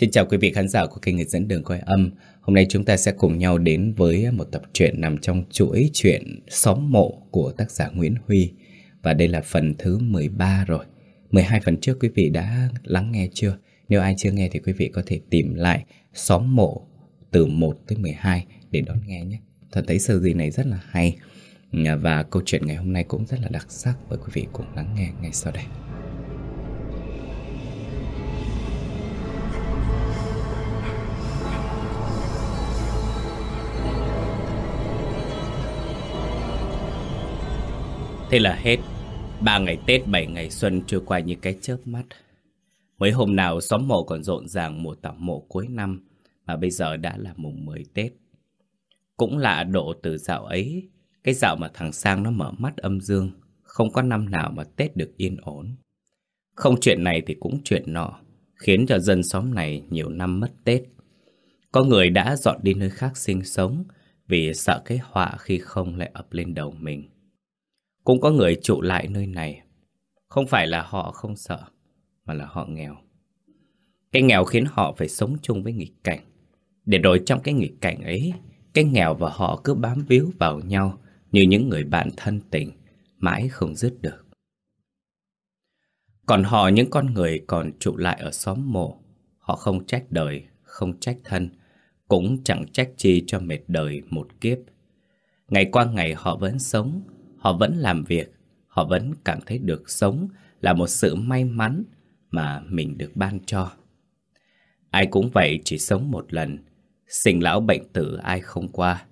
Xin chào quý vị khán giả của kênh Người dẫn đường coi âm. Hôm nay chúng ta sẽ cùng nhau đến với một tập truyện nằm trong chuỗi truyện Xóm mộ của tác giả Nguyễn Huy. Và đây là phần thứ 13 rồi. 12 phần trước quý vị đã lắng nghe chưa? Nếu ai chưa nghe thì quý vị có thể tìm lại Xóm mộ từ 1 tới 12 để đón nghe nhé. Thật thấy sơ gì này rất là hay. Và câu chuyện ngày hôm nay cũng rất là đặc sắc, Mời quý vị cùng lắng nghe ngay sau đây Thế là hết. Ba ngày Tết, bảy ngày xuân trôi qua như cái chớp mắt. Mấy hôm nào xóm mộ còn rộn ràng mùa tảo mộ cuối năm Mà bây giờ đã là mùng 10 Tết. Cũng lạ độ từ dạo ấy cái dạo mà thằng Sang nó mở mắt âm dương Không có năm nào mà Tết được yên ổn. Không chuyện này thì cũng chuyện nọ Khiến cho dân xóm này nhiều năm mất Tết. Có người đã dọn đi nơi khác sinh sống Vì sợ cái họa khi không lại ập lên đầu mình. Cũng có người trụ lại nơi này Không phải là họ không sợ Mà là họ nghèo Cái nghèo khiến họ phải sống chung với nghịch cảnh Để rồi trong cái nghịch cảnh ấy Cái nghèo và họ cứ bám víu vào nhau như những người bạn thân tình, mãi không dứt được. Còn họ những con người còn trụ lại ở xóm mộ, họ không trách đời, không trách thân, cũng chẳng trách chi cho mệt đời một kiếp. Ngày qua ngày họ vẫn sống, họ vẫn làm việc, họ vẫn cảm thấy được sống là một sự may mắn mà mình được ban cho. Ai cũng vậy chỉ sống một lần, sinh lão bệnh tử ai không qua.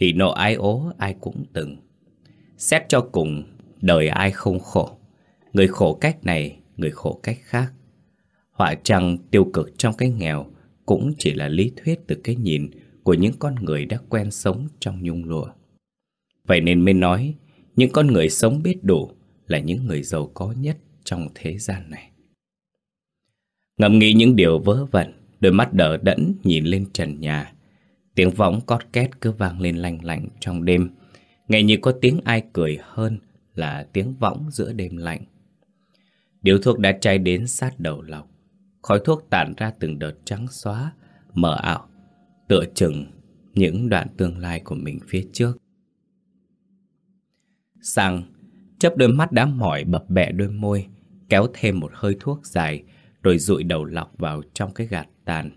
Hỉ nộ ai ố ai cũng từng Xét cho cùng Đời ai không khổ Người khổ cách này Người khổ cách khác Họa chăng tiêu cực trong cái nghèo Cũng chỉ là lý thuyết từ cái nhìn Của những con người đã quen sống trong nhung lụa Vậy nên mới nói những con người sống biết đủ Là những người giàu có nhất Trong thế gian này. Ngầm nghĩ những điều vớ vẩn, Đôi mắt đỡ đẫn nhìn lên trần nhà. Tiếng võng cót két cứ vang lên lanh lạnh trong đêm. Nghe như có tiếng ai cười hơn là tiếng võng giữa đêm lạnh. Điếu thuốc đã cháy đến sát đầu lọc. Khói thuốc tản ra từng đợt trắng xóa, Mờ ảo, Tựa chừng những đoạn tương lai của mình phía trước. Sang chớp đôi mắt đã mỏi bập bẹ đôi môi Kéo thêm một hơi thuốc dài Rồi rụi đầu lọc vào trong cái gạt tàn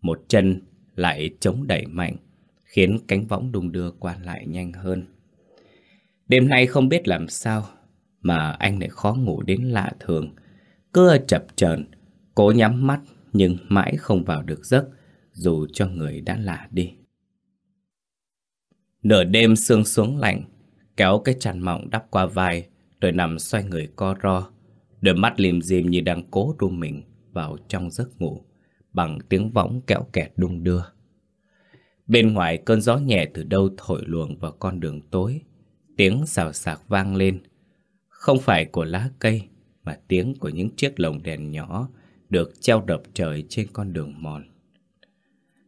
Một chân lại chống đẩy mạnh, khiến cánh võng đung đưa qua lại nhanh hơn. Đêm nay không biết làm sao, mà anh lại khó ngủ đến lạ thường. Cứ chập chờn cố nhắm mắt nhưng mãi không vào được giấc, dù cho người đã lạ đi. Nửa đêm sương xuống lạnh, kéo cái chăn mỏng đắp qua vai, rồi nằm xoay người co ro, đôi mắt lim dim như đang cố ru mình vào trong giấc ngủ bằng tiếng võng kẹo kẹt đung đưa. Bên ngoài cơn gió nhẹ từ đâu thổi luồng vào con đường tối, tiếng xào xạc vang lên. Không phải của lá cây, mà tiếng của những chiếc lồng đèn nhỏ được treo đập trời trên con đường mòn.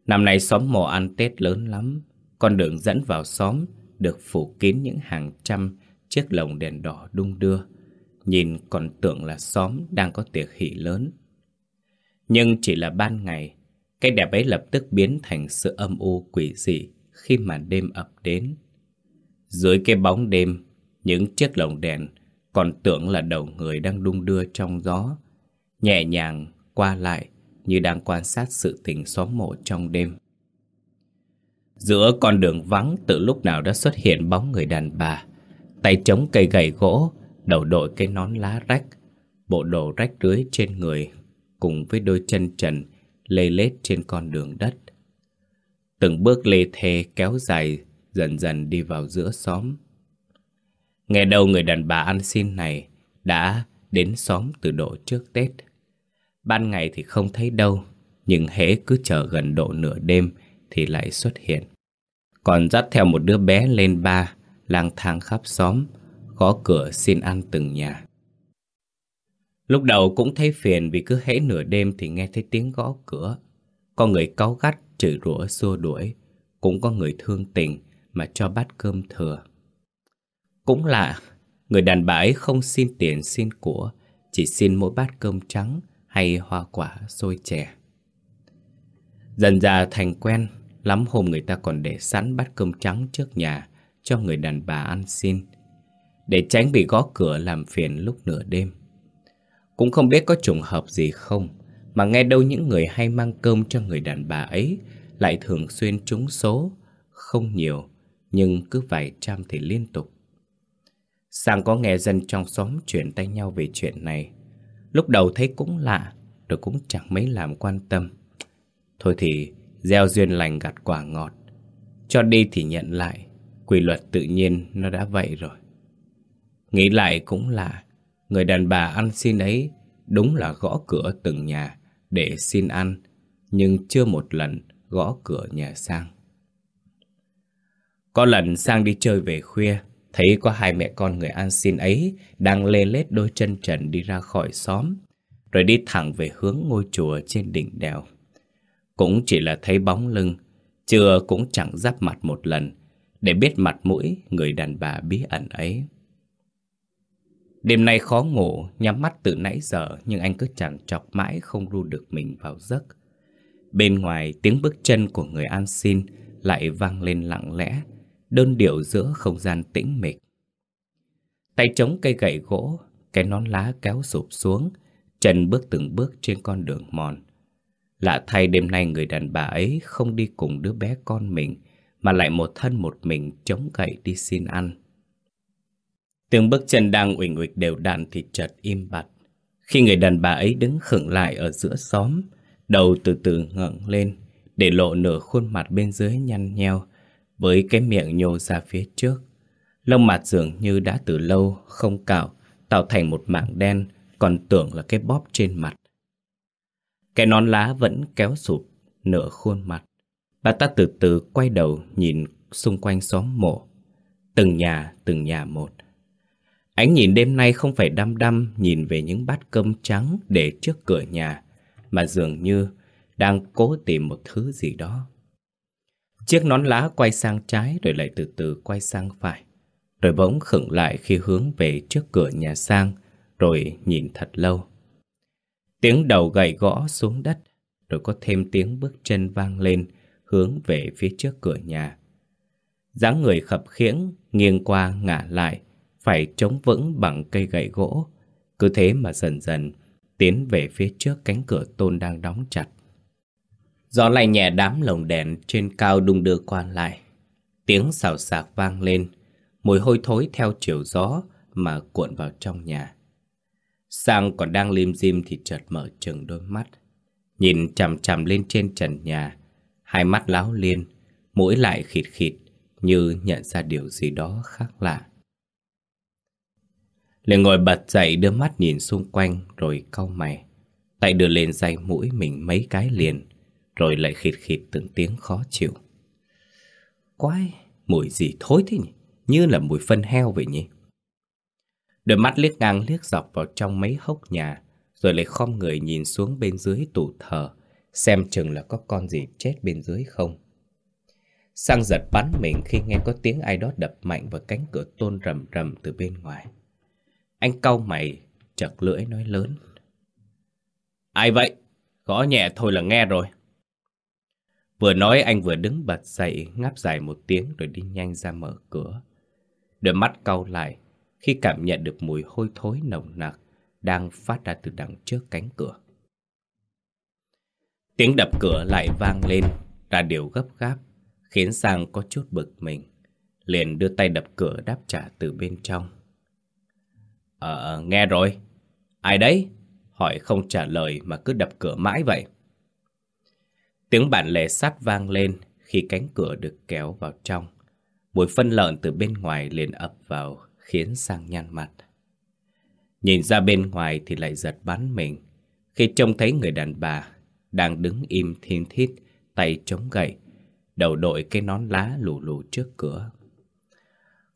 Năm nay xóm mồ ăn Tết lớn lắm, con đường dẫn vào xóm được phủ kín những hàng trăm chiếc lồng đèn đỏ đung đưa. Nhìn còn tưởng là xóm đang có tiệc hỷ lớn. Nhưng chỉ là ban ngày, cái đẹp ấy lập tức biến thành sự âm u quỷ dị khi màn đêm ập đến. Dưới cái bóng đêm, những chiếc lồng đèn còn tưởng là đầu người đang đung đưa trong gió, nhẹ nhàng qua lại như đang quan sát sự tình xóm mộ trong đêm. Giữa con đường vắng từ lúc nào đã xuất hiện bóng người đàn bà, tay chống cây gậy gỗ, đầu đội cái nón lá rách, bộ đồ rách rưới trên người cùng với đôi chân trần lê lết trên con đường đất. Từng bước lê thê kéo dài dần dần đi vào giữa xóm. Nghe đầu người đàn bà ăn xin này đã đến xóm từ độ trước Tết. Ban ngày thì không thấy đâu, nhưng hễ cứ chờ gần độ nửa đêm thì lại xuất hiện. Còn dắt theo một đứa bé lên ba, lang thang khắp xóm, gõ cửa xin ăn từng nhà. Lúc đầu cũng thấy phiền vì cứ hễ nửa đêm thì nghe thấy tiếng gõ cửa. Có người cáu gắt, chửi rủa xua đuổi. Cũng có người thương tình mà cho bát cơm thừa. Cũng lạ, người đàn bà ấy không xin tiền xin của, chỉ xin mỗi bát cơm trắng hay hoa quả xôi chè. Dần ra thành quen, lắm hôm người ta còn để sẵn bát cơm trắng trước nhà cho người đàn bà ăn xin, để tránh bị gõ cửa làm phiền lúc nửa đêm. Cũng không biết có trùng hợp gì không, mà nghe đâu những người hay mang cơm cho người đàn bà ấy lại thường xuyên trúng số, không nhiều, nhưng cứ vài trăm thì liên tục. Sang có nghe dân trong xóm chuyển tay nhau về chuyện này. Lúc đầu thấy cũng lạ, rồi cũng chẳng mấy làm quan tâm. Thôi thì gieo duyên lành gặt quả ngọt. Cho đi thì nhận lại, quy luật tự nhiên nó đã vậy rồi. Nghĩ lại cũng lạ, người đàn bà ăn xin ấy đúng là gõ cửa từng nhà để xin ăn, nhưng chưa một lần gõ cửa nhà sang. Có lần sang đi chơi về khuya, thấy có hai mẹ con người ăn xin ấy đang lê lết đôi chân trần đi ra khỏi xóm, rồi đi thẳng về hướng ngôi chùa trên đỉnh đèo. Cũng chỉ là thấy bóng lưng, chưa cũng chẳng giáp mặt một lần, để biết mặt mũi người đàn bà bí ẩn ấy. Đêm nay khó ngủ, nhắm mắt từ nãy giờ nhưng anh cứ chẳng chọc mãi không ru được mình vào giấc. Bên ngoài tiếng bước chân của người ăn xin lại vang lên lặng lẽ, đơn điệu giữa không gian tĩnh mịch. Tay chống cây gậy gỗ, cái nón lá kéo sụp xuống, chân bước từng bước trên con đường mòn. Lạ thay đêm nay người đàn bà ấy không đi cùng đứa bé con mình, mà lại một thân một mình chống gậy đi xin ăn. Tiếng bước chân đang uỳnh uịch đều đặn thì chợt im bặt. Khi người đàn bà ấy đứng khựng lại ở giữa xóm, đầu từ từ ngẩng lên, để lộ nửa khuôn mặt bên dưới nhăn nheo, với cái miệng nhô ra phía trước. Lông mặt dường như đã từ lâu không cạo, tạo thành một mảng đen, còn tưởng là cái bóp trên mặt. Cái nón lá vẫn kéo sụp nửa khuôn mặt. Bà ta từ từ quay đầu nhìn xung quanh xóm mộ. Từng nhà, từng nhà một. Ánh nhìn đêm nay không phải đăm đăm nhìn về những bát cơm trắng để trước cửa nhà, mà dường như đang cố tìm một thứ gì đó. Chiếc nón lá quay sang trái rồi lại từ từ quay sang phải. Rồi bỗng khựng lại khi hướng về trước cửa nhà sang, rồi nhìn thật lâu. Tiếng đầu gậy gõ xuống đất, rồi có thêm tiếng bước chân vang lên, hướng về phía trước cửa nhà. dáng người khập khiễng, nghiêng qua ngả lại, phải chống vững bằng cây gậy gỗ. Cứ thế mà dần dần tiến về phía trước cánh cửa tôn đang đóng chặt. Gió lạnh nhẹ đám lồng đèn trên cao đung đưa quan lại. Tiếng xào xạc vang lên, mùi hôi thối theo chiều gió mà cuộn vào trong nhà. Sang còn đang lim dim thì chợt mở chừng đôi mắt. Nhìn chằm chằm lên trên trần nhà, hai mắt láo liên, mũi lại khịt khịt như nhận ra điều gì đó khác lạ. liền ngồi bật dậy đưa mắt nhìn xung quanh rồi cau mày. Tay đưa lên dây mũi mình mấy cái liền, rồi lại khịt khịt từng tiếng khó chịu. Quái, mùi gì thối thế nhỉ? Như là mùi phân heo vậy nhỉ? Đôi mắt liếc ngang liếc dọc vào trong mấy hốc nhà, rồi lại khom người nhìn xuống bên dưới tủ thờ, xem chừng là có con gì chết bên dưới không. Sang giật bắn mình khi nghe có tiếng ai đó đập mạnh vào cánh cửa tôn rầm rầm từ bên ngoài. Anh cau mày, chật lưỡi nói lớn. Ai vậy? Gõ nhẹ thôi là nghe rồi. Vừa nói anh vừa đứng bật dậy, ngáp dài một tiếng rồi đi nhanh ra mở cửa. Đôi mắt cau lại khi cảm nhận được mùi hôi thối nồng nặc đang phát ra từ đằng trước cánh cửa. Tiếng đập cửa lại vang lên, ra điều gấp gáp, khiến Sang có chút bực mình. Liền đưa tay đập cửa đáp trả từ bên trong. Ờ, ờ nghe rồi. Ai đấy? Hỏi không trả lời mà cứ đập cửa mãi vậy. Tiếng bản lề sắt vang lên khi cánh cửa được kéo vào trong. Mùi phân lợn từ bên ngoài liền ập vào khiến sang nhăn mặt. Nhìn ra bên ngoài thì lại giật bắn mình khi trông thấy người đàn bà đang đứng im thiên thít, tay chống gậy, đầu đội cái nón lá lù lù trước cửa.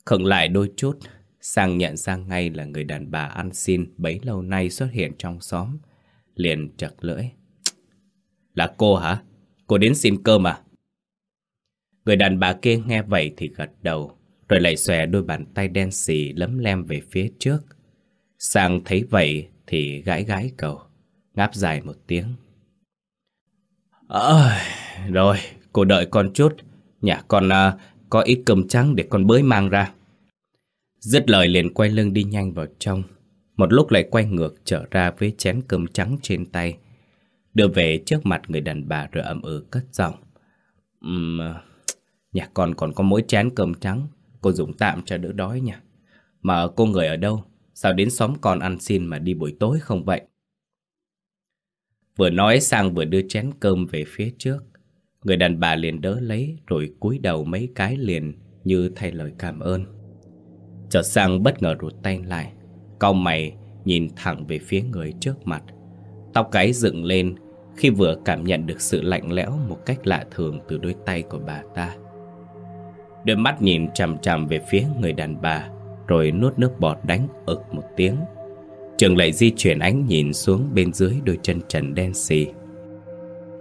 Khựng lại đôi chút, Sang nhận ra ngay là người đàn bà ăn xin bấy lâu nay xuất hiện trong xóm. Liền chật lưỡi. Là cô hả? Cô đến xin cơm à? Người đàn bà kia nghe vậy thì gật đầu, rồi lại xòe đôi bàn tay đen xì lấm lem về phía trước. Sang thấy vậy thì gãi gãi cầu, ngáp dài một tiếng. Ơi, Rồi, cô đợi con chút. Nhà con à, có ít cơm trắng để con bới mang ra. Dứt lời liền quay lưng đi nhanh vào trong. Một lúc lại quay ngược trở ra với chén cơm trắng trên tay. Đưa về trước mặt người đàn bà rồi ậm ừ cất giọng. Um, nhà con còn có mỗi chén cơm trắng. Cô dùng tạm cho đỡ đói nha. Mà cô người ở đâu? Sao đến xóm con ăn xin mà đi buổi tối không vậy? Vừa nói sang vừa đưa chén cơm về phía trước. Người đàn bà liền đỡ lấy rồi cúi đầu mấy cái liền như thay lời cảm ơn. Chợt sang bất ngờ rụt tay lại, cau mày nhìn thẳng về phía người trước mặt. Tóc gáy dựng lên khi vừa cảm nhận được sự lạnh lẽo một cách lạ thường từ đôi tay của bà ta. Đôi mắt nhìn chằm chằm về phía người đàn bà, rồi nuốt nước bọt đánh ực một tiếng. Trường lại di chuyển ánh nhìn xuống bên dưới đôi chân trần đen xì.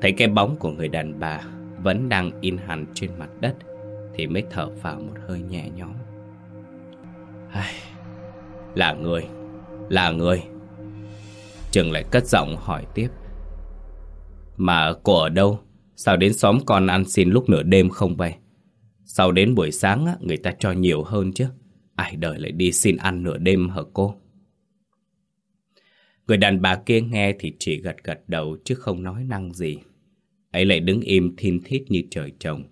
Thấy cái bóng của người đàn bà vẫn đang in hẳn trên mặt đất thì mới thở vào một hơi nhẹ nhõm. Ai... Là người, là người. Trường lại cất giọng hỏi tiếp. Mà cô ở đâu? Sao đến xóm con ăn xin lúc nửa đêm không vậy? Sau đến buổi sáng người ta cho nhiều hơn chứ? Ai đời lại đi xin ăn nửa đêm hả cô? Người đàn bà kia nghe thì chỉ gật gật đầu chứ không nói năng gì. Ấy lại đứng im thiên thít như trời trồng.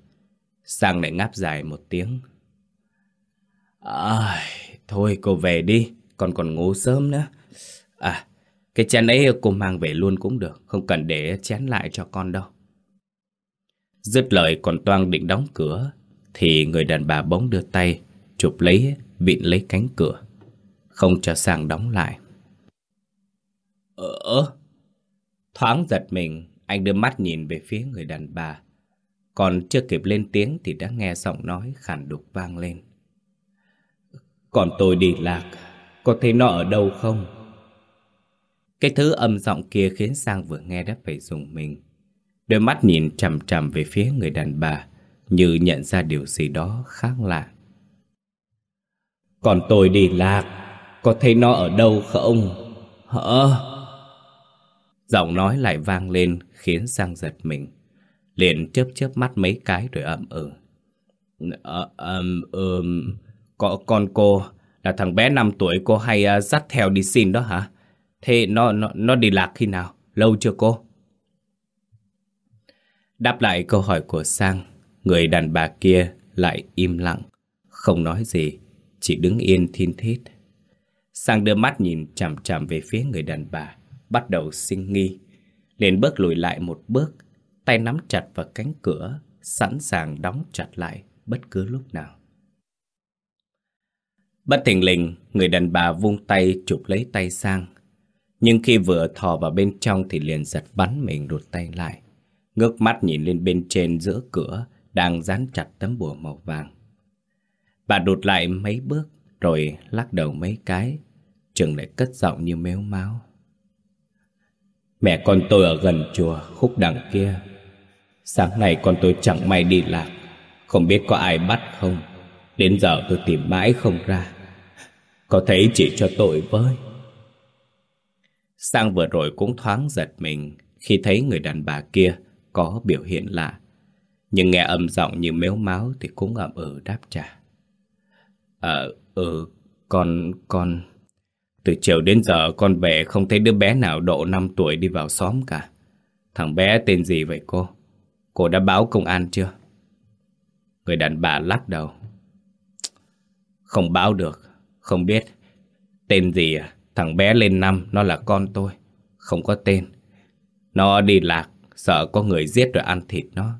Sang lại ngáp dài một tiếng. À, thôi cô về đi, con còn ngủ sớm nữa. À, cái chén ấy cô mang về luôn cũng được, không cần để chén lại cho con đâu. Dứt lời còn toang định đóng cửa, thì người đàn bà bỗng đưa tay, chụp lấy, vịn lấy cánh cửa. Không cho sang đóng lại. Ờ, thoáng giật mình, anh đưa mắt nhìn về phía người đàn bà. Còn chưa kịp lên tiếng thì đã nghe giọng nói khản đục vang lên. Còn tôi đi lạc, có thấy nó ở đâu không? Cái thứ âm giọng kia khiến Sang vừa nghe đã phải dùng mình. Đôi mắt nhìn chằm chằm về phía người đàn bà, như nhận ra điều gì đó khác lạ. Còn tôi đi lạc, có thấy nó ở đâu không? Hả? Giọng nói lại vang lên khiến Sang giật mình. Liền chớp chớp mắt mấy cái rồi ậm ừ. Ờ, um, um, có con cô là thằng bé 5 tuổi cô hay uh, dắt theo đi xin đó hả? Thế nó, nó, nó đi lạc khi nào? Lâu chưa cô? Đáp lại câu hỏi của Sang, người đàn bà kia lại im lặng, không nói gì, chỉ đứng yên thiên thít. Sang đưa mắt nhìn chằm chằm về phía người đàn bà bắt đầu sinh nghi. Liền bước lùi lại một bước, tay nắm chặt vào cánh cửa, sẵn sàng đóng chặt lại bất cứ lúc nào. Bất thình lình, người đàn bà vung tay chụp lấy tay sang. Nhưng khi vừa thò vào bên trong thì liền giật bắn mình đột tay lại. Ngước mắt nhìn lên bên trên giữa cửa, đang dán chặt tấm bùa màu vàng. Bà đột lại mấy bước, rồi lắc đầu mấy cái, chừng lại cất giọng như méo máu. Mẹ con tôi ở gần chùa khúc đằng kia. Sáng nay con tôi chẳng may đi lạc Không biết có ai bắt không. Đến giờ tôi tìm mãi không ra. Có thấy chỉ cho tội với. Sang vừa rồi cũng thoáng giật mình Khi thấy người đàn bà kia Có biểu hiện lạ. Nhưng nghe âm giọng như méo máu Thì cũng ậm ừ đáp trả Ờ, ừ, con, con từ chiều đến giờ con về không thấy đứa bé nào độ 5 tuổi đi vào xóm cả. Thằng bé tên gì vậy cô? Cô đã báo công an chưa? Người đàn bà lắc đầu. Không báo được, không biết. Tên gì à? Thằng bé lên năm, nó là con tôi. Không có tên. Nó đi lạc, sợ có người giết rồi ăn thịt nó.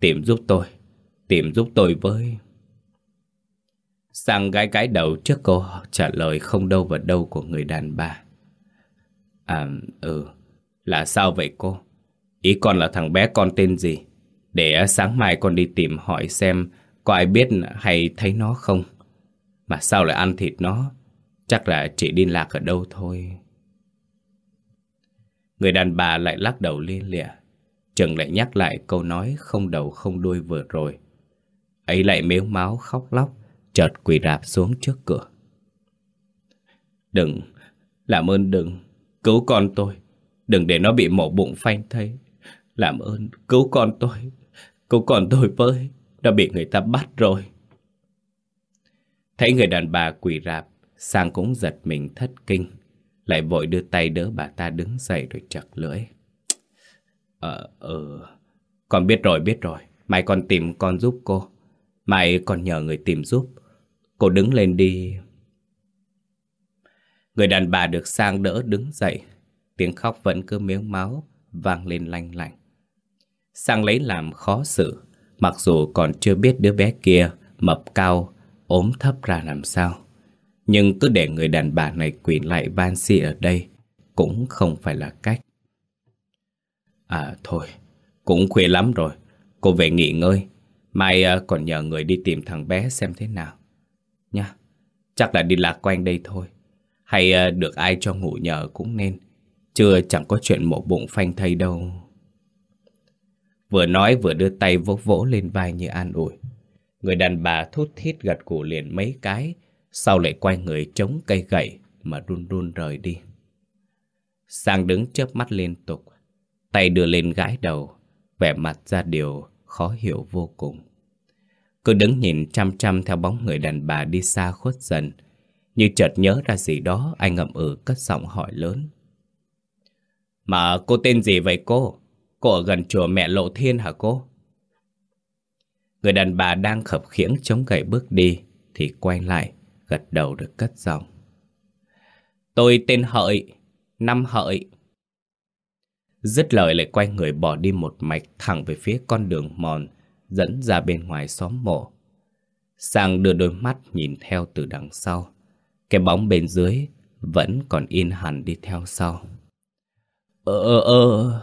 Tìm giúp tôi, tìm giúp tôi với... Sang gái gái đầu trước câu trả lời không đâu vào đâu của người đàn bà. À, ừ, là sao vậy cô? Ý con là thằng bé con tên gì? Để sáng mai con đi tìm hỏi xem có ai biết hay thấy nó không? Mà sao lại ăn thịt nó? Chắc là chỉ đi lạc ở đâu thôi. Người đàn bà lại lắc đầu liên lịa. Trần lại nhắc lại câu nói không đầu không đuôi vừa rồi. Ấy lại mếu máu khóc lóc chợt quỳ rạp xuống trước cửa. Đừng, làm ơn đừng, cứu con tôi. Đừng để nó bị mổ bụng phanh thấy. Làm ơn cứu con tôi Cứu con tôi với Đã bị người ta bắt rồi Thấy người đàn bà quỳ rạp Sang cũng giật mình thất kinh Lại vội đưa tay đỡ bà ta đứng dậy rồi chặt lưỡi Ờ, ờ Con biết rồi, biết rồi. Mai con tìm con giúp cô. Mai con nhờ người tìm giúp. Cô đứng lên đi. Người đàn bà được sang đỡ đứng dậy. Tiếng khóc vẫn cứ miếng máu Vang lên lanh lành Sang lấy làm khó xử. Mặc dù còn chưa biết đứa bé kia Mập cao, ốm thấp ra làm sao. Nhưng cứ để người đàn bà này quỳ lại van si ở đây Cũng không phải là cách. À thôi Cũng khuya lắm rồi. Cô về nghỉ ngơi. Mai à, còn nhờ người đi tìm thằng bé xem thế nào. Nha Chắc là đi lạc quanh đây thôi. Hay à, được ai cho ngủ nhờ cũng nên. Chưa chẳng có chuyện mổ bụng phanh thây đâu. Vừa nói vừa đưa tay vỗ vỗ lên vai như an ủi. Người đàn bà thút thít gật củ liền mấy cái Sau lại quay người chống cây gậy Mà run run rời đi. Sang đứng chớp mắt liên tục. Tay đưa lên gãi đầu, Vẻ mặt ra điều khó hiểu vô cùng Cứ đứng nhìn chăm chăm theo bóng người đàn bà đi xa khuất dần, Như chợt nhớ ra gì đó, Anh ngậm ừ cất giọng hỏi lớn Mà cô tên gì vậy cô? Cô ở gần chùa mẹ Lộ Thiên hả cô? Người đàn bà đang khập khiễng chống gậy bước đi, Thì quay lại, Gật đầu được cất giọng Tôi tên Hợi, Năm Hợi Dứt lời lại quay người bỏ đi một mạch thẳng về phía con đường mòn dẫn ra bên ngoài xóm mộ. Sang đưa đôi mắt nhìn theo từ đằng sau. Cái bóng bên dưới vẫn còn in hẳn đi theo sau. Ơ ơ ơ.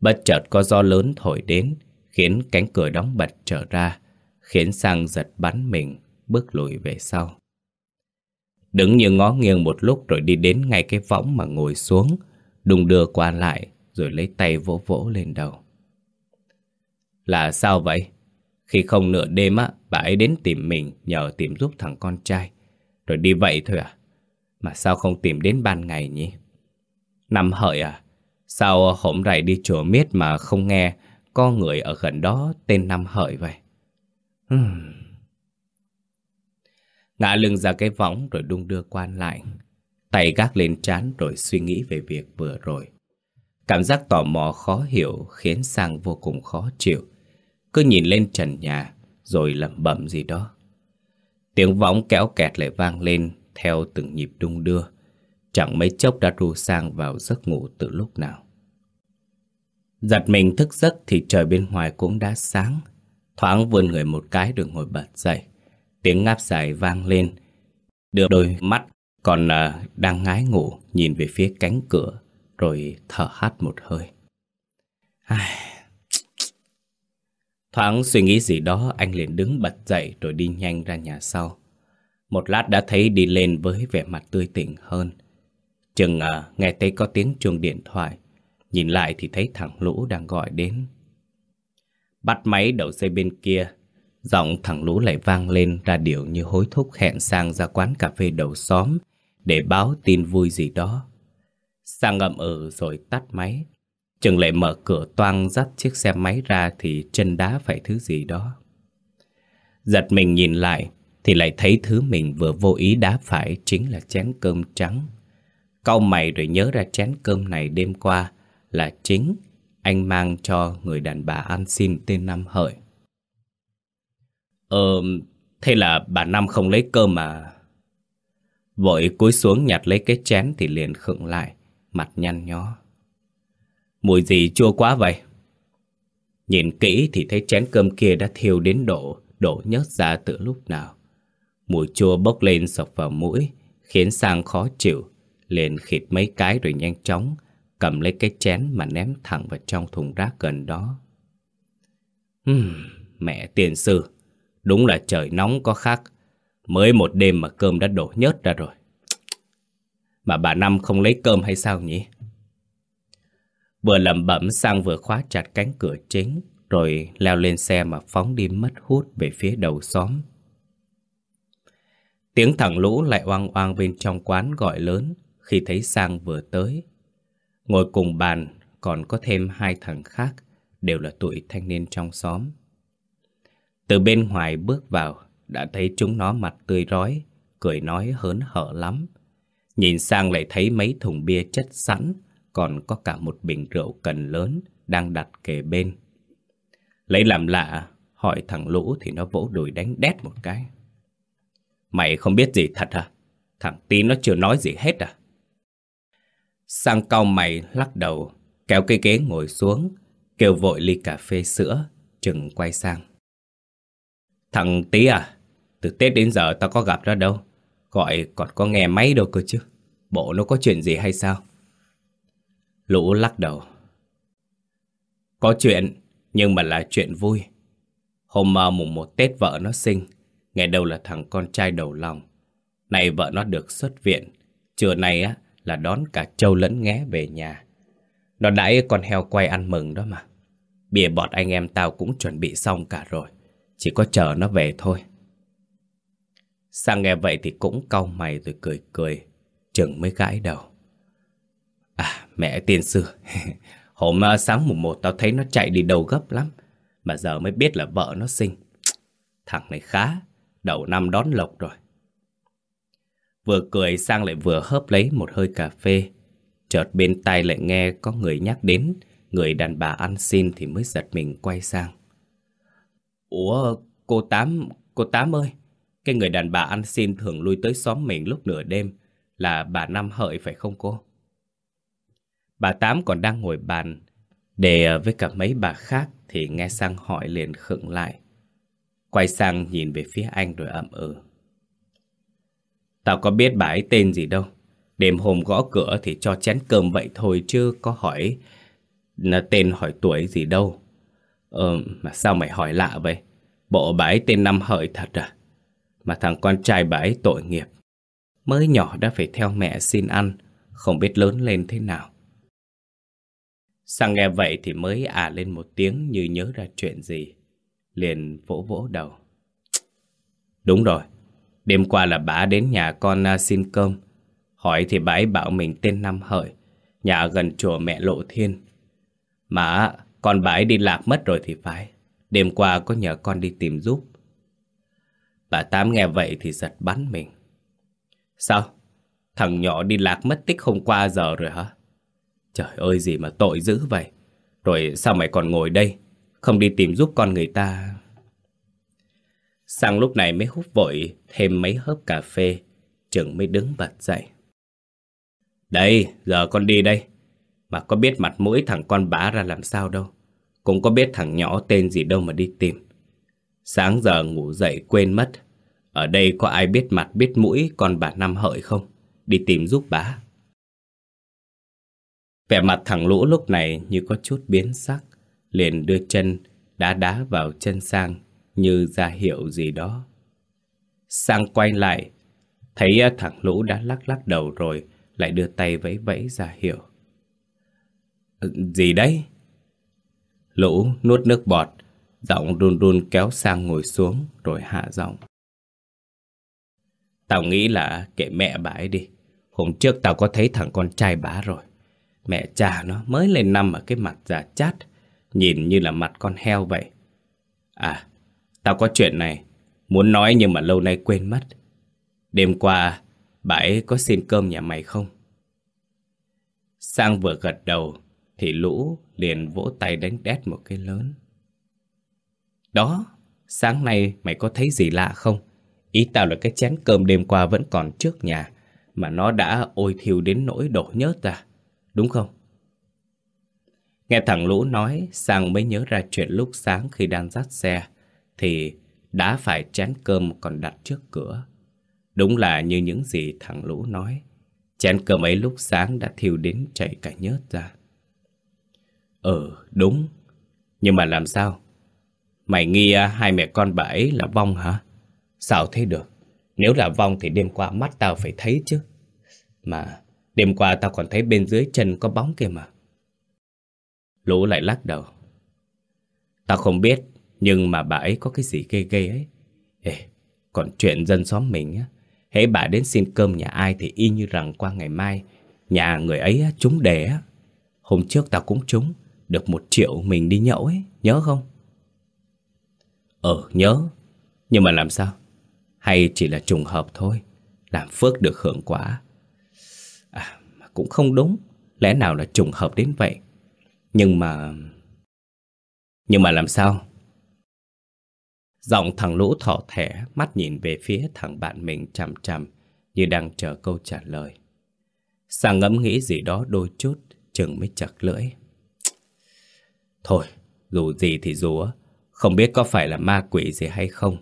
Bất chợt có gió lớn thổi đến, khiến cánh cửa đóng bật trở ra, khiến Sang giật bắn mình, bước lùi về sau. Đứng như ngó nghiêng một lúc rồi đi đến ngay cái võng mà ngồi xuống, đùng đưa qua lại rồi lấy tay vỗ vỗ lên đầu. Là sao vậy? Khi không nửa đêm á, bà ấy đến tìm mình nhờ tìm giúp thằng con trai. Rồi đi vậy thôi à? Mà sao không tìm đến ban ngày nhỉ? Năm hợi à? Sao hôm rày đi chùa miết mà không nghe có người ở gần đó tên Năm hợi vậy? Hmm. Ngã lưng ra cái võng rồi đung đưa quan lại. Tay gác lên trán rồi suy nghĩ về việc vừa rồi. Cảm giác tò mò khó hiểu khiến Sang vô cùng khó chịu. Cứ nhìn lên trần nhà, rồi lẩm bẩm gì đó. Tiếng võng kéo kẹt lại vang lên theo từng nhịp đung đưa. Chẳng mấy chốc đã ru Sang vào giấc ngủ từ lúc nào. Giật mình thức giấc thì trời bên ngoài cũng đã sáng. Thoáng vươn người một cái được ngồi bật dậy. Tiếng ngáp dài vang lên. Đưa đôi mắt còn à, đang ngái ngủ nhìn về phía cánh cửa rồi thở hắt một hơi. Ai... Thoáng suy nghĩ gì đó anh liền đứng bật dậy rồi đi nhanh ra nhà sau. Một lát đã thấy đi lên với vẻ mặt tươi tỉnh hơn. Chừng à, nghe thấy có tiếng chuông điện thoại. Nhìn lại thì thấy thằng Lũ đang gọi đến. Bắt máy đầu dây bên kia. Giọng thằng Lũ lại vang lên ra điệu như hối thúc hẹn sang ra quán cà phê đầu xóm để báo tin vui gì đó. Sang ngậm ừ rồi tắt máy. trường lại mở cửa toang dắt chiếc xe máy ra thì chân đá phải thứ gì đó. Giật mình nhìn lại thì lại thấy thứ mình vừa vô ý đá phải chính là chén cơm trắng. Cau mày rồi nhớ ra chén cơm này đêm qua là chính anh mang cho người đàn bà ăn xin tên Năm Hợi. Ờ, thế là bà Năm không lấy cơm mà... Vội cúi xuống nhặt lấy cái chén thì liền khựng lại, mặt nhăn nhó. Mùi gì chua quá vậy? Nhìn kỹ thì thấy chén cơm kia đã thiêu đến độ, đổ nhớt ra từ lúc nào. Mùi chua bốc lên sọc vào mũi, khiến sang khó chịu, liền khịt mấy cái rồi nhanh chóng, cầm lấy cái chén mà ném thẳng vào trong thùng rác gần đó. Uhm, mẹ tiền sư, đúng là trời nóng có khác, Mới một đêm mà cơm đã đổ nhớt ra rồi. Mà bà Năm không lấy cơm hay sao nhỉ? Vừa lẩm bẩm sang vừa khóa chặt cánh cửa chính, rồi leo lên xe mà phóng đi mất hút về phía đầu xóm. Tiếng thằng Lũ lại oang oang bên trong quán gọi lớn khi thấy Sang vừa tới. Ngồi cùng bàn, còn có thêm hai thằng khác, đều là tuổi thanh niên trong xóm. Từ bên ngoài bước vào, đã thấy chúng nó mặt tươi rói, cười nói hớn hở lắm. Nhìn sang lại thấy mấy thùng bia chất sẵn, còn có cả một bình rượu cần lớn đang đặt kề bên. Lấy làm lạ, hỏi thằng Lũ thì nó vỗ đùi đánh đét một cái. Mày không biết gì thật à? Thằng Tín nó chưa nói gì hết à? Sang cau mày lắc đầu, kéo cái ghế ngồi xuống, kêu vội ly cà phê sữa, chừng quay sang. Thằng Tí à, từ Tết đến giờ tao có gặp ra đâu. Gọi còn có nghe máy đâu cơ chứ. Bộ nó có chuyện gì hay sao? Lũ lắc đầu. Có chuyện, nhưng mà là chuyện vui. Hôm ờ, mùng một Tết vợ nó sinh, ngày đầu là thằng con trai đầu lòng. Này vợ nó được xuất viện, trưa nay á là đón cả châu lẫn nghé về nhà. Nó đãi con heo quay ăn mừng đó mà. Bìa bọt anh em tao cũng chuẩn bị xong cả rồi. Chỉ có chờ nó về thôi. Sang nghe vậy thì cũng cau mày rồi cười cười. Chừng mới gãi đầu. À, mẹ tiên sư. Hôm à, sáng mùng một tao thấy nó chạy đi đầu gấp lắm. Mà giờ mới biết là vợ nó sinh. Thằng này khá. Đầu năm đón lộc rồi. Vừa cười sang lại vừa hớp lấy một hơi cà phê. Chợt bên tai lại nghe có người nhắc đến người đàn bà ăn xin thì mới giật mình quay sang. Ủa, cô Tám, cô Tám ơi, cái người đàn bà ăn xin thường lui tới xóm mình lúc nửa đêm là bà Năm Hợi phải không cô? Bà Tám còn đang ngồi bàn để ờ, với cả mấy bà khác thì nghe sang hỏi liền khựng lại. Quay sang nhìn về phía anh rồi ậm ừ. Tao có biết bà ấy tên gì đâu. Đêm hôm gõ cửa thì cho chén cơm vậy thôi chứ có hỏi là tên hỏi tuổi gì đâu. Ờ, mà sao mày hỏi lạ vậy? Bộ bà ấy tên Năm Hợi thật à? Mà thằng con trai bà ấy tội nghiệp. Mới nhỏ đã phải theo mẹ xin ăn, không biết lớn lên thế nào. Sang nghe vậy thì mới à lên một tiếng như nhớ ra chuyện gì. Liền vỗ vỗ đầu. Đúng rồi, đêm qua là bà đến nhà con à, xin cơm. Hỏi thì bà ấy bảo mình tên Năm Hợi, nhà gần chùa mẹ Lộ Thiên. Mà con bà ấy đi lạc mất rồi thì phải. Đêm qua có nhờ con đi tìm giúp. Bà Tám nghe vậy thì giật bắn mình. Sao? Thằng nhỏ đi lạc mất tích hôm qua giờ rồi hả? Trời ơi gì mà tội dữ vậy. Rồi sao mày còn ngồi đây? Không đi tìm giúp con người ta... Sang lúc này mới hút vội thêm mấy hớp cà phê, chừng mới đứng bật dậy. Đây, giờ con đi đây. Mà có biết mặt mũi thằng con bá ra làm sao đâu. Cũng có biết thằng nhỏ tên gì đâu mà đi tìm. Sáng giờ ngủ dậy quên mất. Ở đây có ai biết mặt biết mũi con bà Năm Hợi không? Đi tìm giúp bá. Vẻ mặt thằng Lũ lúc này như có chút biến sắc. Liền đưa chân đá đá vào chân Sang như ra hiệu gì đó. Sang quay lại, thấy à, thằng Lũ đã lắc lắc đầu rồi, lại đưa tay vẫy vẫy ra hiệu. Ừ, gì đấy? Lũ nuốt nước bọt, giọng run run kéo sang ngồi xuống rồi hạ giọng. Tao nghĩ là kệ mẹ bà ấy đi. Hôm trước tao có thấy thằng con trai bá rồi. Mẹ cha nó mới lên năm ở cái mặt già chát, nhìn như là mặt con heo vậy. À, tao có chuyện này, muốn nói nhưng mà lâu nay quên mất. Đêm qua, bà ấy có xin cơm nhà mày không? Sang vừa gật đầu, thì Lũ liền vỗ tay đánh đét một cái lớn. Đó, sáng nay mày có thấy gì lạ không? Ý tao là cái chén cơm đêm qua vẫn còn trước nhà, mà nó đã ôi thiêu đến nỗi đổ nhớt ra, đúng không? Nghe thằng Lũ nói, Sang mới nhớ ra chuyện lúc sáng khi đang dắt xe, thì đã phải chén cơm còn đặt trước cửa. Đúng là như những gì thằng Lũ nói, chén cơm ấy lúc sáng đã thiêu đến chảy cả nhớt ra. Ừ, đúng. Nhưng mà làm sao? Mày nghi à, hai mẹ con bà ấy là vong hả? Sao thế được? Nếu là vong thì đêm qua mắt tao phải thấy chứ. Mà đêm qua tao còn thấy bên dưới chân có bóng kia mà. Lũ lại lắc đầu. Tao không biết, nhưng mà bà ấy có cái gì ghê ghê ấy. Ê, còn chuyện dân xóm mình á, hễ bà đến xin cơm nhà ai thì y như rằng qua ngày mai, nhà người ấy trúng đề á. Hôm trước tao cũng trúng Được một triệu mình đi nhậu ấy Nhớ không? Ờ nhớ Nhưng mà làm sao? Hay chỉ là trùng hợp thôi, Làm phước được hưởng quả. À cũng không đúng, Lẽ nào là trùng hợp đến vậy? Nhưng mà Nhưng mà làm sao? Giọng thằng lũ thỏ thẻ, Mắt nhìn về phía thằng bạn mình chằm chằm Như đang chờ câu trả lời. Sang ngẫm nghĩ gì đó đôi chút, Chừng mới chặt lưỡi. Thôi, Dù gì thì dù Không biết có phải là ma quỷ gì hay không.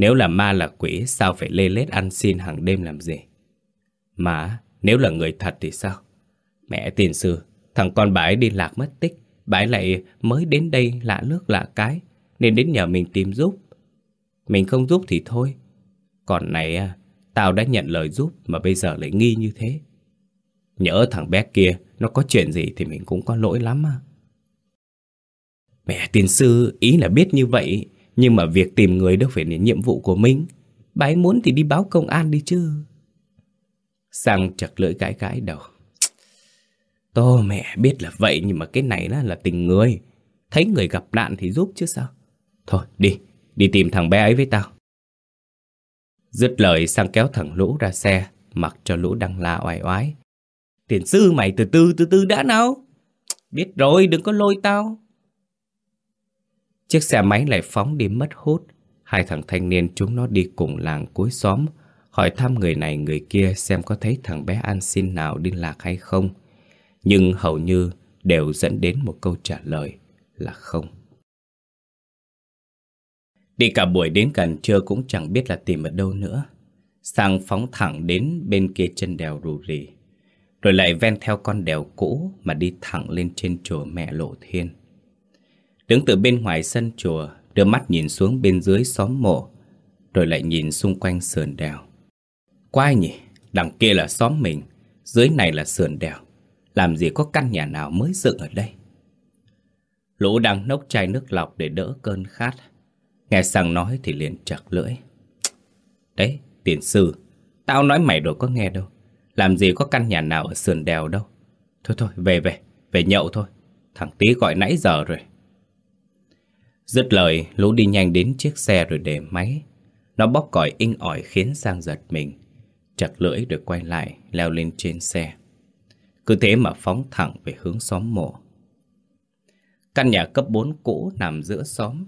Nếu là ma là quỷ, Sao phải lê lết ăn xin hàng đêm làm gì? Mà nếu là người thật thì sao? Mẹ tiền sư, Thằng con bà ấy đi lạc mất tích, Bà ấy lại mới đến đây lạ nước lạ cái, Nên đến nhờ mình tìm giúp. Mình không giúp thì thôi. Còn này à, Tao đã nhận lời giúp Mà bây giờ lại nghi như thế. Nhớ thằng bé kia Nó có chuyện gì thì mình cũng có lỗi lắm à. Mẹ tiền sư, ý là biết như vậy. Nhưng mà việc tìm người đâu phải là nhiệm vụ của mình. Bà ấy muốn thì đi báo công an đi chứ. Sang chật lưỡi cái cái đầu. Tô mẹ biết là vậy Nhưng mà cái này là, là tình người. Thấy người gặp nạn thì giúp chứ sao? Thôi đi Đi tìm thằng bé ấy với tao. Dứt lời sang kéo thằng Lũ ra xe Mặc cho Lũ đang la oai oái. Tiền sư mày từ từ từ từ đã nào. Biết rồi đừng có lôi tao. Chiếc xe máy lại phóng đi mất hút. Hai thằng thanh niên chúng nó đi cùng làng cuối xóm, Hỏi thăm người này, người kia xem có thấy thằng bé ăn xin nào đi lạc hay không. Nhưng hầu như đều dẫn đến một câu trả lời là không. Đi cả buổi đến gần trưa cũng chẳng biết là tìm ở đâu nữa. Sang phóng thẳng đến bên kia chân đèo rù rì. Rồi lại ven theo con đèo cũ mà đi thẳng lên trên chùa mẹ lộ thiên. Đứng từ bên ngoài sân chùa Đưa mắt nhìn xuống bên dưới xóm mộ Rồi lại nhìn xung quanh sườn đèo. Quái nhỉ? Đằng kia là xóm mình Dưới này là sườn đèo. Làm gì có căn nhà nào mới dựng ở đây? Lũ đang nốc chai nước lọc để đỡ cơn khát. Nghe sang nói thì liền chặt lưỡi. Đấy, tiền sư Tao nói mày đâu có nghe đâu. Làm gì có căn nhà nào ở sườn đèo đâu. Thôi thôi, về về, về nhậu thôi. Thằng tí gọi nãy giờ rồi. Dứt lời, Lũ đi nhanh đến chiếc xe rồi để máy. Nó bóp còi inh ỏi khiến Sang giật mình. Chặt lưỡi rồi quay lại, leo lên trên xe. Cứ thế mà phóng thẳng về hướng xóm mộ. Căn nhà cấp 4 cũ nằm giữa xóm.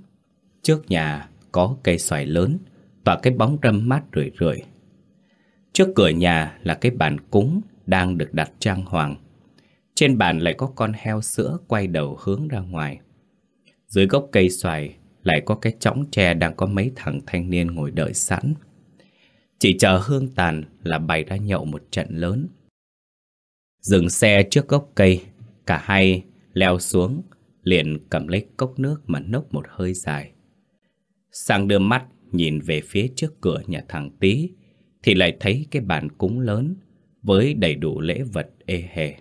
Trước nhà có cây xoài lớn Và cái bóng râm mát rượi rượi. Trước cửa nhà là cái bàn cúng Đang được đặt trang hoàng. Trên bàn lại có con heo sữa Quay đầu hướng ra ngoài. Dưới gốc cây xoài Lại có cái chõng tre Đang có mấy thằng thanh niên ngồi đợi sẵn. Chỉ chờ hương tàn Là bày ra nhậu một trận lớn. Dừng xe trước gốc cây, Cả hai leo xuống, Liền cầm lấy cốc nước mà nốc một hơi dài. Sang đưa mắt nhìn về phía trước cửa nhà thằng Tý, Thì lại thấy cái bàn cúng lớn Với đầy đủ lễ vật ê hề.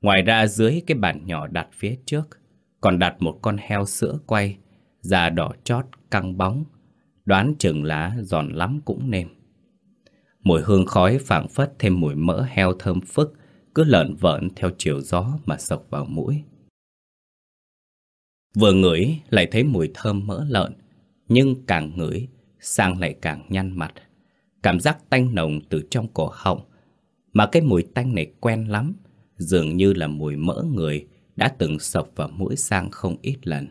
Ngoài ra dưới cái bàn nhỏ đặt phía trước còn đặt một con heo sữa quay Da đỏ chót căng bóng Đoán chừng lá giòn lắm cũng nêm Mùi hương khói phảng phất thêm mùi mỡ heo thơm phức Cứ lợn vợn theo chiều gió mà sộc vào mũi Vừa ngửi lại thấy mùi thơm mỡ lợn nhưng càng ngửi, sang lại càng nhăn mặt. Cảm giác tanh nồng từ trong cổ họng. Mà cái mùi tanh này quen lắm, dường như là mùi mỡ người đã từng sộc vào mũi sang không ít lần.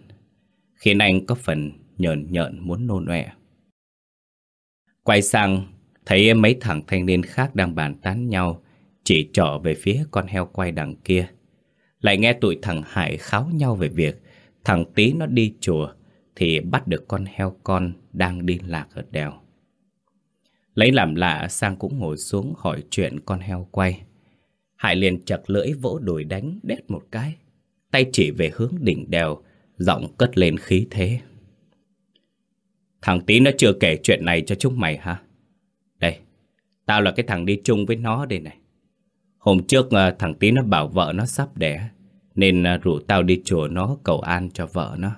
Khiến anh có phần nhợn nhợn muốn nôn ọe. Quay sang, thấy mấy thằng thanh niên khác đang bàn tán nhau, chỉ trỏ về phía con heo quay đằng kia. Lại nghe tụi thằng Hải kháo nhau về việc thằng Tý nó đi chùa thì bắt được con heo con đang đi lạc ở đèo. Lấy làm lạ Sang cũng ngồi xuống hỏi chuyện con heo quay. Hải liền chặt lưỡi vỗ đùi đánh đét một cái. Tay chỉ về hướng đỉnh đèo, giọng cất lên khí thế. Thằng tí nó chưa kể chuyện này cho chúng mày hả? Đây, tao là cái thằng đi chung với nó đây này. Hôm trước ờ, thằng tí nó bảo vợ nó sắp đẻ, nên ờ, rủ tao đi chùa nó cầu an cho vợ nó.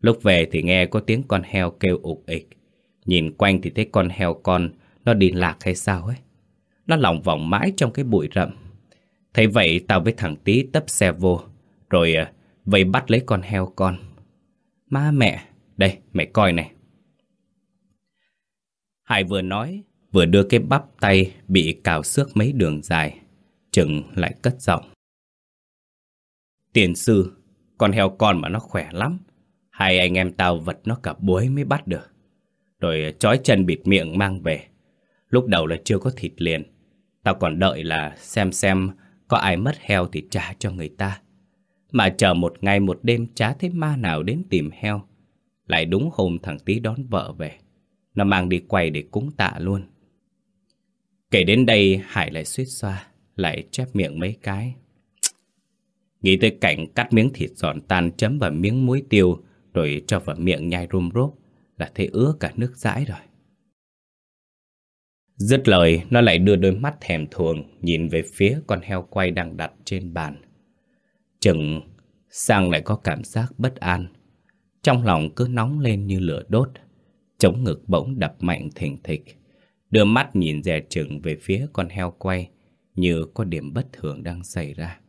Lúc về thì nghe có tiếng con heo kêu ục ịch. Nhìn quanh thì thấy con heo con nó đi lạc hay sao ấy. Nó lòng vòng mãi trong cái bụi rậm. Thấy vậy tao với thằng tí tấp xe vô, rồi ờ, uh, vây bắt lấy con heo con. Má mẹ, đây mẹ coi này. Hải vừa nói, vừa đưa cái bắp tay bị cào xước mấy đường dài, chừng lại cất giọng. Tiền sư, con heo con mà nó khỏe lắm. Hai anh em tao vật nó cả buổi mới bắt được. Rồi ờ, chói chân bịt miệng mang về. Lúc đầu là chưa có thịt liền. Tao còn đợi là xem xem có ai mất heo thì trả cho người ta. Mà chờ một ngày một đêm chả thấy ma nào đến tìm heo. Lại đúng hôm thằng tí đón vợ về. Nó mang đi quay để cúng tạ luôn. Kể đến đây Hải lại suýt xoa, lại chép miệng mấy cái. Nghĩ tới cảnh cắt miếng thịt giòn tan chấm vào miếng muối tiêu rồi cho vào miệng nhai rum rốt là thấy ứa cả nước dãi rồi. Dứt lời, nó lại đưa đôi mắt thèm thuồng nhìn về phía con heo quay đang đặt trên bàn. Chừng Sang lại có cảm giác bất an. Trong lòng cứ nóng lên như lửa đốt. Chống ngực bỗng đập mạnh thình thịch. Đưa mắt nhìn dè chừng về phía con heo quay như có điểm bất thường đang xảy ra.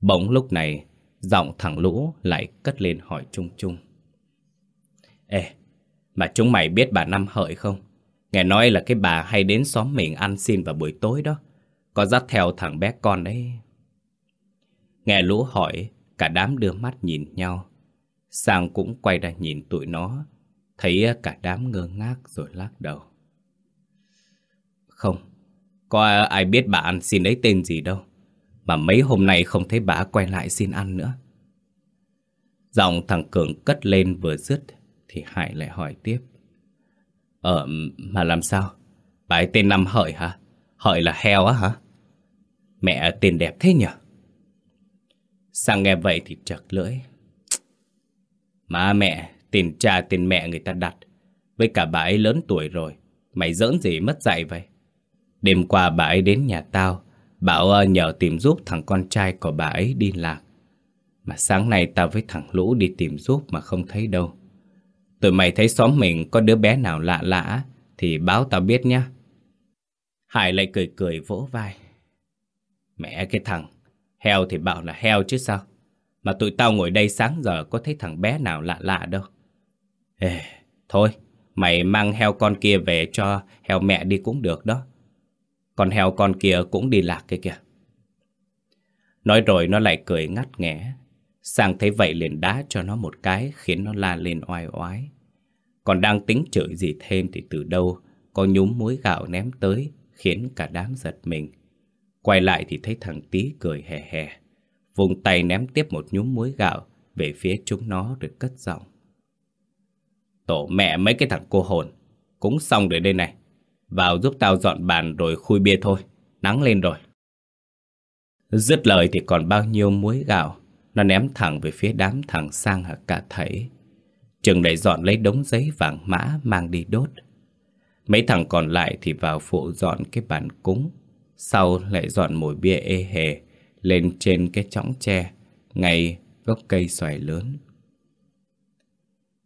Bỗng lúc này, giọng thằng Lũ lại cất lên hỏi chung chung. Ê, mà chúng mày biết bà Năm Hợi không? Nghe nói là cái bà hay đến xóm mình ăn xin vào buổi tối đó. Có dắt theo thằng bé con đấy. Nghe Lũ hỏi, cả đám đưa mắt nhìn nhau. Sang cũng quay ra nhìn tụi nó, thấy cả đám ngơ ngác rồi lắc đầu. Không, có ai biết bà ăn xin ấy tên gì đâu. Mà mấy hôm nay không thấy bà quay lại xin ăn nữa. Giọng thằng Cường cất lên vừa dứt thì Hải lại hỏi tiếp. Ờ, mà làm sao? Bà ấy tên Năm Hợi hả? Hợi là heo á hả? Mẹ tên đẹp thế nhỉ? Sang nghe vậy thì chật lưỡi. Má mẹ, tiền cha tiền mẹ người ta đặt. Với cả bà ấy lớn tuổi rồi. Mày giỡn gì mất dạy vậy? Đêm qua bà ấy đến nhà tao. Bảo nhờ tìm giúp thằng con trai của bà ấy đi lạc. Mà sáng nay tao với thằng Lũ đi tìm giúp mà không thấy đâu. Tụi mày thấy xóm mình có đứa bé nào lạ lạ thì báo tao biết nhá. Hải lại cười cười vỗ vai. Mẹ cái thằng, heo thì bảo là heo chứ sao. Mà tụi tao ngồi đây sáng giờ có thấy thằng bé nào lạ lạ đâu. Ê, thôi, mày mang heo con kia về cho heo mẹ đi cũng được đó. Còn heo con kia cũng đi lạc kia kìa. Nói rồi nó lại cười ngắt nghẽ. Sang thấy vậy liền đá cho nó một cái khiến nó la lên oai oái. Còn đang tính chửi gì thêm thì từ đâu có nhúm muối gạo ném tới khiến cả đám giật mình. Quay lại thì thấy thằng tí cười hè hè. Vùng tay ném tiếp một nhúm muối gạo về phía chúng nó rồi cất giọng. Tổ mẹ mấy cái thằng cô hồn, cũng xong rồi đây này. Vào giúp tao dọn bàn rồi khui bia thôi, nắng lên rồi. Dứt lời thì còn bao nhiêu muối gạo, nó ném thẳng về phía đám thằng sang hả cả thảy. Trường lại dọn lấy đống giấy vàng mã mang đi đốt. Mấy thằng còn lại thì vào phụ dọn cái bàn cúng. Sau lại dọn mồi bia ê hề lên trên cái chõng tre, ngay gốc cây xoài lớn.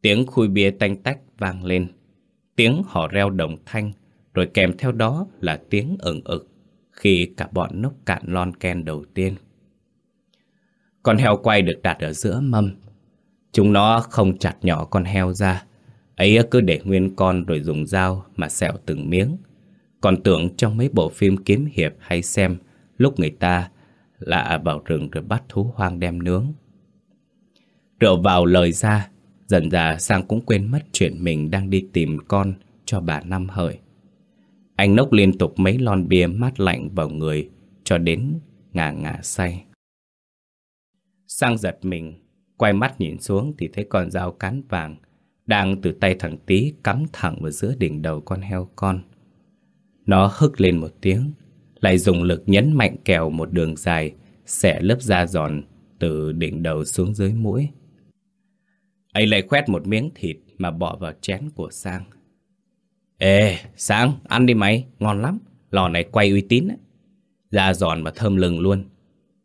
Tiếng khui bia tanh tách vang lên. Tiếng hò reo đồng thanh, rồi kèm theo đó là tiếng ửng ực khi cả bọn nốc cạn lon ken đầu tiên. Con heo quay được đặt ở giữa mâm Chúng nó không chặt nhỏ con heo ra, Ấy cứ để nguyên con rồi dùng dao mà xẻo từng miếng còn tưởng trong mấy bộ phim kiếm hiệp hay xem, Lúc người ta lạ vào rừng rồi bắt thú hoang đem nướng. Rượu vào lời ra, Dần dà sang cũng quên mất chuyện mình đang đi tìm con cho bà Năm Hợi. Anh nốc liên tục mấy lon bia mát lạnh vào người, Cho đến ngà ngà say. Sang giật mình, Quay mắt nhìn xuống thì thấy con dao cán vàng đang từ tay thằng tí cắm thẳng vào giữa đỉnh đầu con heo con. Nó hức lên một tiếng, lại dùng lực nhấn mạnh kèo một đường dài, xẻ lớp da giòn từ đỉnh đầu xuống dưới mũi. ấy lại khoét một miếng thịt mà bỏ vào chén của Sang. Ê, Sang, ăn đi mày, ngon lắm. Lò này quay uy tín ấy. Da giòn và thơm lừng luôn.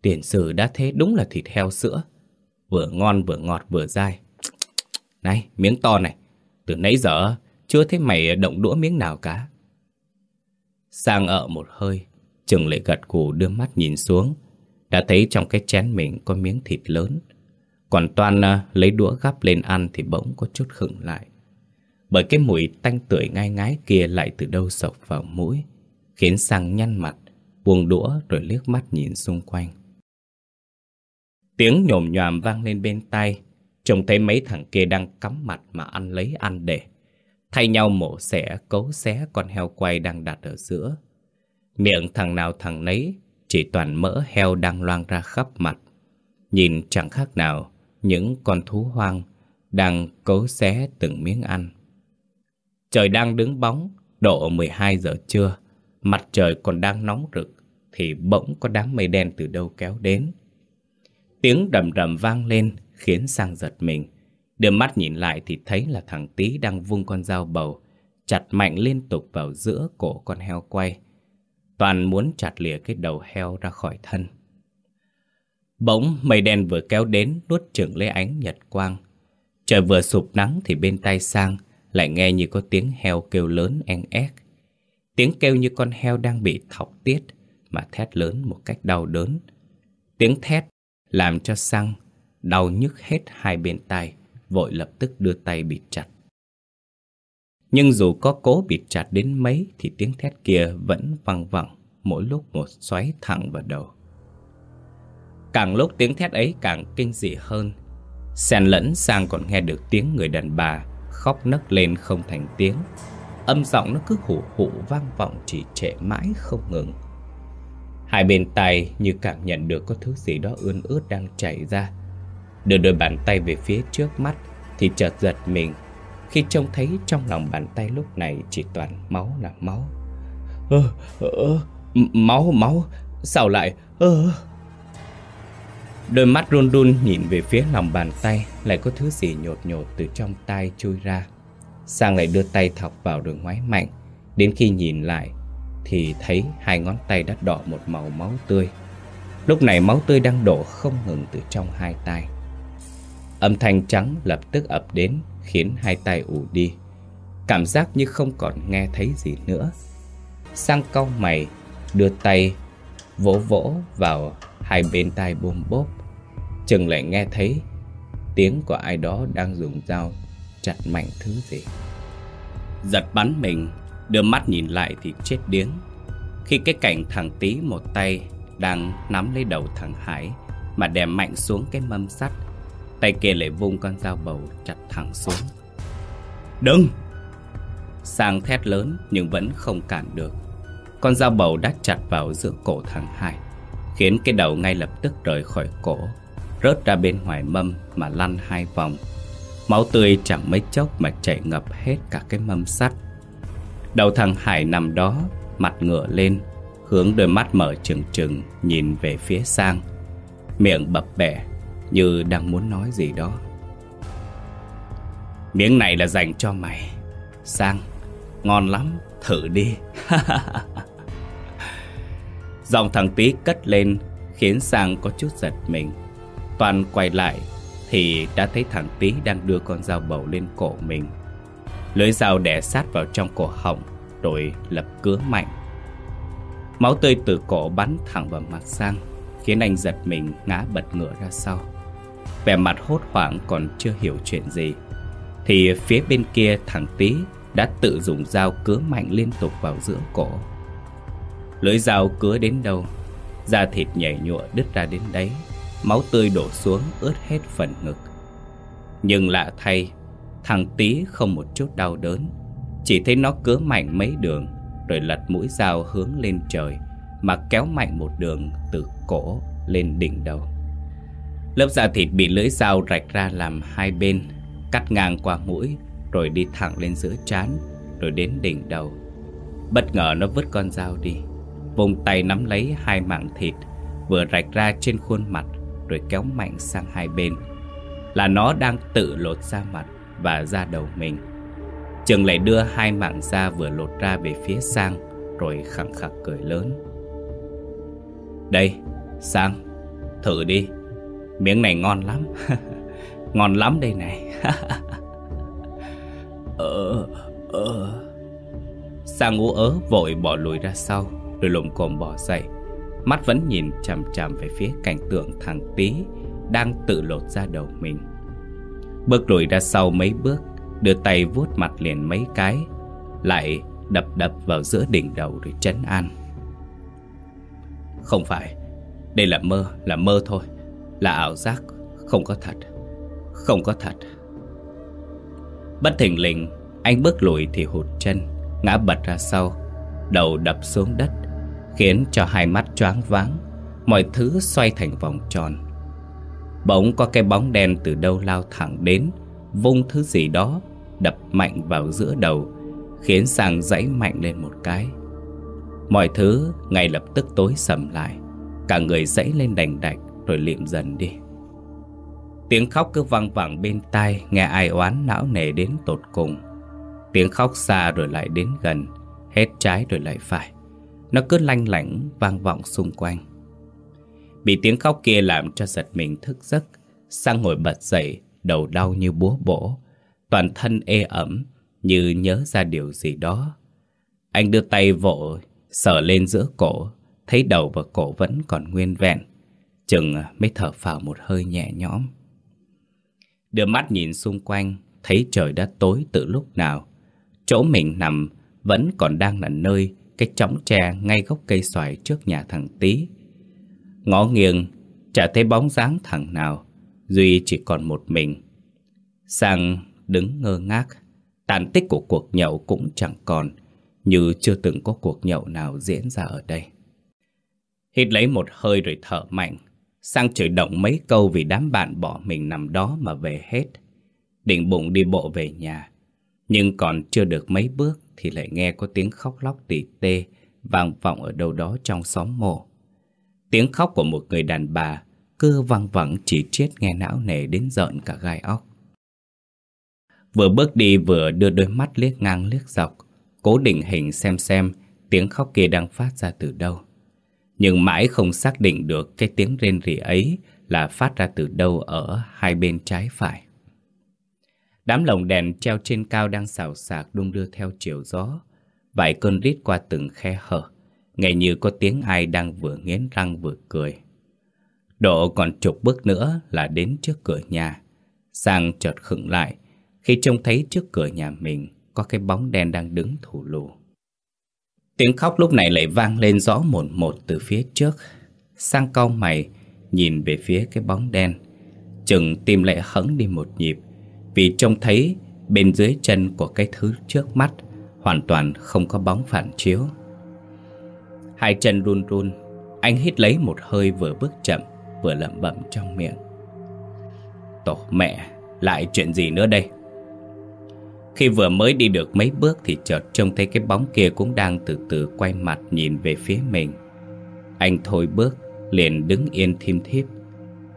Tiền sử đã thế đúng là thịt heo sữa. Vừa ngon vừa ngọt vừa dai. Này, miếng to này. Từ nãy giờ chưa thấy mày động đũa miếng nào cả. Sang ợ một hơi, Trường lại gật gù đưa mắt nhìn xuống. Đã thấy trong cái chén mình có miếng thịt lớn. Còn Toan à, lấy đũa gắp lên ăn Thì bỗng có chút khựng lại. Bởi cái mùi tanh tưởi ngai ngái kia Lại từ đâu sộc vào mũi Khiến sang nhăn mặt Buông đũa rồi liếc mắt nhìn xung quanh. Tiếng nhồm nhòm vang lên bên tai Trông thấy mấy thằng kia đang cắm mặt mà ăn lấy ăn để. Thay nhau mổ xẻ, cấu xé con heo quay đang đặt ở giữa. Miệng thằng nào thằng nấy Chỉ toàn mỡ heo đang loang ra khắp mặt. Nhìn chẳng khác nào Những con thú hoang Đang cấu xé từng miếng ăn. Trời đang đứng bóng Độ 12 giờ trưa. Mặt trời còn đang nóng rực Thì bỗng có đám mây đen từ đâu kéo đến. Tiếng đầm đầm vang lên Khiến sang giật mình. Đưa mắt nhìn lại thì thấy là thằng Tý đang vung con dao bầu, Chặt mạnh liên tục vào giữa cổ con heo quay. Toàn muốn chặt lìa cái đầu heo ra khỏi thân. Bỗng mây đen vừa kéo đến, nuốt chửng lấy ánh nhật quang. Trời vừa sụp nắng thì bên tay sang, Lại nghe như có tiếng heo kêu lớn en ép Tiếng kêu như con heo đang bị thọc tiết, Mà thét lớn một cách đau đớn. Tiếng thét làm cho sang đau nhức hết hai bên tai. Vội lập tức đưa tay bịt chặt. Nhưng dù có cố bịt chặt đến mấy Thì tiếng thét kia vẫn văng vẳng Mỗi lúc một xoáy thẳng vào đầu. Càng lúc tiếng thét ấy càng kinh dị hơn, Xen lẫn sang còn nghe được tiếng người đàn bà Khóc nấc lên không thành tiếng. Âm giọng nó cứ hủ hụ vang vọng chỉ trệ mãi không ngừng. Hai bên tay như cảm nhận được có thứ gì đó ươn ướt đang chảy ra. Đưa đôi bàn tay về phía trước mắt Thì chợt giật mình. Khi trông thấy trong lòng bàn tay lúc này chỉ toàn máu là máu. Ơ, ơ, Máu, máu Sao lại ơ Đôi mắt run run nhìn về phía lòng bàn tay Lại có thứ gì nhột nhột từ trong tay chui ra. Sang lại đưa tay thọc vào đường ngoái mạnh. Đến khi nhìn lại Thì thấy hai ngón tay đã đỏ một màu máu tươi. Lúc này máu tươi đang đổ không ngừng từ trong hai tay Âm thanh trắng lập tức ập đến, Khiến hai tay ù đi. Cảm giác như không còn nghe thấy gì nữa. Sang cau mày, Đưa tay Vỗ vỗ vào hai bên tai bôm bốp. Chừng lại nghe thấy Tiếng của ai đó đang dùng dao Chặt mạnh thứ gì. Giật bắn mình, Đưa mắt nhìn lại thì chết điếng. Khi cái cảnh thằng tí một tay Đang nắm lấy đầu thằng Hải Mà đè mạnh xuống cái mâm sắt Tay kia lại vung con dao bầu chặt thẳng xuống. Đừng! Sang thét lớn nhưng vẫn không cản được. Con dao bầu đã chặt vào giữa cổ thằng Hải Khiến cái đầu ngay lập tức rời khỏi cổ, Rớt ra bên ngoài mâm mà lăn hai vòng. Máu tươi chẳng mấy chốc mà chảy ngập hết cả cái mâm sắt. Đầu thằng Hải nằm đó, Mặt ngửa lên, Hướng đôi mắt mở trừng trừng Nhìn về phía sang. Miệng bập bẹ như đang muốn nói gì đó. Miếng này là dành cho mày. Sang, Ngon lắm, Thử đi. Giọng thằng tí cất lên, Khiến Sang có chút giật mình. Toàn quay lại, Thì đã thấy thằng tí đang đưa con dao bầu lên cổ mình. Lưỡi dao đẻ sát vào trong cổ họng, Rồi lập cứa mạnh. Máu tươi từ cổ bắn thẳng vào mặt Sang, Khiến anh giật mình ngã bật ngửa ra sau. Vẻ mặt hốt hoảng còn chưa hiểu chuyện gì. Thì phía bên kia, thằng Tý Đã tự dùng dao cứa mạnh liên tục vào giữa cổ. Lưỡi dao cứa đến đâu? Da thịt nhảy nhụa đứt ra đến đấy. Máu tươi đổ xuống, ướt hết phần ngực. Nhưng lạ thay, Thằng Tý không một chút đau đớn. Chỉ thấy nó cứa mạnh mấy đường, Rồi lật mũi dao hướng lên trời, Mà kéo mạnh một đường từ cổ lên đỉnh đầu. Lớp da thịt bị lưỡi dao rạch ra làm hai bên Cắt ngang qua mũi Rồi đi thẳng lên giữa trán Rồi đến đỉnh đầu. Bất ngờ nó vứt con dao đi Vùng tay nắm lấy hai mảng thịt Vừa rạch ra trên khuôn mặt Rồi kéo mạnh sang hai bên. Là nó đang tự lột da mặt Và da đầu mình. Trường lại đưa hai mảng da vừa lột ra về phía sang Rồi khẳng khặc cười lớn. Đây, sang, thử đi. Miếng này ngon lắm. Ngon lắm đây này. Ờ Ờ. Sang ú ớ vội bỏ lùi ra sau Rồi lùm cồm bỏ dậy. Mắt vẫn nhìn chằm chằm về phía cảnh tượng thằng tí Đang tự lột ra đầu mình. Bước lùi ra sau mấy bước Đưa tay vuốt mặt liền mấy cái Lại đập đập vào giữa đỉnh đầu rồi chấn an. Không phải Đây là mơ, là mơ thôi. Là ảo giác, không có thật Không có thật. Bất thình lình Anh bước lùi thì hụt chân Ngã bật ra sau Đầu đập xuống đất Khiến cho hai mắt choáng váng Mọi thứ xoay thành vòng tròn. Bỗng có cái bóng đen từ đâu lao thẳng đến Vung thứ gì đó Đập mạnh vào giữa đầu Khiến sang dãy mạnh lên một cái. Mọi thứ ngay lập tức tối sầm lại Cả người dãy lên đành đạch rồi liệm dần đi. Tiếng khóc cứ văng vẳng bên tai, Nghe ai oán não nề đến tột cùng. Tiếng khóc xa rồi lại đến gần Hết trái rồi lại phải. Nó cứ lanh lảnh, vang vọng xung quanh. Bị tiếng khóc kia làm cho giật mình thức giấc, Sang ngồi bật dậy, Đầu đau như búa bổ. Toàn thân ê ẩm, Như nhớ ra điều gì đó. Anh đưa tay vội Sờ lên giữa cổ, Thấy đầu và cổ vẫn còn nguyên vẹn. Chừng à, mới thở phào một hơi nhẹ nhõm. Đưa mắt nhìn xung quanh, Thấy trời đã tối từ lúc nào. Chỗ mình nằm Vẫn còn đang là nơi Cái chóng tre ngay gốc cây xoài trước nhà thằng Tý. Ngó nghiêng, Chả thấy bóng dáng thằng nào, Duy chỉ còn một mình. Sang đứng ngơ ngác, Tàn tích của cuộc nhậu cũng chẳng còn, Như chưa từng có cuộc nhậu nào diễn ra ở đây. Hít lấy một hơi rồi thở mạnh. Sang chửi động mấy câu vì đám bạn bỏ mình nằm đó mà về hết. Định bụng đi bộ về nhà. Nhưng còn chưa được mấy bước Thì lại nghe có tiếng khóc lóc tỉ tê, Vang vọng ở đâu đó trong xóm mộ. Tiếng khóc của một người đàn bà Cứ văng vẳng chỉ chết nghe não nề đến giận cả gai óc. Vừa bước đi vừa đưa đôi mắt liếc ngang liếc dọc, Cố định hình xem xem Tiếng khóc kia đang phát ra từ đâu. Nhưng mãi không xác định được Cái tiếng rên rỉ ấy Là phát ra từ đâu ở hai bên trái phải. Đám lồng đèn treo trên cao đang xào xạc đung đưa theo chiều gió. Vài cơn rít qua từng khe hở, Nghe như có tiếng ai đang vừa nghiến răng vừa cười. Độ còn chục bước nữa là đến trước cửa nhà. Sang chợt khựng lại, Khi trông thấy trước cửa nhà mình Có cái bóng đen đang đứng thủ lù. Tiếng khóc lúc này lại vang lên rõ một một từ phía trước. Sang cau mày, Nhìn về phía cái bóng đen. Chừng tim lại hẫng đi một nhịp, Vì trông thấy bên dưới chân của cái thứ trước mắt Hoàn toàn không có bóng phản chiếu. Hai chân run run, Anh hít lấy một hơi vừa bước chậm, Vừa lẩm bẩm trong miệng. Tổ mẹ, Lại chuyện gì nữa đây? Khi vừa mới đi được mấy bước Thì chợt trông thấy cái bóng kia Cũng đang từ từ quay mặt nhìn về phía mình. Anh thôi bước, Liền đứng yên thiêm thiếp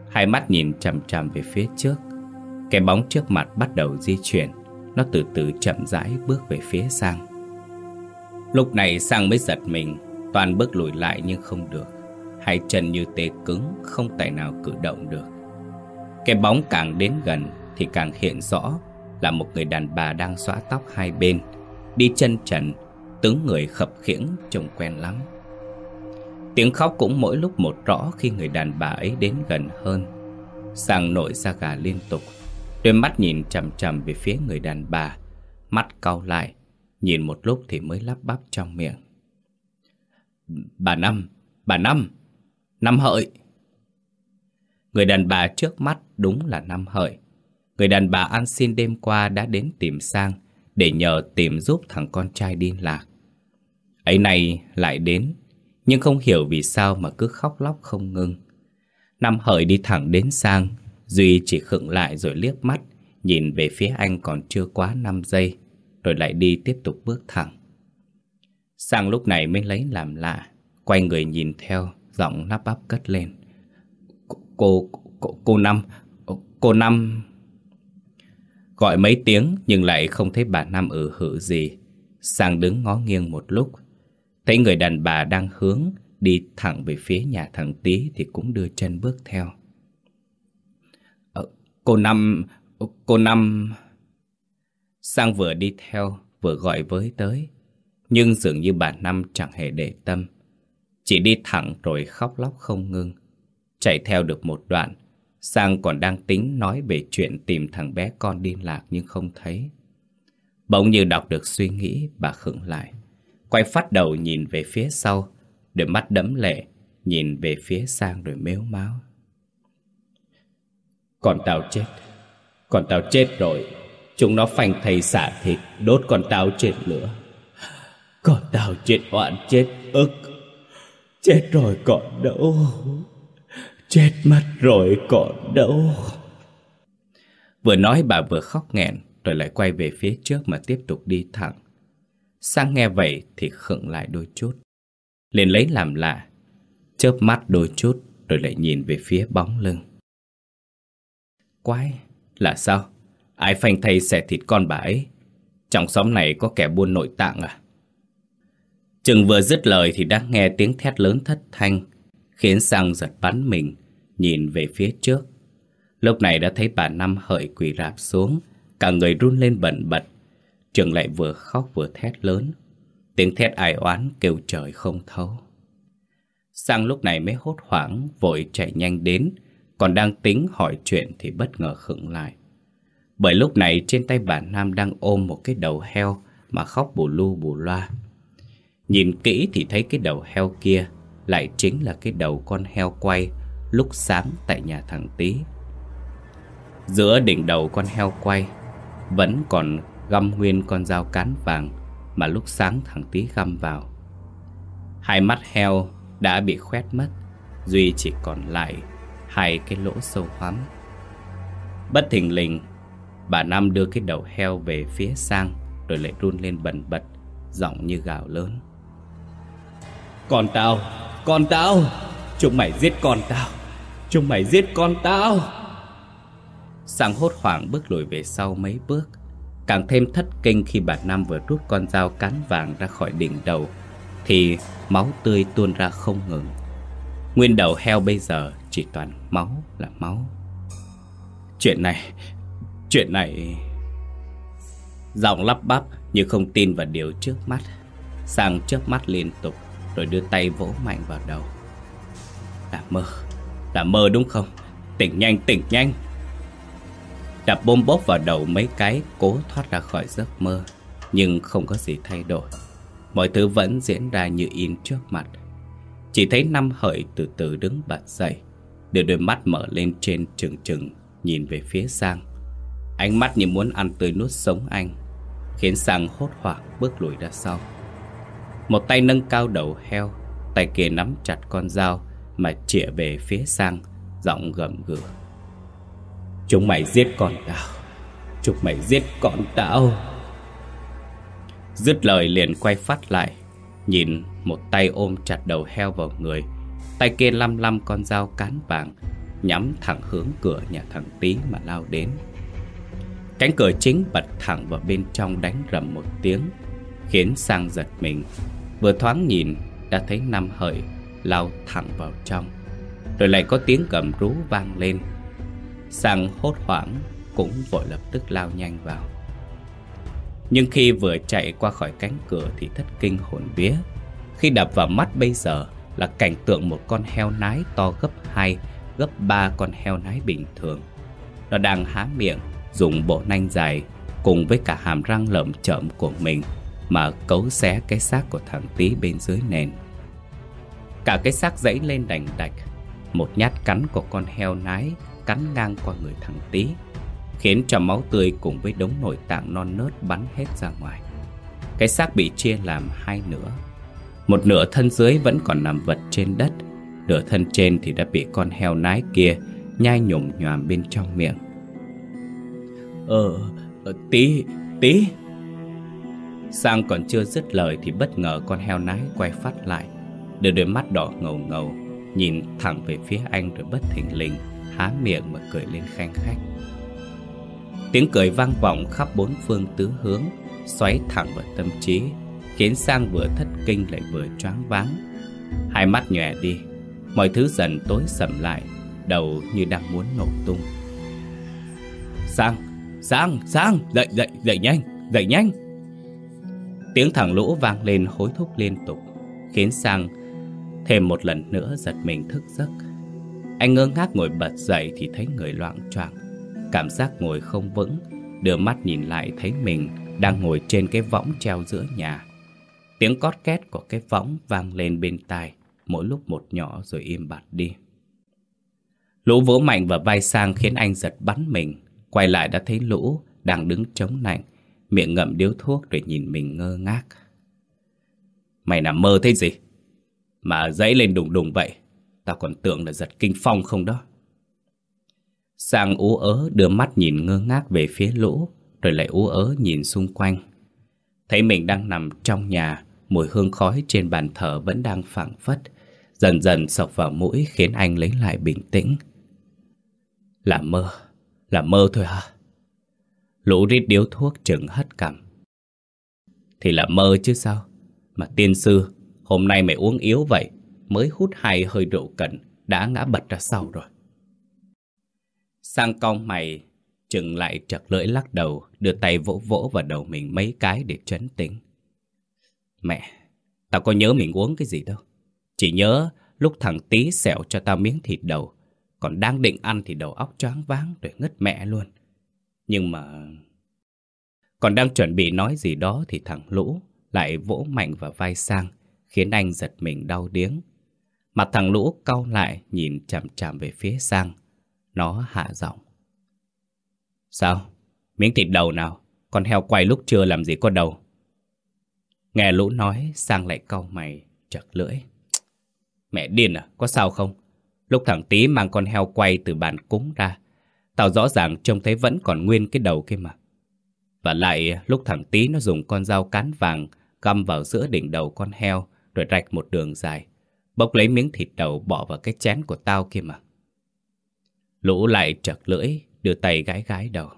Hai mắt nhìn chằm chằm về phía trước. Cái bóng trước mặt bắt đầu di chuyển, Nó từ từ chậm rãi bước về phía sang. Lúc này sang mới giật mình, Toàn bước lùi lại nhưng không được, Hai chân như tê cứng, Không tài nào cử động được. Cái bóng càng đến gần Thì càng hiện rõ là một người đàn bà đang xõa tóc hai bên Đi chân trần Tướng người khập khiễng trông quen lắm Tiếng khóc cũng mỗi lúc một rõ Khi người đàn bà ấy đến gần hơn Sang nội ra gà liên tục Đôi mắt nhìn chằm chằm về phía người đàn bà Mắt cau lại Nhìn một lúc thì mới lắp bắp trong miệng Bà Năm, bà Năm, Năm Hợi. Người đàn bà trước mắt đúng là Năm Hợi. Người đàn bà ăn xin đêm qua đã đến tìm sang để nhờ tìm giúp thằng con trai đi lạc. Ấy này lại đến, nhưng không hiểu vì sao mà cứ khóc lóc không ngưng. Năm Hợi đi thẳng đến sang, Duy chỉ khựng lại rồi liếc mắt, nhìn về phía anh còn chưa quá 5 giây, rồi lại đi tiếp tục bước thẳng. Sang lúc này mới lấy làm lạ Quay người nhìn theo Giọng lắp bắp cất lên Cô, cô, cô Năm Cô Năm Gọi mấy tiếng nhưng lại không thấy bà Năm ừ hử gì. Sang đứng ngó nghiêng một lúc. Thấy người đàn bà đang hướng Đi thẳng về phía nhà thằng Tý Thì cũng đưa chân bước theo. Ờ, Cô Năm Cô Năm. Sang vừa đi theo Vừa gọi với tới. Nhưng dường như bà Năm chẳng hề để tâm. Chỉ đi thẳng rồi khóc lóc không ngưng. Chạy theo được một đoạn, Sang còn đang tính nói về chuyện tìm thằng bé con đi lạc nhưng không thấy. Bỗng như đọc được suy nghĩ, bà khựng lại. Quay phát đầu nhìn về phía sau, đôi mắt đẫm lệ, nhìn về phía Sang rồi mếu máu. Còn tao chết, còn tao chết rồi. Chúng nó phanh thầy xả thịt, đốt con tao trên lửa. Còn tao chết oan chết ức. Chết rồi còn đâu. Chết mất rồi còn đâu. Vừa nói bà vừa khóc nghẹn, rồi lại quay về phía trước mà tiếp tục đi thẳng. Sang nghe vậy thì khựng lại đôi chút. liền lấy làm lạ, chớp mắt đôi chút rồi lại nhìn về phía bóng lưng. Quái, là sao? Ai phanh thầy xẻ thịt con bà ấy? Trong xóm này có kẻ buôn nội tạng à? Chừng vừa dứt lời thì đã nghe tiếng thét lớn thất thanh, khiến Sang giật bắn mình, nhìn về phía trước. Lúc này đã thấy bà Năm hợi quỳ rạp xuống, cả người run lên bẩn bật. Trường lại vừa khóc vừa thét lớn, tiếng thét ai oán kêu trời không thấu. Sang lúc này mới hốt hoảng, vội chạy nhanh đến, còn đang tính hỏi chuyện thì bất ngờ khựng lại. Bởi lúc này trên tay bà Nam đang ôm một cái đầu heo mà khóc bù lu bù loa. Nhìn kỹ thì thấy cái đầu heo kia lại chính là cái đầu con heo quay lúc sáng tại nhà thằng Tý. Giữa đỉnh đầu con heo quay vẫn còn găm nguyên con dao cán vàng mà lúc sáng thằng Tý găm vào. Hai mắt heo đã bị khoét mất, Duy chỉ còn lại hai cái lỗ sâu hoắm. Bất thình lình, bà Năm đưa cái đầu heo về phía sang rồi lại run lên bần bật, giọng như gào lớn. Con tao, con tao, chúng mày giết con tao, chúng mày giết con tao. Sang hốt hoảng bước lùi về sau mấy bước, càng thêm thất kinh khi bà nam vừa rút con dao cán vàng ra khỏi đỉnh đầu, thì máu tươi tuôn ra không ngừng. Nguyên đầu heo bây giờ chỉ toàn máu là máu. Chuyện này Chuyện này. Giọng lắp bắp như không tin vào điều trước mắt. Sang chớp mắt liên tục Rồi đưa tay vỗ mạnh vào đầu. Đã mơ. Là mơ đúng không? Tỉnh nhanh tỉnh nhanh. Đập bôm bốp vào đầu mấy cái, Cố thoát ra khỏi giấc mơ, Nhưng không có gì thay đổi. Mọi thứ vẫn diễn ra như in trước mặt. Chỉ thấy năm hợi từ từ đứng bật dậy, Đưa đôi mắt mở lên trên trừng trừng, Nhìn về phía Sang. Ánh mắt như muốn ăn tươi nuốt sống anh, Khiến Sang hốt hoảng bước lùi ra sau. Một tay nâng cao đầu heo, Tay kia nắm chặt con dao mà chĩa về phía Sang, Giọng gầm gừ. Chúng mày giết con tao. Chúng mày giết con tao. Dứt lời liền quay phát lại, Nhìn một tay ôm chặt đầu heo vào người. Tay kia lăm lăm con dao cán vàng, Nhắm thẳng hướng cửa nhà thằng Tý mà lao đến. Cánh cửa chính bật thẳng vào bên trong đánh rầm một tiếng, Khiến Sang giật mình. Vừa thoáng nhìn, đã thấy Năm Hợi lao thẳng vào trong Rồi lại có tiếng cầm rú vang lên Sang hốt hoảng cũng vội lập tức lao nhanh vào Nhưng khi vừa chạy qua khỏi cánh cửa thì thất kinh hồn vía Khi đập vào mắt bây giờ là cảnh tượng một con heo nái to gấp 2, gấp 3 con heo nái bình thường. Nó đang há miệng, dùng bộ nanh dài cùng với cả hàm răng lợm chợm của mình mà cấu xé cái xác của thằng tí bên dưới nền. Cả cái xác dãy lên đành đạch, một nhát cắn của con heo nái cắn ngang qua người thằng tí, khiến cho máu tươi cùng với đống nội tạng non nớt bắn hết ra ngoài. Cái xác bị chia làm hai nửa. Một nửa thân dưới vẫn còn nằm vật trên đất Nửa thân trên thì đã bị con heo nái kia Nhai nhổm nhòm bên trong miệng. Ờ, ờ tí, tí Sang còn chưa dứt lời thì bất ngờ con heo nái quay phát lại. Đưa đôi mắt đỏ ngầu ngầu Nhìn thẳng về phía anh rồi bất thình lình Há miệng mà cười lên khanh khách. Tiếng cười vang vọng khắp bốn phương tứ hướng Xoáy thẳng vào tâm trí Khiến Sang vừa thất kinh lại vừa choáng váng. Hai mắt nhòe đi Mọi thứ dần tối sầm lại Đầu như đang muốn nổ tung. Sang, Sang, Sang Dậy, dậy, dậy nhanh, dậy nhanh. Tiếng thằng lũ vang lên hối thúc liên tục Khiến Sang Thêm một lần nữa giật mình thức giấc. Anh ngơ ngác ngồi bật dậy thì thấy người loạn choạng. Cảm giác ngồi không vững, Đưa mắt nhìn lại thấy mình Đang ngồi trên cái võng treo giữa nhà. Tiếng cót két của cái võng vang lên bên tai, Mỗi lúc một nhỏ rồi im bặt đi. Lũ vỗ mạnh vào vai sang khiến anh giật bắn mình. Quay lại đã thấy Lũ đang đứng chống nạnh Miệng ngậm điếu thuốc rồi nhìn mình ngơ ngác. Mày nằm mơ thấy gì? Mà dãy lên đùng đùng vậy Tao còn tưởng là giật kinh phong không đó. Sang ú ớ đưa mắt nhìn ngơ ngác về phía lũ Rồi lại ú ớ nhìn xung quanh. Thấy mình đang nằm trong nhà Mùi hương khói trên bàn thờ vẫn đang phảng phất Dần dần sộc vào mũi khiến anh lấy lại bình tĩnh. Là mơ, là mơ thôi hả? Lũ rít điếu thuốc chừng hất cằm. Thì là mơ chứ sao? Mà tiên sư Hôm nay mày uống yếu vậy, Mới hút hai hơi rượu cần Đã ngã bật ra sau rồi. Sang cong mày, Chừng lại chật lưỡi lắc đầu, Đưa tay vỗ vỗ vào đầu mình mấy cái để trấn tĩnh. Mẹ, Tao có nhớ mình uống cái gì đâu. Chỉ nhớ lúc thằng tí xẻo cho tao miếng thịt đầu, Còn đang định ăn thì đầu óc choáng váng Rồi ngất mẹ luôn. Nhưng mà Còn đang chuẩn bị nói gì đó Thì thằng Lũ lại vỗ mạnh vào vai sang Khiến anh giật mình đau điếng Mặt thằng Lũ cau lại Nhìn chằm chằm về phía sang Nó hạ giọng Sao? Miếng thịt đầu nào? Con heo quay lúc trưa làm gì có đầu? Nghe Lũ nói, Sang lại cau mày, chật lưỡi. Mẹ điên à, có sao không? Lúc thằng Tý mang con heo quay từ bàn cúng ra, tao rõ ràng trông thấy vẫn còn nguyên cái đầu kia mà. Và lại, lúc thằng Tý nó dùng con dao cán vàng găm vào giữa đỉnh đầu con heo, rồi rạch một đường dài, bốc lấy miếng thịt đầu bỏ vào cái chén của tao kia mà. Lũ lại chật lưỡi, đưa tay gái gái đầu.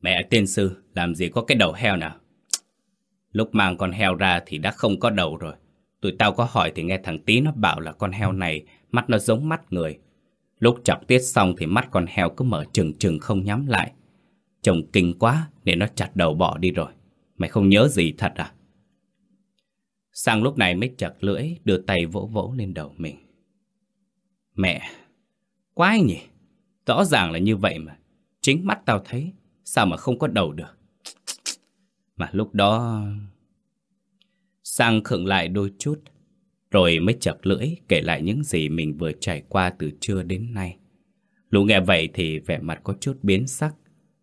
Mẹ tiên sư, làm gì có cái đầu heo nào? Lúc mang con heo ra thì đã không có đầu rồi. Tụi tao có hỏi thì nghe thằng Tí nó bảo là con heo này mắt nó giống mắt người. Lúc chọc tiết xong thì mắt con heo cứ mở trừng trừng không nhắm lại. Chồng kinh quá nên nó chặt đầu bỏ đi rồi. Mày không nhớ gì thật à? Sang lúc này mới chặt lưỡi đưa tay vỗ vỗ lên đầu mình. Mẹ, quái nhỉ? Rõ ràng là như vậy mà. Chính mắt tao thấy, sao mà không có đầu được. Mà lúc đó... Sang khựng lại đôi chút, rồi mới chập lưỡi kể lại những gì mình vừa trải qua từ trưa đến nay. Lũ nghe vậy thì vẻ mặt có chút biến sắc,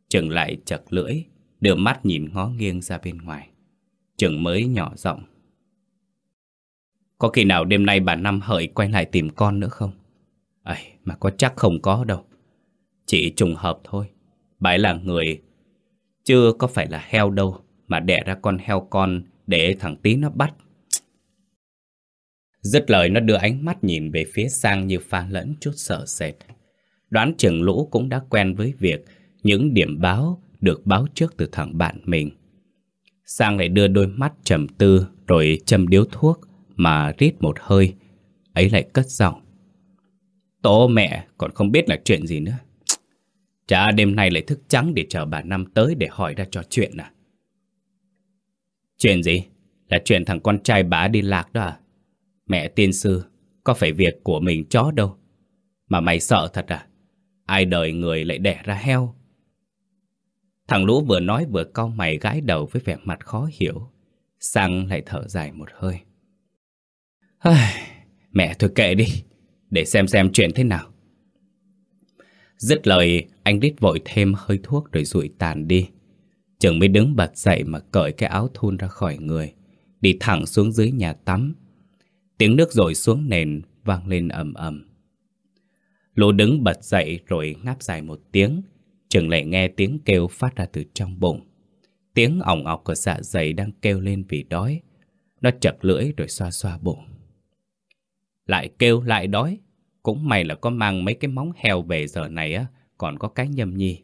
chừng lại chật lưỡi, đưa mắt nhìn ngó nghiêng ra bên ngoài. Chừng mới nhỏ giọng. Có khi nào đêm nay bà Năm Hợi quay lại tìm con nữa không? ấy mà có chắc không có đâu. Chỉ trùng hợp thôi. Bà ấy là người, chưa có phải là heo đâu, mà đẻ ra con heo con để thằng tí nó bắt. Dứt lời nó đưa ánh mắt nhìn về phía sang như pha lẫn chút sợ sệt. Đoán chừng lũ cũng đã quen với việc những điểm báo được báo trước từ thằng bạn mình. Sang lại đưa đôi mắt trầm tư rồi châm điếu thuốc mà rít một hơi. Ấy lại cất giọng. Tố mẹ còn không biết là chuyện gì nữa. Chả đêm nay lại thức trắng để chờ bà Năm tới để hỏi ra trò chuyện à? Chuyện gì? Là chuyện thằng con trai bà đi lạc đó à? Mẹ tiên sư, có phải việc của mình chó đâu. Mà mày sợ thật à? Ai đời người lại đẻ ra heo? Thằng Lũ vừa nói vừa cau mày gãi đầu với vẻ mặt khó hiểu. Sang lại thở dài một hơi. Mẹ thôi kệ đi, để xem xem chuyện thế nào. Dứt lời, anh đít vội thêm hơi thuốc rồi rụi tàn đi. Trường mới đứng bật dậy mà cởi cái áo thun ra khỏi người, đi thẳng xuống dưới nhà tắm. Tiếng nước rội xuống nền vang lên ầm ầm. Lũ đứng bật dậy rồi ngáp dài một tiếng, Trường lại nghe tiếng kêu phát ra từ trong bụng. Tiếng ỏng ọc của dạ dày đang kêu lên vì đói. Nó chật lưỡi rồi xoa xoa bụng. Lại kêu lại đói. Cũng may là có mang mấy cái móng heo về giờ này á, còn có cái nhâm nhi.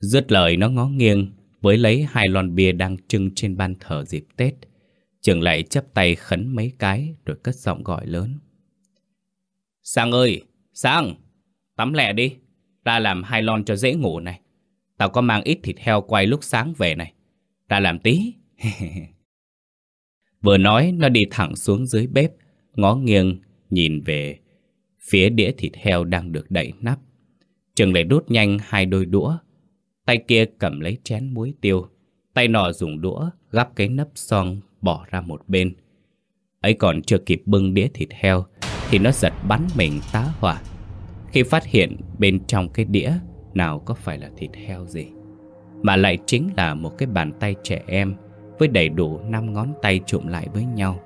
Dứt lời nó ngó nghiêng với lấy hai lon bia đang trưng trên ban thờ dịp Tết. Trường lại chấp tay khấn mấy cái rồi cất giọng gọi lớn. Sang ơi! Sang! Tắm lẹ đi! Ra làm hai lon cho dễ ngủ này. Tao có mang ít thịt heo quay lúc sáng về này. Ra làm tí! Vừa nói, nó đi thẳng xuống dưới bếp, Ngó nghiêng, nhìn về Phía đĩa thịt heo đang được đậy nắp. Trường lại đút nhanh hai đôi đũa, Tay kia cầm lấy chén muối tiêu, Tay nọ dùng đũa gắp cái nắp son bỏ ra một bên. Ấy còn chưa kịp bưng đĩa thịt heo, Thì nó giật bắn mình tá hỏa. Khi phát hiện bên trong cái đĩa Nào có phải là thịt heo gì, Mà lại chính là một cái bàn tay trẻ em với đầy đủ năm ngón tay trụm lại với nhau.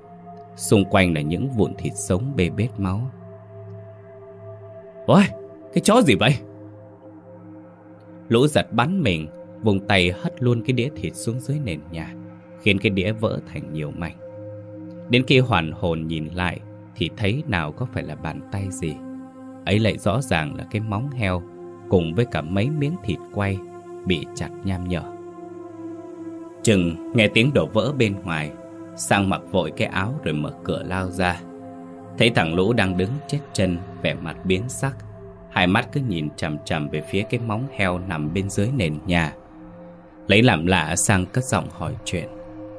Xung quanh là những vụn thịt sống bê bết máu. Ôi, cái chó gì vậy? Lũ giật bắn mình Vùng tay hất luôn cái đĩa thịt xuống dưới nền nhà Khiến cái đĩa vỡ thành nhiều mảnh. Đến khi hoàn hồn nhìn lại Thì thấy nào có phải là bàn tay gì. Ấy lại rõ ràng là cái móng heo Cùng với cả mấy miếng thịt quay Bị chặt nham nhở. Chừng nghe tiếng đổ vỡ bên ngoài, Sang mặc vội cái áo rồi mở cửa lao ra. Thấy thằng Lũ đang đứng chết chân, Vẻ mặt biến sắc. Hai mắt cứ nhìn chằm chằm về phía cái móng heo nằm bên dưới nền nhà. Lấy làm lạ, sang cất giọng hỏi chuyện.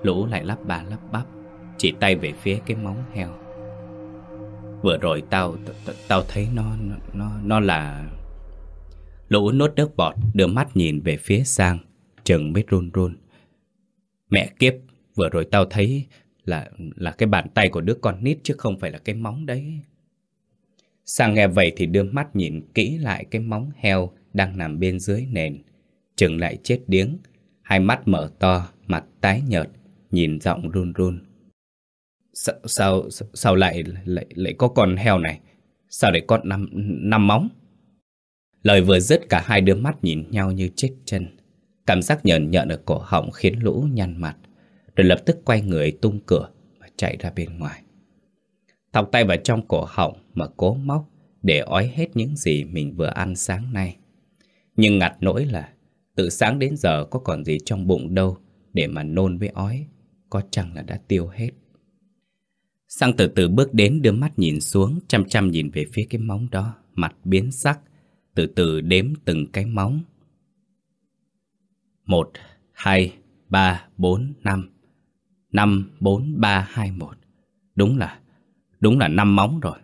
Lũ lại lắp ba lắp bắp, Chỉ tay về phía cái móng heo. Vừa rồi tao Tao thấy nó Nó nó là Lũ nuốt nước bọt, Đưa mắt nhìn về phía sang, Chừng mới run run. Mẹ kiếp Vừa rồi tao thấy là là cái bàn tay của đứa con nít chứ không phải là cái móng đấy. Sang nghe vậy thì đưa mắt nhìn kỹ lại cái móng heo đang nằm bên dưới nền. Chừng lại chết điếng, hai mắt mở to, mặt tái nhợt, nhìn giọng run run. Sao, sao, sao lại, lại, lại có con heo này? Sao lại có năm, năm móng? Lời vừa dứt cả hai đứa mắt nhìn nhau như chết chân. Cảm giác nhợn nhợn ở cổ họng khiến lũ nhăn mặt. Rồi lập tức quay người tung cửa Và chạy ra bên ngoài. Thọc tay vào trong cổ họng Mà cố móc Để ói hết những gì mình vừa ăn sáng nay. Nhưng ngặt nỗi là Từ sáng đến giờ có còn gì trong bụng đâu Để mà nôn với ói, Có chăng là đã tiêu hết. Sang từ từ bước đến đưa mắt nhìn xuống, Chăm chăm nhìn về phía cái móng đó, Mặt biến sắc, Từ từ đếm từng cái móng. Một, hai, ba, bốn, năm. 5, 4, 3, 2, 1 Đúng là, đúng là năm móng rồi.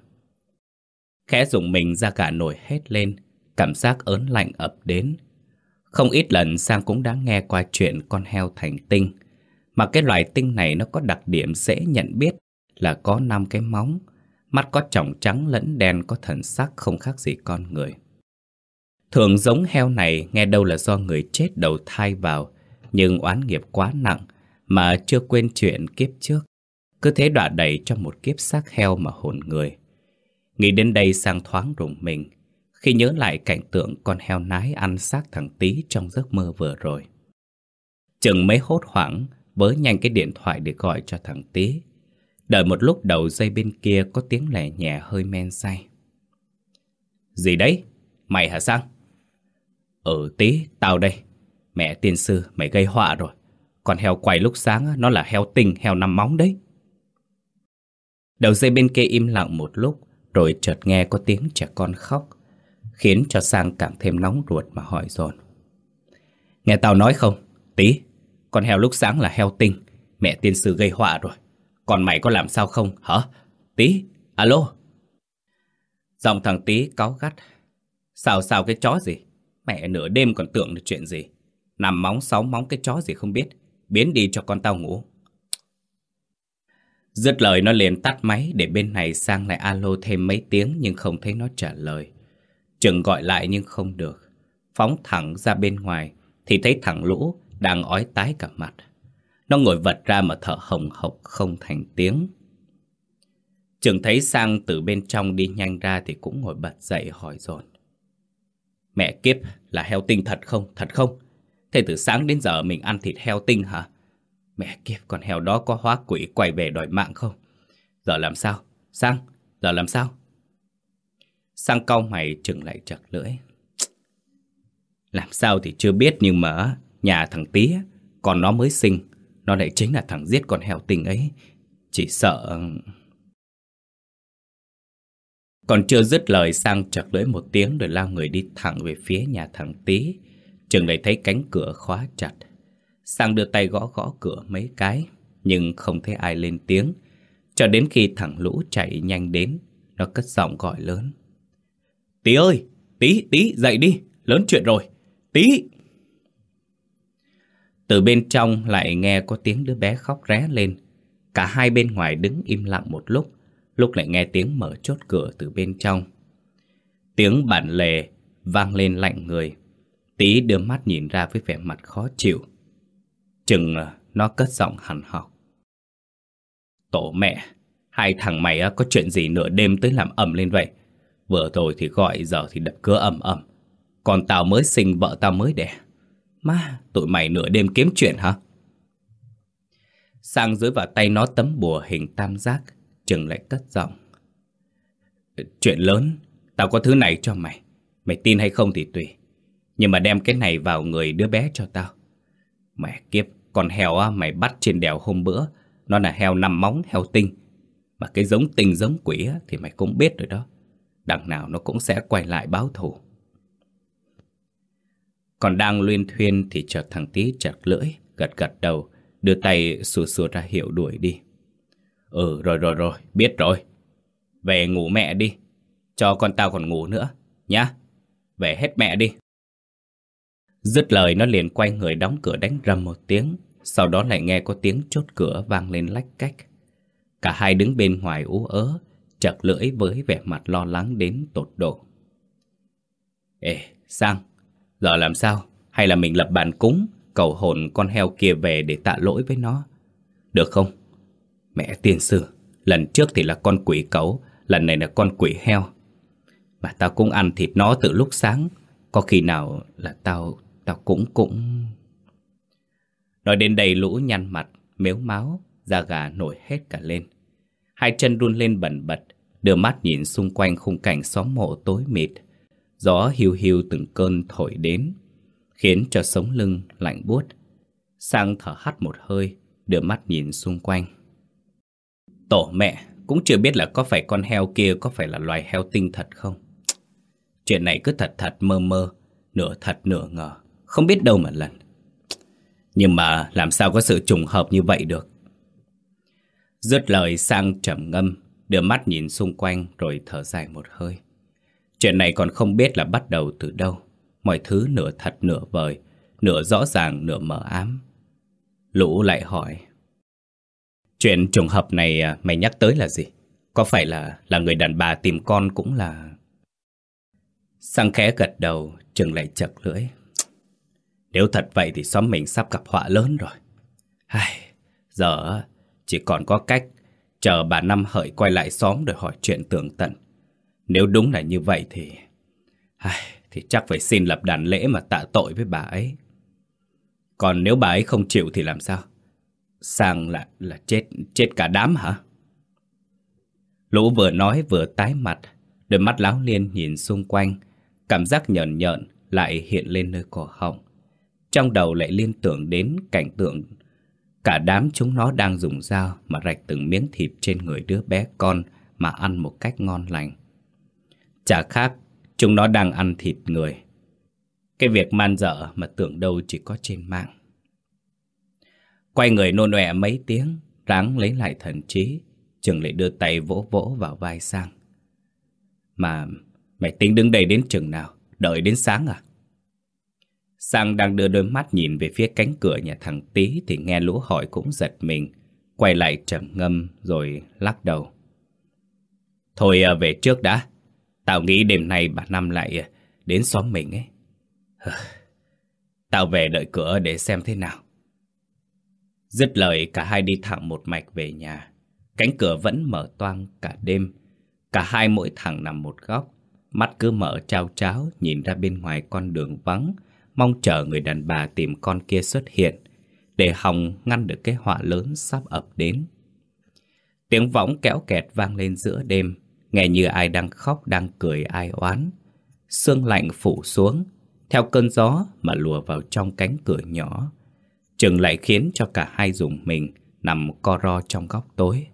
Khẽ dùng mình ra cả nổi hết lên Cảm giác ớn lạnh ập đến. Không ít lần Sang cũng đã nghe qua chuyện con heo thành tinh Mà cái loài tinh này nó có đặc điểm dễ nhận biết Là có 5 cái móng Mắt có tròng trắng lẫn đen có thần sắc không khác gì con người. Thường giống heo này nghe đâu là do người chết đầu thai vào, Nhưng oán nghiệp quá nặng mà chưa quên chuyện kiếp trước. Cứ thế đọa đầy trong một kiếp xác heo mà hồn người. Nghĩ đến đây sang thoáng rùng mình, khi nhớ lại cảnh tượng con heo nái ăn xác thằng Tý trong giấc mơ vừa rồi. Chừng mấy hốt hoảng với nhanh cái điện thoại để gọi cho thằng Tý. Đợi một lúc đầu dây bên kia có tiếng lẻ nhẹ hơi men say. Gì đấy? Mày hả Sang? Ờ, ừ Tý, tao đây. Mẹ tiên sư, mày gây họa rồi. Còn heo quay lúc sáng nó là heo tinh, heo năm móng đấy. Đầu dây bên kia im lặng một lúc, rồi chợt nghe có tiếng trẻ con khóc, khiến cho Sang càng thêm nóng ruột mà hỏi dồn. Nghe tao nói không, tí, con heo lúc sáng là heo tinh, mẹ tiên sư gây họa rồi. Còn mày có làm sao không, hả? Tí, alo? Giọng thằng tí cáu gắt. Sao sao cái chó gì? Mẹ nửa đêm còn tưởng được chuyện gì? Nằm móng sáu móng cái chó gì không biết. Biến đi cho con tao ngủ. Dứt lời nó liền tắt máy Để bên này sang lại alo thêm mấy tiếng Nhưng không thấy nó trả lời. Chừng gọi lại nhưng không được. Phóng thẳng ra bên ngoài Thì thấy thằng Lũ đang ói tái cả mặt. Nó ngồi vật ra mà thở hồng hộc không thành tiếng. Trường thấy sang từ bên trong đi nhanh ra Thì cũng ngồi bật dậy hỏi dồn. Mẹ kiếp là heo tinh thật không, thật không Thế từ sáng đến giờ mình ăn thịt heo tinh hả? Mẹ kiếp con heo đó có hóa quỷ quay về đòi mạng không? Giờ làm sao? Sang, giờ làm sao? Sang cau mày chừng lại chặt lưỡi. Làm sao thì chưa biết nhưng mà nhà thằng Tía, còn nó mới sinh, nó lại chính là thằng giết con heo tinh ấy. Chỉ sợ... Còn chưa dứt lời sang chặt lưỡi một tiếng rồi lao người đi thẳng về phía nhà thằng Tý. Trường lại thấy cánh cửa khóa chặt Sang đưa tay gõ gõ cửa mấy cái nhưng không thấy ai lên tiếng. Cho đến khi thằng Lũ chạy nhanh đến, nó cất giọng gọi lớn. Tí ơi, tí, tí, dậy đi, lớn chuyện rồi, tí. Từ bên trong lại nghe có tiếng đứa bé khóc ré lên. Cả hai bên ngoài đứng im lặng một lúc, lúc lại nghe tiếng mở chốt cửa từ bên trong. Tiếng bản lề vang lên lạnh người. Tí đưa mắt nhìn ra với vẻ mặt khó chịu. Chừng à, nó cất giọng hằn học. Tổ mẹ, hai thằng mày à, có chuyện gì nửa đêm tới làm ẩm lên vậy? Vừa rồi thì gọi, giờ thì đập cửa ẩm ẩm. Còn tao mới sinh vợ tao mới đẻ. Má, tụi mày nửa đêm kiếm chuyện hả? Sang dưới vào tay nó tấm bùa hình tam giác, chừng lại cất giọng. Chuyện lớn, tao có thứ này cho mày. Mày tin hay không thì tùy. Nhưng mà đem cái này vào người đứa bé cho tao. Mẹ kiếp, con heo á, mày bắt trên đèo hôm bữa, nó là heo nằm móng, heo tinh. Mà cái giống tinh giống quỷ á, thì mày cũng biết rồi đó. Đằng nào nó cũng sẽ quay lại báo thù. Còn đang luyên thuyên thì chợt thằng tí chặt lưỡi, gật gật đầu, đưa tay xua xua ra hiệu đuổi đi. Ừ rồi rồi rồi, biết rồi. Về ngủ mẹ đi, cho con tao còn ngủ nữa, nhá. Về hết mẹ đi. Dứt lời nó liền quay người đóng cửa đánh rầm một tiếng, sau đó lại nghe có tiếng chốt cửa vang lên lách cách. Cả hai đứng bên ngoài ú ớ, chật lưỡi với vẻ mặt lo lắng đến tột độ. Ê, Sang, giờ làm sao? Hay là mình lập bàn cúng, cầu hồn con heo kia về để tạ lỗi với nó? Được không? Mẹ tiên sư, lần trước thì là con quỷ cấu, lần này là con quỷ heo. Mà tao cũng ăn thịt nó từ lúc sáng, có khi nào là tao, tao cũng cũng... Nói đến đây lũ nhăn mặt, mếu máu, da gà nổi hết cả lên. Hai chân run lên bẩn bật, đưa mắt nhìn xung quanh khung cảnh xóm mộ tối mịt. Gió hiu hiu từng cơn thổi đến, khiến cho sống lưng lạnh buốt. Sang thở hắt một hơi, đưa mắt nhìn xung quanh. Tổ mẹ, cũng chưa biết là có phải con heo kia có phải là loài heo tinh thật không. Chuyện này cứ thật thật mơ mơ, nửa thật nửa ngờ, không biết đâu mà lần. Nhưng mà làm sao có sự trùng hợp như vậy được? Dứt lời sang trầm ngâm, đưa mắt nhìn xung quanh rồi thở dài một hơi. Chuyện này còn không biết là bắt đầu từ đâu. Mọi thứ nửa thật nửa vời, nửa rõ ràng nửa mờ ám. Lũ lại hỏi. Chuyện trùng hợp này à, mày nhắc tới là gì? Có phải là là người đàn bà tìm con cũng là... Sang khẽ gật đầu, chừng lại chật lưỡi. Nếu thật vậy thì xóm mình sắp gặp họa lớn rồi. Ai, giờ chỉ còn có cách chờ bà Năm Hợi quay lại xóm để hỏi chuyện tường tận. Nếu đúng là như vậy thì... Ai, thì chắc phải xin lập đàn lễ mà tạ tội với bà ấy. Còn nếu bà ấy không chịu thì làm sao? Sang là là chết chết cả đám hả? Lũ vừa nói vừa tái mặt, đôi mắt láo liên nhìn xung quanh, cảm giác nhợn nhợn lại hiện lên nơi cổ họng. Trong đầu lại liên tưởng đến cảnh tượng cả đám chúng nó đang dùng dao mà rạch từng miếng thịt trên người đứa bé con mà ăn một cách ngon lành. Chả khác, chúng nó đang ăn thịt người. Cái việc man dợ mà tưởng đâu chỉ có trên mạng. Quay người nôn ọe mấy tiếng, ráng lấy lại thần trí, trường lại đưa tay vỗ vỗ vào vai sang. Mà mày tính đứng đây đến chừng nào? Đợi đến sáng à? Sang đang đưa đôi mắt nhìn về phía cánh cửa nhà thằng Tý thì nghe lũ hỏi cũng giật mình, quay lại trầm ngâm rồi lắc đầu. Thôi à, về trước đã, tao nghĩ đêm nay bà Năm lại ờ, đến xóm mình ấy. Tao về đợi cửa để xem thế nào. Dứt lời cả hai đi thẳng một mạch về nhà. Cánh cửa vẫn mở toang cả đêm. Cả hai mỗi thằng nằm một góc. Mắt cứ mở trao cháo nhìn ra bên ngoài con đường vắng mong chờ người đàn bà tìm con kia xuất hiện, để hòng ngăn được cái họa lớn sắp ập đến. Tiếng võng kéo kẹt vang lên giữa đêm, nghe như ai đang khóc đang cười ai oán. Sương lạnh phủ xuống, theo cơn gió mà lùa vào trong cánh cửa nhỏ. Chừng lại khiến cho cả hai dùng mình nằm co ro trong góc tối.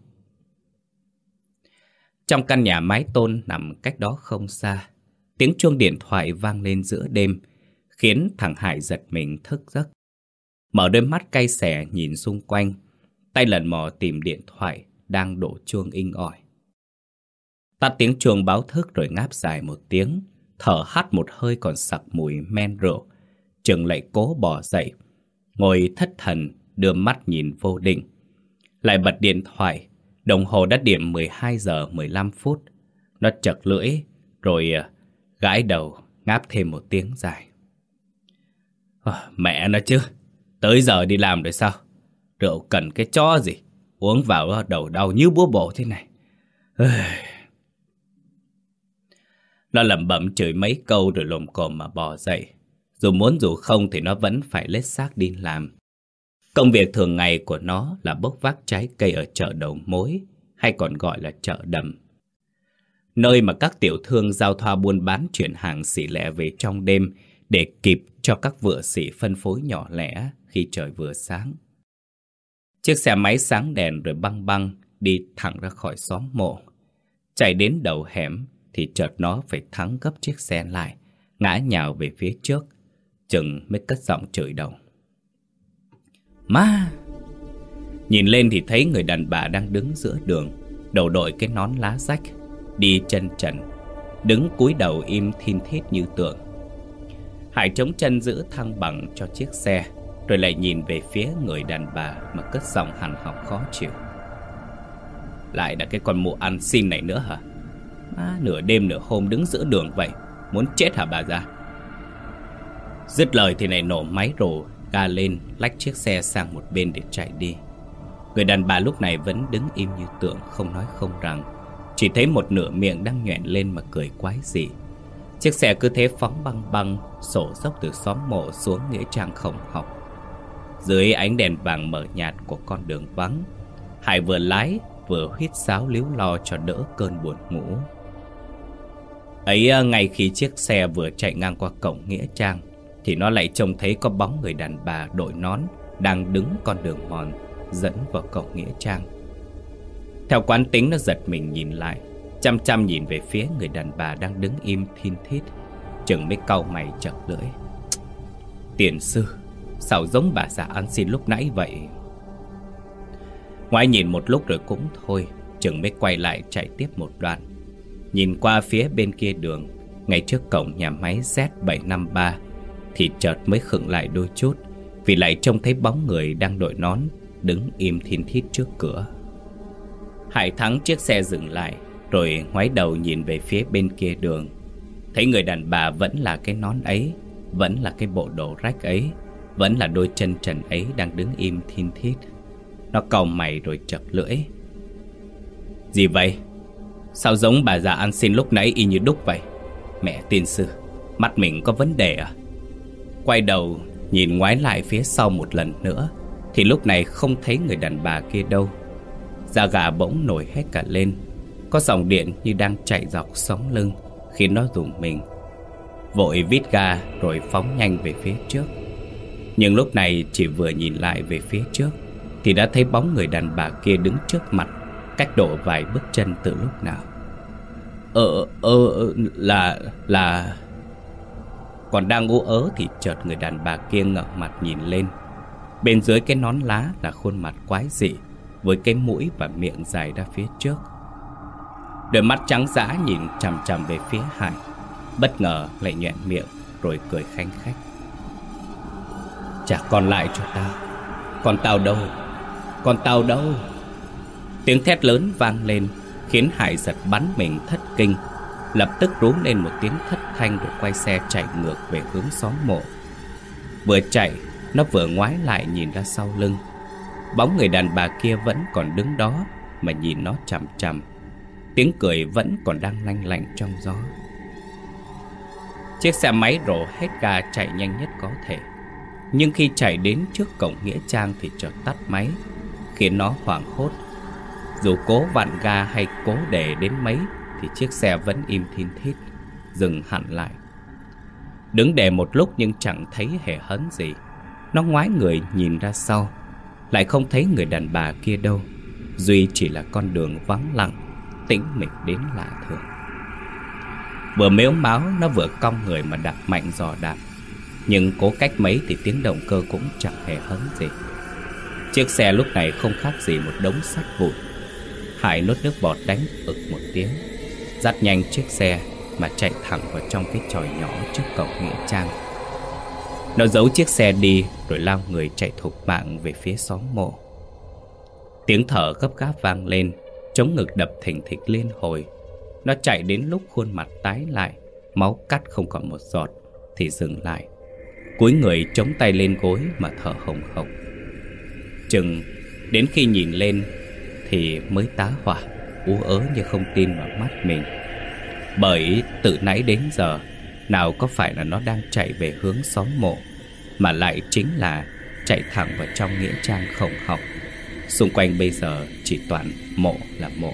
Trong căn nhà mái tôn nằm cách đó không xa, tiếng chuông điện thoại vang lên giữa đêm, khiến thằng Hải giật mình thức giấc. Mở đôi mắt cay xẻ nhìn xung quanh, tay lần mò tìm điện thoại đang đổ chuông inh ỏi. Tắt tiếng chuông báo thức rồi ngáp dài một tiếng, thở hắt một hơi còn sặc mùi men rượu. Trường lại cố bỏ dậy, ngồi thất thần, đưa mắt nhìn vô định. Lại bật điện thoại, đồng hồ đã điểm 12 giờ 15 phút. Nó chật lưỡi, rồi à, gãi đầu, ngáp thêm một tiếng dài. Ờ, mẹ nó chứ, tới giờ đi làm rồi sao? Rượu cần cái chó gì, uống vào à, đầu đau như búa bổ thế này. Nó lẩm bẩm chửi mấy câu rồi lồm cồm mà bò dậy. Dù muốn dù không thì nó vẫn phải lết xác đi làm. Công việc thường ngày của nó là bốc vác trái cây ở chợ đầu mối, hay còn gọi là chợ đầm. Nơi mà các tiểu thương giao thoa buôn bán chuyển hàng xỉ lẻ về trong đêm để kịp cho các vựa xỉ phân phối nhỏ lẻ khi trời vừa sáng. Chiếc xe máy sáng đèn rồi băng băng đi thẳng ra khỏi xóm mộ. Chạy đến đầu hẻm thì chợt nó phải thắng gấp chiếc xe lại, ngã nhào về phía trước, chừng mới cất giọng chửi đầu. Ma! Nhìn lên thì thấy người đàn bà đang đứng giữa đường, đầu đội cái nón lá rách, đi chân trần, đứng cúi đầu im thin thít như tượng. Hải chống chân giữ thăng bằng cho chiếc xe, rồi lại nhìn về phía người đàn bà mà cất giọng hằn học khó chịu. Lại là cái con mụ ăn xin này nữa hả? Má nửa đêm nửa hôm đứng giữa đường vậy, muốn chết hả bà già? Dứt lời thì này nổ máy rồ, ga lên, lách chiếc xe sang một bên để chạy đi. Người đàn bà lúc này vẫn đứng im như tượng, không nói không rằng. Chỉ thấy một nửa miệng đang nhoẹn lên mà cười quái dị. Chiếc xe cứ thế phóng băng băng, sổ dốc từ xóm mộ xuống nghĩa trang khổng học. Dưới ánh đèn vàng mở nhạt của con đường vắng, Hải vừa lái vừa huyết sáo líu lo cho đỡ cơn buồn ngủ. Ấy à, ngay khi chiếc xe vừa chạy ngang qua cổng Nghĩa Trang thì nó lại trông thấy có bóng người đàn bà đội nón Đang đứng con đường mòn dẫn vào cổng Nghĩa Trang. Theo quán tính, nó giật mình nhìn lại, Chăm chăm nhìn về phía người đàn bà đang đứng im thin thít, Chừng mới cau mày chậm lưỡi. Tiền sư, Sao giống bà già ăn xin lúc nãy vậy? Ngoại nhìn một lúc rồi cũng thôi, Chừng mới quay lại chạy tiếp một đoạn. Nhìn qua phía bên kia đường, Ngay trước cổng nhà máy Z753 thì chợt mới khựng lại đôi chút, Vì lại trông thấy bóng người đang đội nón, Đứng im thiên thít trước cửa. Hải thắng chiếc xe dừng lại, Rồi ngoái đầu nhìn về phía bên kia đường. Thấy người đàn bà vẫn là cái nón ấy, Vẫn là cái bộ đồ rách ấy, Vẫn là đôi chân trần ấy đang đứng im thiên thít. Nó cầu mày rồi chập lưỡi. Gì vậy? Sao giống bà già ăn xin lúc nãy y như đúc vậy? Mẹ tiên sư, Mắt mình có vấn đề à? Quay đầu nhìn ngoái lại phía sau một lần nữa Thì lúc này không thấy người đàn bà kia đâu. Da gà bỗng nổi hết cả lên Có dòng điện như đang chạy dọc sống lưng Khiến nó rùng mình. Vội vít ga rồi phóng nhanh về phía trước. Nhưng lúc này chỉ vừa nhìn lại về phía trước Thì đã thấy bóng người đàn bà kia đứng trước mặt Cách độ vài bước chân từ lúc nào. Ờ, ờ, là, là... Còn đang ú ớ thì chợt người đàn bà kia ngẩng mặt nhìn lên. Bên dưới cái nón lá là khuôn mặt quái dị, Với cái mũi và miệng dài ra phía trước. Đôi mắt trắng dã nhìn chằm chằm về phía Hải, Bất ngờ lại nhoẹn miệng Rồi cười khanh khách. Trả còn lại cho tao. Còn tao đâu? Còn tao đâu? Tiếng thét lớn vang lên, Khiến Hải giật bắn mình thất kinh. Lập tức rú lên một tiếng thất thanh Rồi quay xe chạy ngược về hướng xóm mộ. Vừa chạy, Nó vừa ngoái lại nhìn ra sau lưng. Bóng người đàn bà kia vẫn còn đứng đó Mà nhìn nó chằm chằm. Tiếng cười vẫn còn đang lanh lạnh trong gió. Chiếc xe máy rổ hết ga chạy nhanh nhất có thể. Nhưng khi chạy đến trước cổng Nghĩa Trang thì chợt tắt máy, Khiến nó hoảng hốt. Dù cố vặn ga hay cố để đến mấy thì chiếc xe vẫn im thiên thít, Dừng hẳn lại. Đứng để một lúc nhưng chẳng thấy hề hấn gì. Nó ngoái người nhìn ra sau, Lại không thấy người đàn bà kia đâu, Duy chỉ là con đường vắng lặng, Tĩnh mịch đến lạ thường. Vừa mếu máu, nó vừa cong người mà đạp mạnh dò đạp, Nhưng cố cách mấy thì tiếng động cơ cũng chẳng hề hấn gì. Chiếc xe lúc này không khác gì một đống sắt vụn. Hải nốt nước bọt đánh ực một tiếng. Dắt nhanh chiếc xe Mà chạy thẳng vào trong cái tròi nhỏ trước cổng Nghĩa Trang. Nó giấu chiếc xe đi Rồi lao người chạy thục mạng về phía xóm mộ. Tiếng thở gấp gáp vang lên, Chống ngực đập thình thịch liên hồi. Nó chạy đến lúc khuôn mặt tái lại, Máu cắt không còn một giọt, Thì dừng lại. Cúi người chống tay lên gối mà thở hồng hộc. Chừng, đến khi nhìn lên Thì mới tá hỏa. Ú ớ như không tin vào mắt mình. Bởi từ nãy đến giờ Nào có phải là nó đang chạy về hướng xóm mộ Mà lại chính là chạy thẳng vào trong nghĩa trang khổng học. Xung quanh bây giờ chỉ toàn mộ là mộ.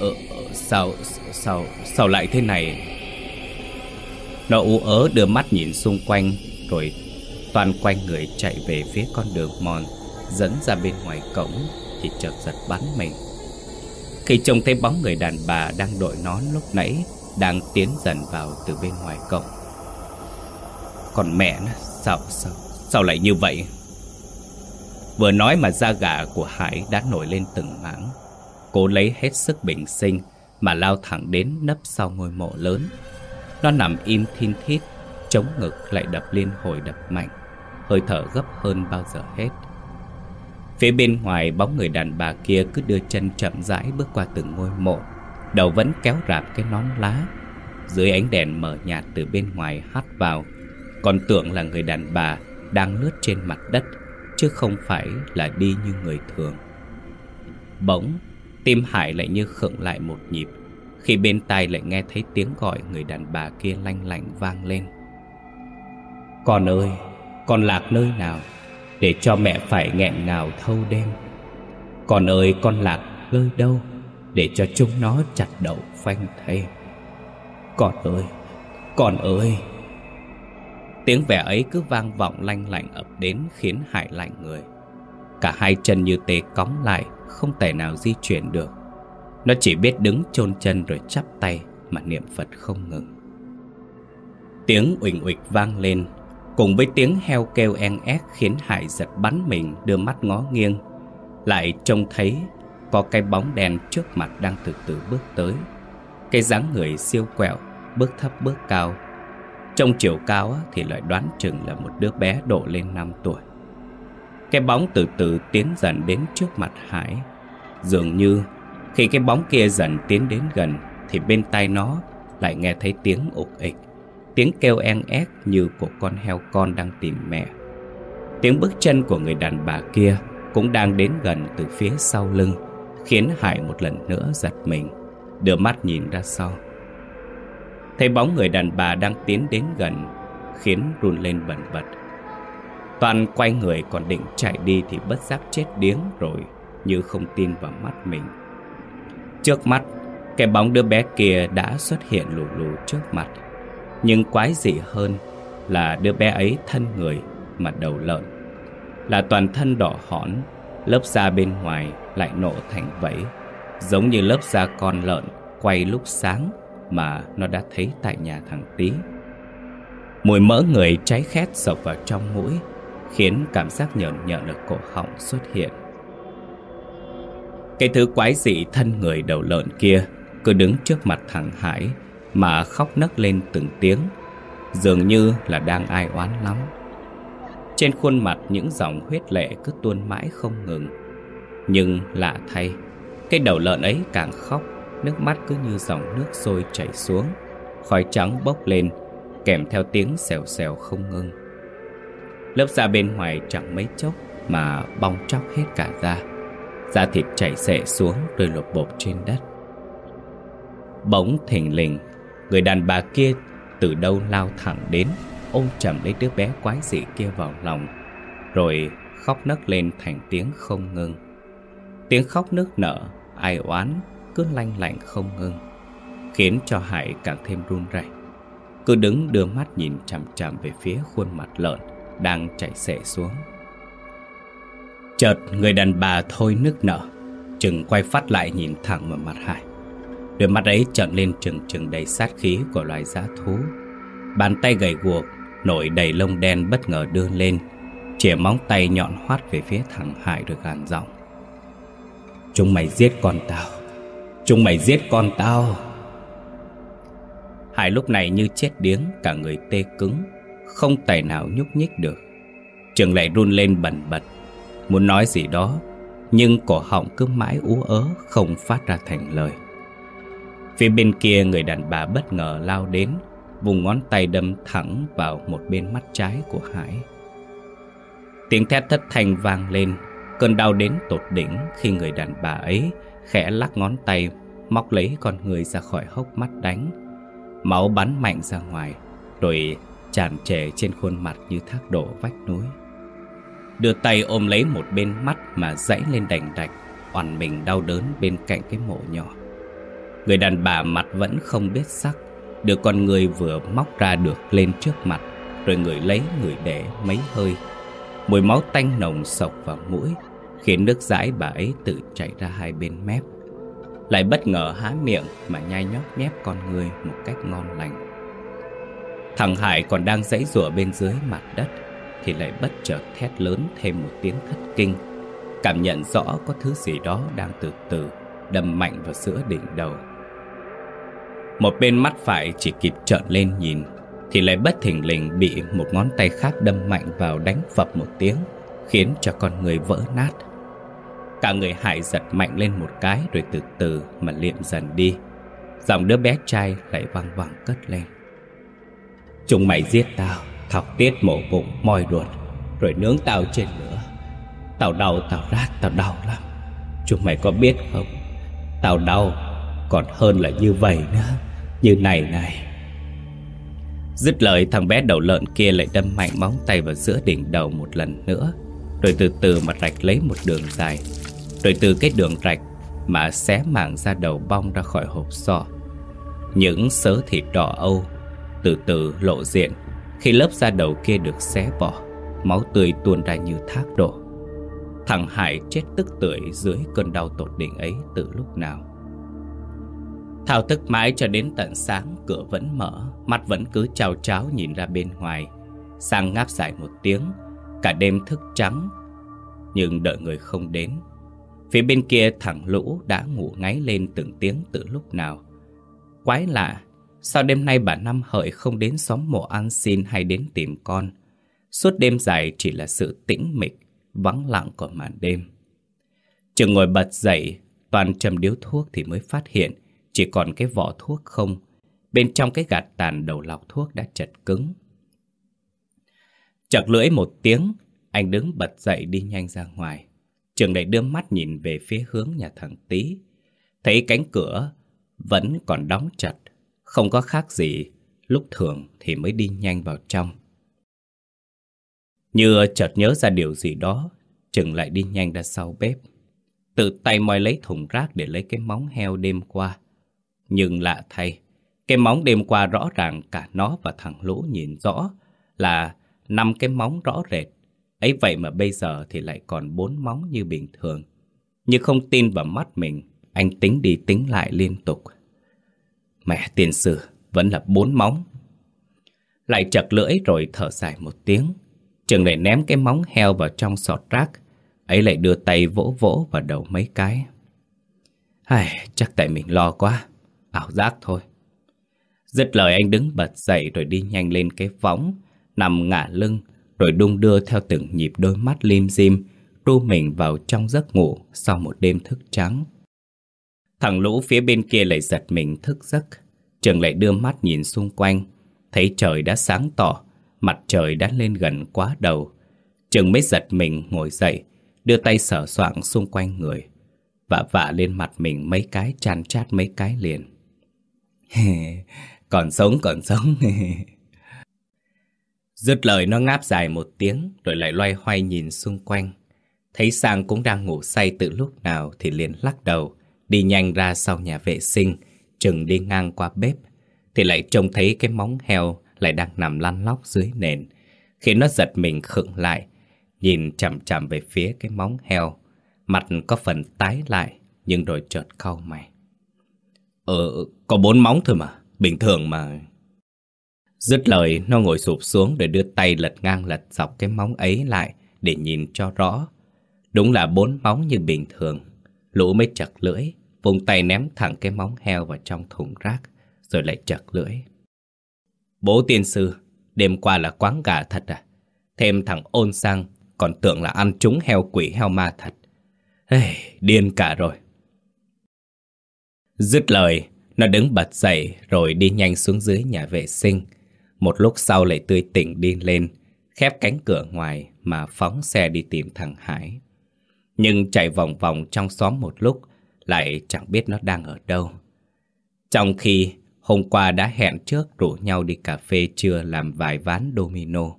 Ờ, ờ sao, sao, sao lại thế này? Nó ú ớ đưa mắt nhìn xung quanh Rồi toàn quanh người chạy về phía con đường mòn Dẫn ra bên ngoài cổng Thì chợt giật bắn mình. Khi trông thấy bóng người đàn bà đang đội nón lúc nãy Đang tiến dần vào từ bên ngoài cổng. Còn mẹ nó, sao, sao, sao lại như vậy? Vừa nói mà da gà của Hải đã nổi lên từng mảng. Cố lấy hết sức bình sinh Mà lao thẳng đến nấp sau ngôi mộ lớn. Nó nằm im thiên thít Chống ngực lại đập liên hồi đập mạnh. Hơi thở gấp hơn bao giờ hết. Phía bên ngoài bóng người đàn bà kia cứ đưa chân chậm rãi bước qua từng ngôi mộ. Đầu vẫn kéo rạp cái nón lá. Dưới ánh đèn mờ nhạt từ bên ngoài hắt vào. Còn tưởng là người đàn bà đang lướt trên mặt đất Chứ không phải là đi như người thường. Bỗng Tim Hải lại như khựng lại một nhịp Khi bên tai lại nghe thấy tiếng gọi người đàn bà kia lanh lạnh vang lên. Con ơi, con lạc nơi nào? Để cho mẹ phải nghẹn ngào thâu đêm. Con ơi, con lạc nơi đâu Để cho chúng nó chặt đậu phanh thay Con ơi, con ơi. Tiếng vẻ ấy cứ vang vọng lanh lạnh ập đến khiến Hải lạnh người. Cả hai chân như tê cóng lại Không thể nào di chuyển được. Nó chỉ biết đứng chôn chân rồi chắp tay Mà niệm Phật không ngừng. Tiếng uỳnh uịch vang lên Cùng với tiếng heo kêu en ét Khiến Hải giật bắn mình, đưa mắt ngó nghiêng. Lại trông thấy Có cái bóng đen trước mặt đang từ từ bước tới. Cái dáng người siêu quẹo, Bước thấp bước cao. Trong chiều cao thì lại đoán chừng là một đứa bé độ lên 5 tuổi. Cái bóng từ từ tiến dần đến trước mặt Hải. Dường như khi cái bóng kia dần tiến đến gần, Thì bên tai nó lại nghe thấy tiếng ục ịch. Tiếng kêu en ép như của con heo con đang tìm mẹ. Tiếng bước chân của người đàn bà kia cũng đang đến gần từ phía sau lưng, Khiến Hải một lần nữa giật mình, Đưa mắt nhìn ra sau. Thấy bóng người đàn bà đang tiến đến gần, Khiến run lên bần bật. Toàn quay người còn định chạy đi thì bất giác chết điếng rồi, Như không tin vào mắt mình. Trước mắt, Cái bóng đứa bé kia đã xuất hiện lù lù trước mặt. Nhưng quái dị hơn Là đứa bé ấy thân người Mà đầu lợn, Là toàn thân đỏ hỏn Lớp da bên ngoài lại nổ thành vẫy, Giống như lớp da con lợn Quay lúc sáng Mà nó đã thấy tại nhà thằng Tý. Mùi mỡ người cháy khét sộc vào trong mũi, Khiến cảm giác nhợn nhợn ở cổ họng xuất hiện. Cái thứ quái dị thân người đầu lợn kia Cứ đứng trước mặt thằng Hải mà khóc nấc lên từng tiếng, Dường như là đang ai oán lắm. Trên khuôn mặt những dòng huyết lệ cứ tuôn mãi không ngừng. Nhưng lạ thay, Cái đầu lợn ấy càng khóc, Nước mắt cứ như dòng nước sôi chảy xuống, Khói trắng bốc lên, Kèm theo tiếng xèo xèo không ngưng Lớp da bên ngoài chẳng mấy chốc Mà bong tróc hết cả da Da thịt chảy xệ xuống Rồi lột bột trên đất. Bỗng thình lình Người đàn bà kia từ đâu lao thẳng đến Ôm chầm lấy đứa bé quái dị kia vào lòng Rồi khóc nấc lên thành tiếng không ngưng Tiếng khóc nức nở Ai oán cứ lanh lạnh không ngưng Khiến cho Hải càng thêm run rẩy Cứ đứng đưa mắt nhìn chằm chằm về phía khuôn mặt lợn đang chạy xệ xuống. Chợt người đàn bà thôi nức nở, chừng quay phát lại nhìn thẳng vào mặt Hải. Đôi mắt ấy trợn lên trừng trừng đầy sát khí của loài giã thú. Bàn tay gầy guộc, nổi đầy lông đen bất ngờ đưa lên, Chỉa móng tay nhọn hoắt về phía thằng Hải rồi gàn giọng. Chúng mày giết con tao! Chúng mày giết con tao! Hải lúc này như chết điếng Cả người tê cứng Không tài nào nhúc nhích được. Trường lại run lên bần bật. Muốn nói gì đó Nhưng cổ họng cứ mãi ú ớ Không phát ra thành lời. Phía bên kia người đàn bà bất ngờ lao đến, Vùng ngón tay đâm thẳng vào một bên mắt trái của Hải. Tiếng thét thất thanh vang lên, Cơn đau đến tột đỉnh khi người đàn bà ấy khẽ lắc ngón tay, Móc lấy con người ra khỏi hốc mắt đánh. Máu bắn mạnh ra ngoài, Rồi tràn trề trên khuôn mặt như thác đổ vách núi. Đưa tay ôm lấy một bên mắt mà dãy lên đành đạch, Oằn mình đau đớn bên cạnh cái mộ nhỏ. Người đàn bà mặt vẫn không biết sắc Đưa con người vừa móc ra được lên trước mặt, Rồi người lấy người để mấy hơi. Mùi máu tanh nồng sộc vào mũi, Khiến nước dãi bà ấy tự chảy ra hai bên mép. Lại bất ngờ há miệng mà nhai nhóc nhép con người một cách ngon lành. Thằng Hải còn đang dãy rủa bên dưới mặt đất, Thì lại bất chợt thét lớn thêm một tiếng thất kinh. Cảm nhận rõ có thứ gì đó đang từ từ, đâm mạnh vào giữa đỉnh đầu. Một bên mắt phải chỉ kịp trợn lên nhìn, Thì lại bất thình lình bị một ngón tay khác đâm mạnh vào đánh phập một tiếng, Khiến cho con người vỡ nát. Cả người Hải giật mạnh lên một cái Rồi từ từ mà liệm dần đi. Giọng đứa bé trai lại vang vang cất lên. Chúng mày giết tao, Thọc tiết mổ bụng, moi ruột, Rồi nướng tao trên lửa. Tao đau, tao rát, tao đau lắm. Chúng mày có biết không? Tao đau Còn hơn là như vậy nữa. Như này này. Dứt lời, thằng bé đầu lợn kia lại đâm mạnh móng tay vào giữa đỉnh đầu một lần nữa, Rồi từ từ mà rạch lấy một đường dài, Rồi từ cái đường rạch mà xé mảng ra đầu bong ra khỏi hộp sọ. Những sớ thịt đỏ âu từ từ lộ diện Khi lớp da đầu kia được xé bỏ, Máu tươi tuôn ra như thác đổ. Thằng Hải chết tức tưởi dưới cơn đau tột đỉnh ấy từ lúc nào. Thao thức mãi cho đến tận sáng, Cửa vẫn mở, Mắt vẫn cứ trao cháo nhìn ra bên ngoài. Sang ngáp dài một tiếng, Cả đêm thức trắng, Nhưng đợi người không đến. Phía bên kia thẳng Lũ đã ngủ ngáy lên từng tiếng từ lúc nào. Quái lạ, Sao đêm nay bà Năm Hợi không đến xóm mộ ăn xin hay đến tìm con? Suốt đêm dài chỉ là sự tĩnh mịch, Vắng lặng của màn đêm. Trường ngồi bật dậy, Toàn trầm điếu thuốc thì mới phát hiện chỉ còn cái vỏ thuốc không. Bên trong cái gạt tàn đầu lọc thuốc đã chật cứng. Chật lưỡi một tiếng, Anh đứng bật dậy đi nhanh ra ngoài. Trường lại đưa mắt nhìn về phía hướng nhà thằng Tý. Thấy cánh cửa Vẫn còn đóng chặt, Không có khác gì, Lúc thường thì mới đi nhanh vào trong. Như chợt nhớ ra điều gì đó Trường lại đi nhanh ra sau bếp. Tự tay moi lấy thùng rác để lấy cái móng heo đêm qua. Nhưng lạ thay Cái móng đêm qua rõ ràng cả nó và thằng Lũ nhìn rõ Là năm cái móng rõ rệt. Ấy vậy mà bây giờ thì lại còn bốn móng như bình thường. Như không tin vào mắt mình Anh tính đi tính lại liên tục. Mẹ tiền sử Vẫn là bốn móng. Lại chật lưỡi rồi thở dài một tiếng. Trường lại ném cái móng heo vào trong sọt rác Ấy lại đưa tay vỗ vỗ vào đầu mấy cái. Ai, chắc tại mình lo quá. Ảo giác thôi. Dứt lời anh đứng bật dậy rồi đi nhanh lên cái võng, Nằm ngả lưng, Rồi đung đưa theo từng nhịp đôi mắt lim dim, Ru mình vào trong giấc ngủ Sau một đêm thức trắng. Thằng lũ phía bên kia lại giật mình thức giấc Trường lại đưa mắt nhìn xung quanh, Thấy trời đã sáng tỏ, Mặt trời đã lên gần quá đầu. Trường mới giật mình ngồi dậy, Đưa tay sờ soạng xung quanh người Vạ vạ lên mặt mình mấy cái, chan chát mấy cái liền. Còn sống còn sống. Dứt lời, nó ngáp dài một tiếng, Rồi lại loay hoay nhìn xung quanh. Thấy Sang cũng đang ngủ say từ lúc nào Thì liền lắc đầu, Đi nhanh ra sau nhà vệ sinh, Chừng đi ngang qua bếp. Thì lại trông thấy cái móng heo Lại đang nằm lăn lóc dưới nền. Khiến nó giật mình khựng lại, Nhìn chằm chằm về phía cái móng heo. Mặt có phần tái lại, Nhưng rồi chợt cau mày. Ờ, có bốn móng thôi mà Bình thường mà Dứt lời nó ngồi sụp xuống Để đưa tay lật ngang lật dọc cái móng ấy lại để nhìn cho rõ. Đúng là bốn móng như bình thường. Lũ mới chặt lưỡi, vùng tay ném thẳng cái móng heo vào trong thùng rác, rồi lại chặt lưỡi. Bố tiên sư, đêm qua là quán gà thật à? Thêm thằng ôn sang, còn tưởng là ăn trúng heo quỷ heo ma thật. Hey, điên cả rồi. Dứt lời, nó đứng bật dậy rồi đi nhanh xuống dưới nhà vệ sinh. Một lúc sau lại tươi tỉnh đi lên, khép cánh cửa ngoài mà phóng xe đi tìm thằng Hải. Nhưng chạy vòng vòng trong xóm một lúc, lại chẳng biết nó đang ở đâu. Trong khi hôm qua đã hẹn trước rủ nhau đi cà phê trưa làm vài ván domino.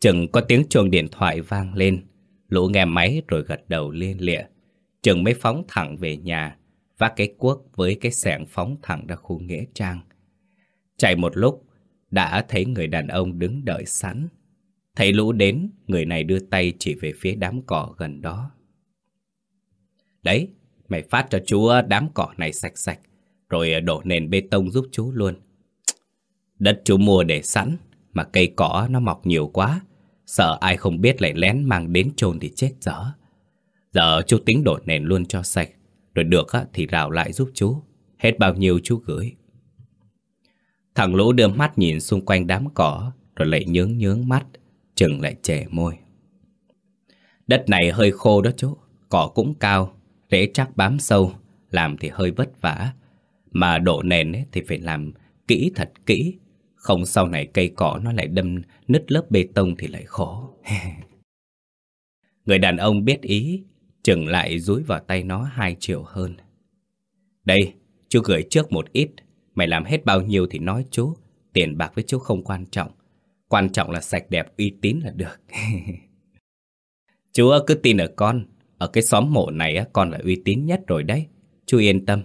Chừng có tiếng chuông điện thoại vang lên, lũ nghe máy rồi gật đầu liên lịa. Chừng mới phóng thẳng về nhà, vác cái cuốc với cái sẻng phóng thẳng ra khu nghĩa trang. Chạy một lúc, đã thấy người đàn ông đứng đợi sẵn. Thấy lũ đến, người này đưa tay chỉ về phía đám cỏ gần đó. Đấy, mày phát cho chú đám cỏ này sạch sạch, rồi ờ, đổ nền bê tông giúp chú luôn. Đất chú mua để sẵn, mà cây cỏ nó mọc nhiều quá, sợ ai không biết lại lén mang đến chôn thì chết dở. Giờ chú tính đổ nền luôn cho sạch, rồi được thì rào lại giúp chú, hết bao nhiêu chú gửi. Thằng Lũ đưa mắt nhìn xung quanh đám cỏ, rồi lại nhướng nhướng mắt, chừng lại trẻ môi. Đất này hơi khô đó chú, cỏ cũng cao, rễ chắc bám sâu, làm thì hơi vất vả. Mà độ nền ấy thì phải làm kỹ thật kỹ, không sau này cây cỏ nó lại đâm nứt lớp bê tông thì lại khó. Người đàn ông biết ý, chừng lại rúi vào tay nó hai triệu hơn. Đây, chú gửi trước một ít, mày làm hết bao nhiêu thì nói chú, tiền bạc với chú không quan trọng. Quan trọng là sạch đẹp uy tín là được. chú cứ tin ở con, ở cái xóm mộ này con là uy tín nhất rồi đấy, chú yên tâm.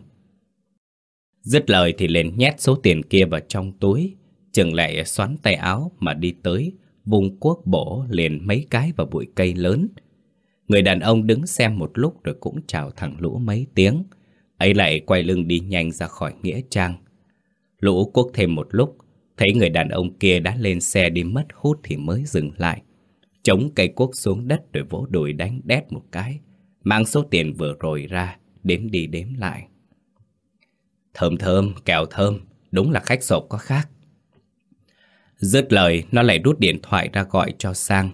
Dứt lời thì lên nhét số tiền kia vào trong túi, chừng lại xoắn tay áo mà đi tới, vùng cuốc bổ liền mấy cái vào bụi cây lớn. Người đàn ông đứng xem một lúc rồi cũng chào thằng Lũ mấy tiếng, ấy lại quay lưng đi nhanh ra khỏi Nghĩa Trang. Lũ cuốc thêm một lúc, thấy người đàn ông kia đã lên xe đi mất hút thì mới dừng lại. Chống cây cuốc xuống đất rồi vỗ đùi đánh đét một cái, mang số tiền vừa rồi ra, đếm đi đếm lại. Thơm thơm, kẹo thơm, đúng là khách sộp có khác. Dứt lời, nó lại rút điện thoại ra gọi cho Sang.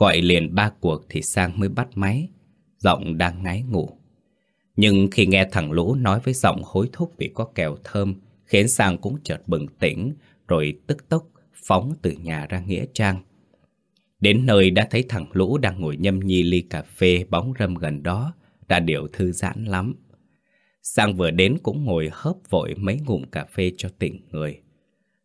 Gọi liền ba cuộc thì Sang mới bắt máy. Giọng đang ngái ngủ. Nhưng khi nghe thằng Lũ nói với giọng hối thúc vì có kèo thơm, khiến Sang cũng chợt bừng tỉnh, rồi tức tốc phóng từ nhà ra Nghĩa Trang. Đến nơi đã thấy thằng Lũ đang ngồi nhâm nhi ly cà phê bóng râm gần đó, đã điều thư giãn lắm. Sang vừa đến cũng ngồi hớp vội mấy ngụm cà phê cho tỉnh người.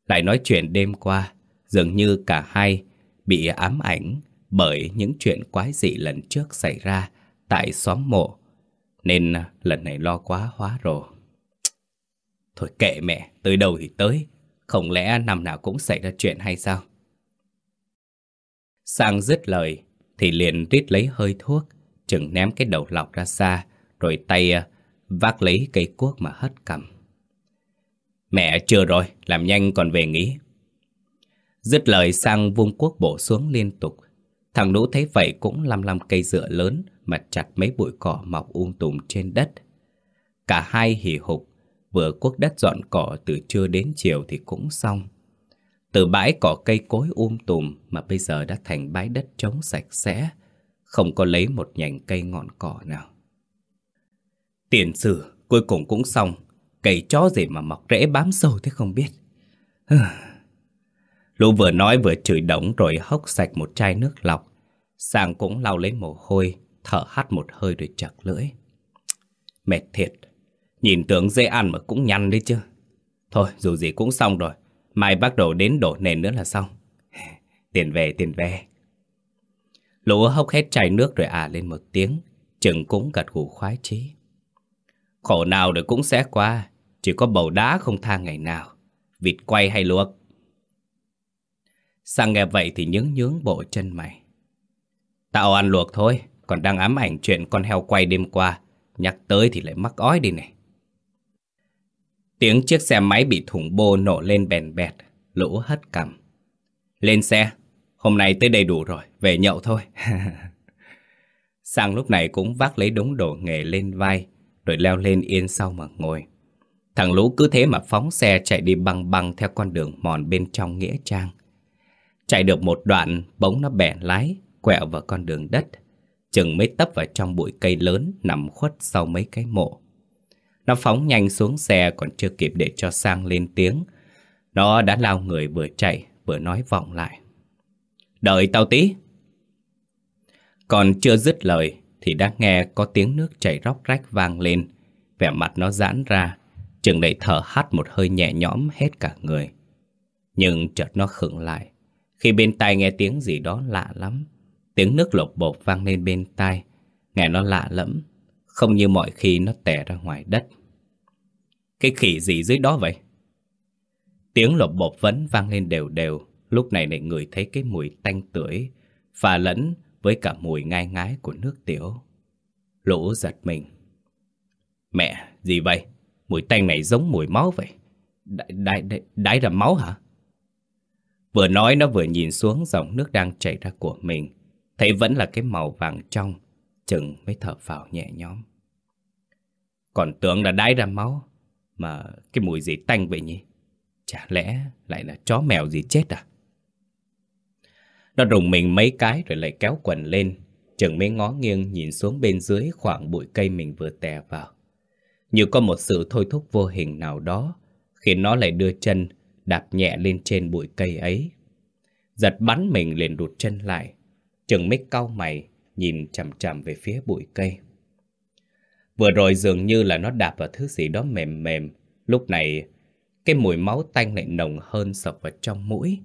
Lại nói chuyện đêm qua, dường như cả hai bị ám ảnh bởi những chuyện quái dị lần trước xảy ra tại xóm mộ, nên lần này lo quá hóa rồi. Thôi kệ mẹ, tới đâu thì tới, không lẽ năm nào cũng xảy ra chuyện hay sao? Sang dứt lời, thì liền rít lấy hơi thuốc, chừng ném cái đầu lọc ra xa, rồi tay à, vác lấy cây cuốc mà hất cầm. Mẹ chưa rồi, làm nhanh còn về nghỉ. Dứt lời sang vung cuốc bổ xuống liên tục. Thằng Nũ thấy vậy cũng lăm lăm cây dựa lớn mà chặt mấy bụi cỏ mọc um tùm trên đất. Cả hai hì hục, vừa cuốc đất dọn cỏ từ trưa đến chiều thì cũng xong. Từ bãi cỏ cây cối um tùm mà bây giờ đã thành bãi đất trống sạch sẽ, không có lấy một nhành cây ngọn cỏ nào. Tiền sử cuối cùng cũng xong, cây chó gì mà mọc rễ bám sâu thế không biết. Lũ vừa nói vừa chửi đống rồi hốc sạch một chai nước lọc. Sang cũng lau lấy mồ hôi, thở hắt một hơi rồi chặt lưỡi. Mệt thiệt, nhìn tưởng dễ ăn mà cũng nhăn đấy chứ. Thôi, dù gì cũng xong rồi, mai bắt đầu đến đổ nền nữa là xong. tiền về, tiền về. Lũ hốc hết chai nước rồi à lên một tiếng, chừng cũng gật gù khoái chí. Khổ nào rồi cũng sẽ qua, chỉ có bầu đá không tha ngày nào. Vịt quay hay luộc Sang nghe vậy thì nhướng nhướng bộ chân mày. Tao ăn luộc thôi, còn đang ám ảnh chuyện con heo quay đêm qua. Nhắc tới thì lại mắc ói đi này. Tiếng chiếc xe máy bị thủng bô nổ lên bèn bẹt, lũ hất cằm. Lên xe, Hôm nay tới đây đủ rồi, về nhậu thôi. Sang lúc này cũng vác lấy đống đồ nghề lên vai, rồi leo lên yên sau mà ngồi. Thằng Lũ cứ thế mà phóng xe chạy đi băng băng theo con đường mòn bên trong Nghĩa Trang. Chạy được một đoạn, bỗng nó bẻ lái, quẹo vào con đường đất. Chừng mấy tấp vào trong bụi cây lớn nằm khuất sau mấy cái mộ. Nó phóng nhanh xuống xe còn chưa kịp để cho Sang lên tiếng. Nó đã lao người vừa chạy vừa nói vọng lại. Đợi tao tí. Còn chưa dứt lời thì đã nghe có tiếng nước chảy róc rách vang lên. Vẻ mặt nó giãn ra, chừng đẩy thở hắt một hơi nhẹ nhõm hết cả người. Nhưng chợt nó khựng lại, khi bên tai nghe tiếng gì đó lạ lắm. Tiếng nước lột bột vang lên bên tai, nghe nó lạ lẫm, không như mọi khi nó tè ra ngoài đất. Cái khỉ gì dưới đó vậy? Tiếng lột bột vẫn vang lên đều đều, lúc này lại người thấy cái mùi tanh tưởi, pha lẫn với cả mùi ngai ngái của nước tiểu. Lũ giật mình. Mẹ, gì vậy? Mùi tanh này giống mùi máu vậy. Đái, đái, đái, đái ra máu hả? Vừa nói nó vừa nhìn xuống dòng nước đang chảy ra của mình. Thấy vẫn là cái màu vàng trong, chừng mới thở phào nhẹ nhõm. Còn tưởng là đái ra máu, mà cái mùi gì tanh vậy nhỉ? Chả lẽ lại là chó mèo gì chết à? Nó rùng mình mấy cái rồi lại kéo quần lên, chừng mới ngó nghiêng nhìn xuống bên dưới khoảng bụi cây mình vừa tè vào. Như có một sự thôi thúc vô hình nào đó, khiến nó lại đưa chân đạp nhẹ lên trên bụi cây ấy. Giật bắn mình liền đụt chân lại, chừng mít cau mày, nhìn chằm chằm về phía bụi cây. Vừa rồi dường như là nó đạp vào thứ gì đó mềm mềm, lúc này cái mùi máu tanh lại nồng hơn sập vào trong mũi.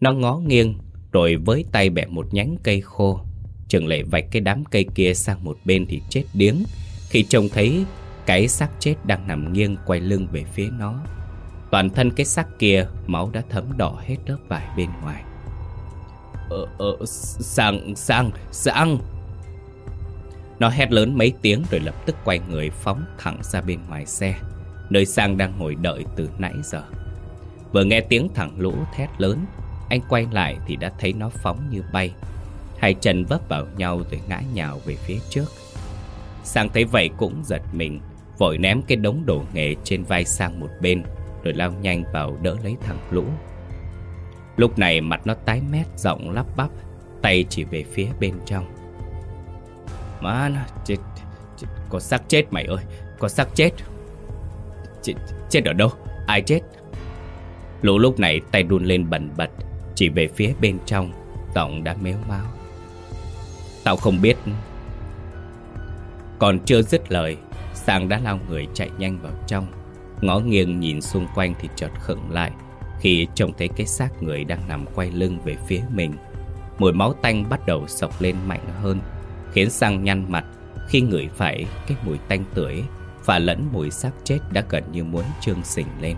Nó ngó nghiêng, rồi với tay bẻ một nhánh cây khô. Chừng lại vạch cái đám cây kia sang một bên thì chết điếng, khi trông thấy cái xác chết đang nằm nghiêng quay lưng về phía nó. Toàn thân cái xác kia máu đã thấm đỏ hết lớp vải bên ngoài. Ờ, ờ, sang, sang, sang. Nó hét lớn mấy tiếng rồi lập tức quay người phóng thẳng ra bên ngoài xe, nơi sang đang ngồi đợi từ nãy giờ. Vừa nghe tiếng thẳng lũ thét lớn, anh quay lại thì đã thấy nó phóng như bay. Hai chân vấp vào nhau rồi ngã nhào về phía trước. Sang thấy vậy cũng giật mình, vội ném cái đống đồ nghề trên vai sang một bên, rồi lao nhanh vào đỡ lấy thằng Lũ. Lúc này mặt nó tái mét giọng lắp bắp, tay chỉ về phía bên trong. Má nó, chết, chết, có xác chết mày ơi, có xác chết. Chết, chết ở đâu? Ai chết? Lũ lúc này tay đun lên bẩn bật, chỉ về phía bên trong, giọng đã méo máu. Tao không biết. Còn chưa dứt lời, Sang đã lao người chạy nhanh vào trong Ngó nghiêng nhìn xung quanh thì chợt khựng lại, Khi trông thấy cái xác người đang nằm quay lưng về phía mình. Mùi máu tanh bắt đầu sộc lên mạnh hơn, Khiến Sang nhăn mặt khi ngửi phải cái mùi tanh tưởi Và lẫn mùi xác chết đã gần như muốn trương sình lên.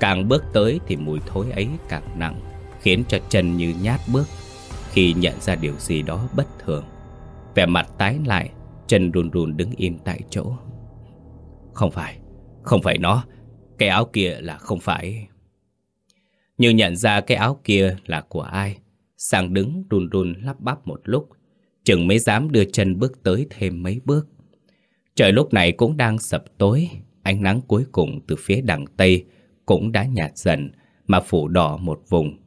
Càng bước tới thì mùi thối ấy càng nặng, Khiến cho chân như nhát bước Khi nhận ra điều gì đó bất thường. Vẻ mặt tái lại, Chân run run đứng im tại chỗ. Không phải không phải nó, Cái áo kia là không phải. Như nhận ra cái áo kia là của ai, Sang đứng run run lắp bắp một lúc, Chừng mới dám đưa chân bước tới thêm mấy bước. Trời lúc này cũng đang sập tối, Ánh nắng cuối cùng từ phía đằng Tây Cũng đã nhạt dần Mà phủ đỏ một vùng.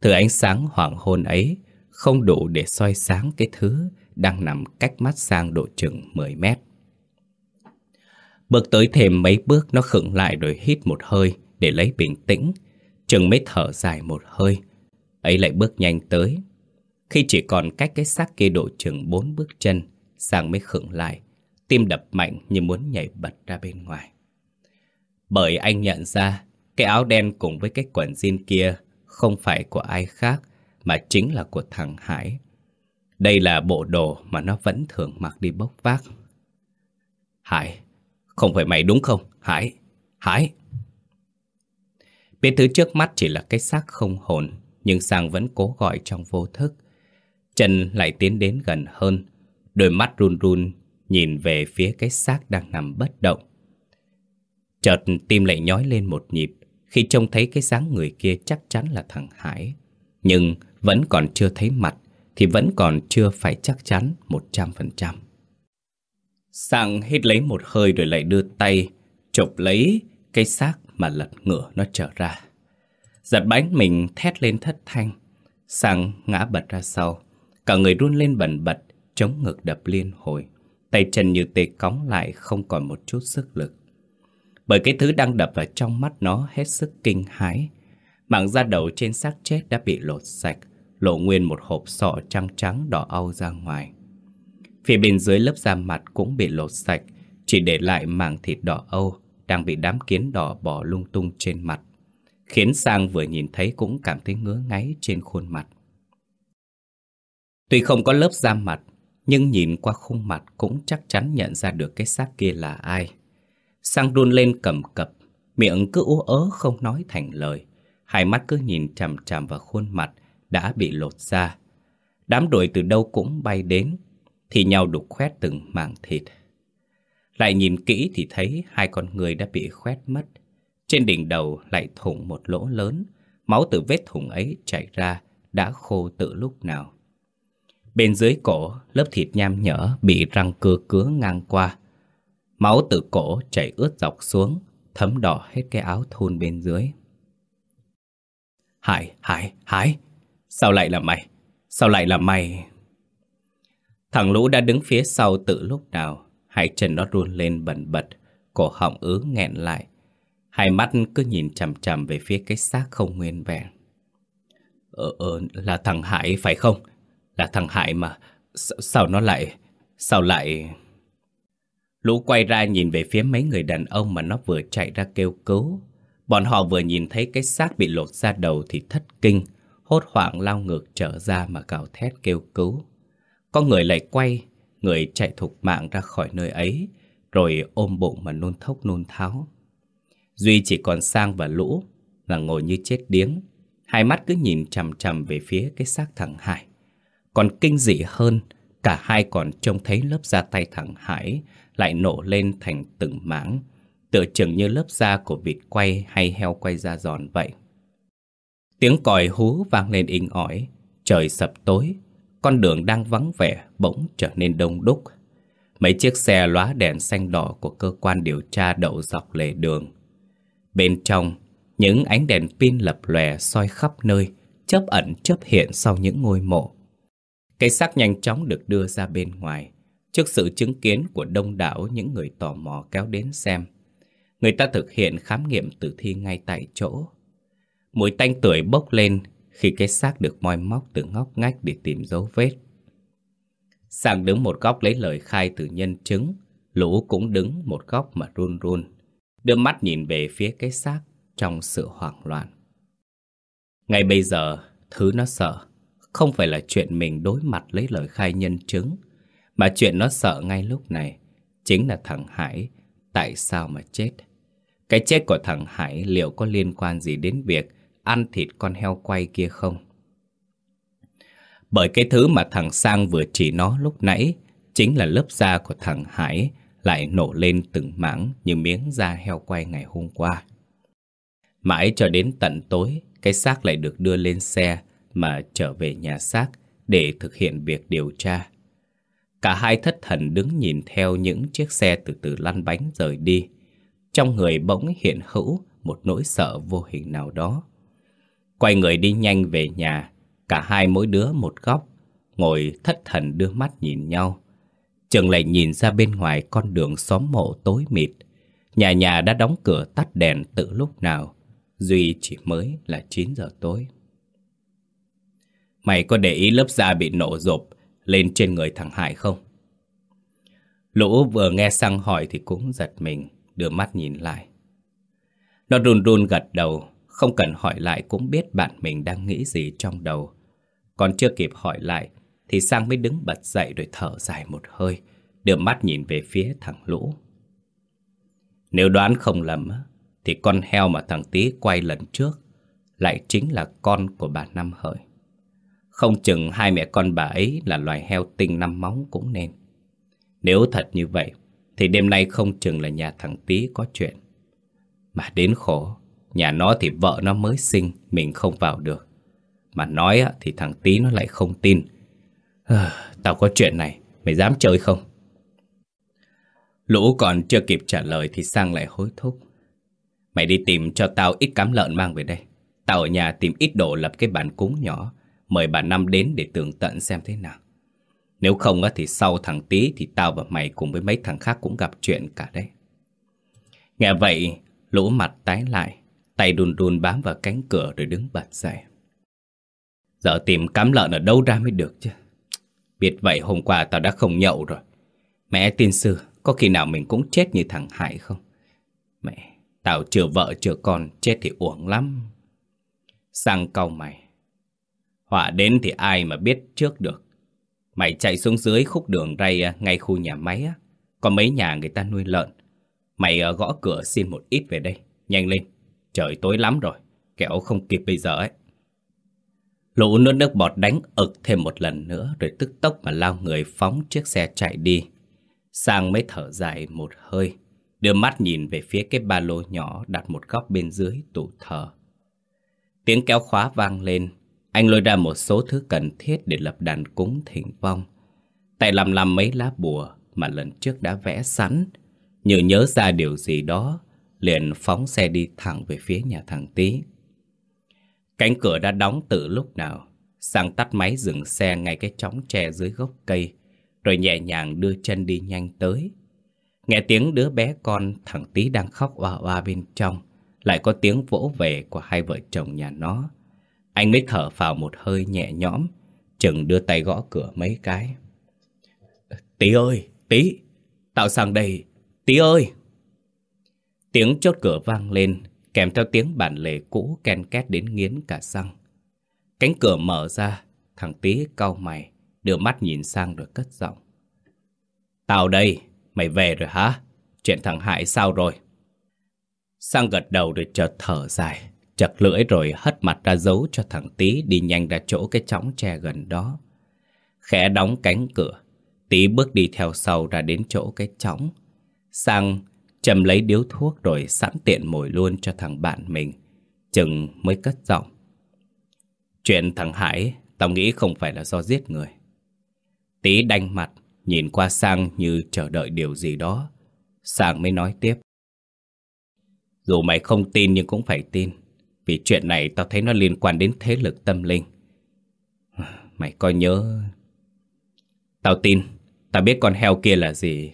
Thứ ánh sáng hoàng hôn ấy Không đủ để soi sáng cái thứ đang nằm cách mắt sang độ chừng 10 mét. Bước tới thêm mấy bước nó khựng lại rồi hít một hơi để lấy bình tĩnh, chừng mới thở dài một hơi. Ấy lại bước nhanh tới. Khi chỉ còn cách cái xác kia độ chừng bốn bước chân, sang mới khựng lại, tim đập mạnh như muốn nhảy bật ra bên ngoài. Bởi anh nhận ra cái áo đen cùng với cái quần jean kia không phải của ai khác mà chính là của thằng Hải. Đây là bộ đồ mà nó vẫn thường mặc đi bốc vác. Hải, không phải mày đúng không? Hải, Hải. Biết thứ trước mắt chỉ là cái xác không hồn, nhưng Sang vẫn cố gọi trong vô thức. Trần lại tiến đến gần hơn, đôi mắt run run nhìn về phía cái xác đang nằm bất động. Chợt tim lại nhói lên một nhịp khi trông thấy cái dáng người kia chắc chắn là thằng Hải. Nhưng vẫn còn chưa thấy mặt Thì vẫn còn chưa phải chắc chắn 100% Sang hít lấy một hơi rồi lại đưa tay Chụp lấy cái xác mà lật ngửa nó trở ra. Giật bánh mình thét lên thất thanh. Sang ngã bật ra sau. Cả người run lên bẩn bật, Chống ngực đập liên hồi. Tay chân như tê cóng lại, không còn một chút sức lực. Bởi cái thứ đang đập vào trong mắt nó hết sức kinh hãi. Mạng da đầu trên xác chết đã bị lột sạch, Lộ nguyên một hộp sọ trắng trắng đỏ au ra ngoài. Phía bên dưới lớp da mặt cũng bị lột sạch, Chỉ để lại mảng thịt đỏ âu Đang bị đám kiến đỏ bỏ lung tung trên mặt, Khiến Sang vừa nhìn thấy cũng cảm thấy ngứa ngáy trên khuôn mặt. Tuy không có lớp da mặt, Nhưng nhìn qua khuôn mặt cũng chắc chắn nhận ra được cái xác kia là ai. Sang đun lên cầm cập, Miệng cứ ú ớ không nói thành lời, Hai mắt cứ nhìn chằm chằm vào khuôn mặt Đã bị lột ra Đám đuổi từ đâu cũng bay đến thì nhau đục khoét từng mảng thịt Lại nhìn kỹ thì thấy Hai con người đã bị khoét mất Trên đỉnh đầu lại thủng một lỗ lớn Máu từ vết thủng ấy chảy ra Đã khô từ lúc nào Bên dưới cổ, lớp thịt nham nhở bị răng cưa cứa ngang qua. Máu từ cổ chảy ướt dọc xuống, thấm đỏ hết cái áo thun bên dưới. Hải, Hải, Hải, sao lại là mày? Sao lại là mày? Thằng Lũ đã đứng phía sau từ lúc nào, hai chân nó run lên bẩn bật, cổ họng ứ nghẹn lại. Hai mắt cứ nhìn chằm chằm về phía cái xác không nguyên vẹn. Ờ, ờ, là thằng Hải phải không? Là thằng Hải mà S Sao nó lại Sao lại Lũ quay ra nhìn về phía mấy người đàn ông Mà nó vừa chạy ra kêu cứu Bọn họ vừa nhìn thấy cái xác bị lột ra đầu Thì thất kinh Hốt hoảng lao ngược trở ra mà gào thét kêu cứu có người lại quay Người chạy thục mạng ra khỏi nơi ấy Rồi ôm bụng mà nôn thốc nôn tháo. Duy chỉ còn sang và lũ Là ngồi như chết điếng. Hai mắt cứ nhìn chằm chằm về phía cái xác thằng Hải. Còn kinh dị hơn, cả hai còn trông thấy lớp da tay thằng Hải lại nổ lên thành từng mảng, tựa chừng như lớp da của vịt quay hay heo quay da giòn vậy. Tiếng còi hú vang lên inh ỏi, trời sập tối, con đường đang vắng vẻ bỗng trở nên đông đúc. Mấy chiếc xe lóa đèn xanh đỏ của cơ quan điều tra đậu dọc lề đường. Bên trong, những ánh đèn pin lập lòe soi khắp nơi, chớp ẩn chớp hiện sau những ngôi mộ. Cái xác nhanh chóng được đưa ra bên ngoài, trước sự chứng kiến của đông đảo những người tò mò kéo đến xem. Người ta thực hiện khám nghiệm tử thi ngay tại chỗ. Mùi tanh tuổi bốc lên khi cái xác được moi móc từ ngóc ngách để tìm dấu vết. Sang đứng một góc lấy lời khai từ nhân chứng, Lũ cũng đứng một góc mà run run, đưa mắt nhìn về phía cái xác trong sự hoảng loạn. Ngay bây giờ, thứ nó sợ không phải là chuyện mình đối mặt lấy lời khai nhân chứng Mà chuyện nó sợ ngay lúc này Chính là thằng Hải Tại sao mà chết Cái chết của thằng Hải liệu có liên quan gì đến việc Ăn thịt con heo quay kia không Bởi cái thứ mà thằng Sang vừa chỉ nó lúc nãy Chính là lớp da của thằng Hải Lại nổ lên từng mảng Như miếng da heo quay ngày hôm qua Mãi cho đến tận tối, Cái xác lại được đưa lên xe mà trở về nhà xác để thực hiện việc điều tra. Cả hai thất thần đứng nhìn theo những chiếc xe từ từ lăn bánh rời đi. Trong người bỗng hiện hữu một nỗi sợ vô hình nào đó. Quay người đi nhanh về nhà, cả hai mỗi đứa một góc, ngồi thất thần đưa mắt nhìn nhau. Trường lại nhìn ra bên ngoài con đường xóm mộ tối mịt. Nhà nhà đã đóng cửa tắt đèn từ lúc nào. Duy chỉ mới là 9 giờ tối. Mày có để ý lớp da bị nổ rộp lên trên người thằng Hải không? Lũ vừa nghe sang hỏi thì cũng giật mình, đưa mắt nhìn lại. Nó run run gật đầu, không cần hỏi lại cũng biết bạn mình đang nghĩ gì trong đầu. Còn chưa kịp hỏi lại, thì Sang mới đứng bật dậy rồi thở dài một hơi, đưa mắt nhìn về phía thằng Lũ. Nếu đoán không lầm, thì con heo mà thằng Tý quay lần trước lại chính là con của bà Năm Hợi. Không chừng hai mẹ con bà ấy là loài heo tinh năm móng cũng nên. Nếu thật như vậy, thì đêm nay không chừng là nhà thằng Tý có chuyện. Mà đến khổ, nhà nó thì vợ nó mới sinh, mình không vào được. Mà nói thì thằng Tí nó lại không tin. À, Tao có chuyện này Mày dám chơi không? Lũ còn chưa kịp trả lời Thì Sang lại hối thúc. Mày đi tìm cho tao ít cám lợn mang về đây. Tao ở nhà tìm ít đồ lập cái bàn cúng nhỏ Mời bà Năm đến để tường tận xem thế nào. Nếu không thì sau thằng Tí Thì tao và mày cùng với mấy thằng khác cũng gặp chuyện cả đấy. Nghe vậy Lũ mặt tái lại. Tay đun đun bám vào cánh cửa rồi đứng bật dậy Giờ tìm cám lợn ở đâu ra mới được chứ? Biết vậy hôm qua tao đã không nhậu rồi. Mẹ tin sư, Có khi nào mình cũng chết như thằng Hải không? Mẹ, Tao chưa vợ chưa con, Chết thì uổng lắm. Sang câu mày. Họa đến thì ai mà biết trước được? Mày chạy xuống dưới khúc đường ray à, ngay khu nhà máy á. Có mấy nhà người ta nuôi lợn. Mày à, gõ cửa xin một ít về đây. Nhanh lên. Trời tối lắm rồi Kẹo không kịp bây giờ ấy. Lũ nuốt nước bọt đánh ực thêm một lần nữa Rồi tức tốc mà lao người phóng chiếc xe chạy đi. Sang mới thở dài một hơi, Đưa mắt nhìn về phía cái ba lô nhỏ đặt một góc bên dưới tủ thờ. Tiếng kéo khóa vang lên, Anh lôi ra một số thứ cần thiết để lập đàn cúng thỉnh vong. Tại làm làm mấy lá bùa mà lần trước đã vẽ sẵn Như nhớ ra điều gì đó Liền phóng xe đi thẳng về phía nhà thằng Tý. Cánh cửa đã đóng từ lúc nào Sang tắt máy dừng xe ngay cái chóng tre dưới gốc cây Rồi nhẹ nhàng đưa chân đi nhanh tới. Nghe tiếng đứa bé con thằng Tý đang khóc oa oa bên trong Lại có tiếng vỗ về của hai vợ chồng nhà nó. Anh mới thở vào một hơi nhẹ nhõm Chừng đưa tay gõ cửa mấy cái. Tí ơi, Tí Tao sang đây, Tí ơi. Tiếng chốt cửa vang lên Kèm theo tiếng bản lề cũ ken két đến nghiến cả răng Cánh cửa mở ra Thằng Tí cau mày Đưa mắt nhìn sang rồi cất giọng Tao đây, mày về rồi hả? Chuyện thằng Hải sao rồi? Sang gật đầu rồi chợt thở dài Chật lưỡi rồi hất mặt ra dấu cho thằng Tí đi nhanh ra chỗ cái chóng tre gần đó Khẽ đóng cánh cửa Tí bước đi theo sau ra đến chỗ cái chóng Sang Trầm lấy điếu thuốc rồi sẵn tiện mồi luôn cho thằng bạn mình. Chừng mới cất giọng. Chuyện thằng Hải, Tao nghĩ không phải là do giết người. Tí đanh mặt, Nhìn qua Sang như chờ đợi điều gì đó. Sang mới nói tiếp. Dù mày không tin nhưng cũng phải tin, Vì chuyện này tao thấy nó liên quan đến thế lực tâm linh. Mày coi nhớ. Tao tin, Tao biết con heo kia là gì.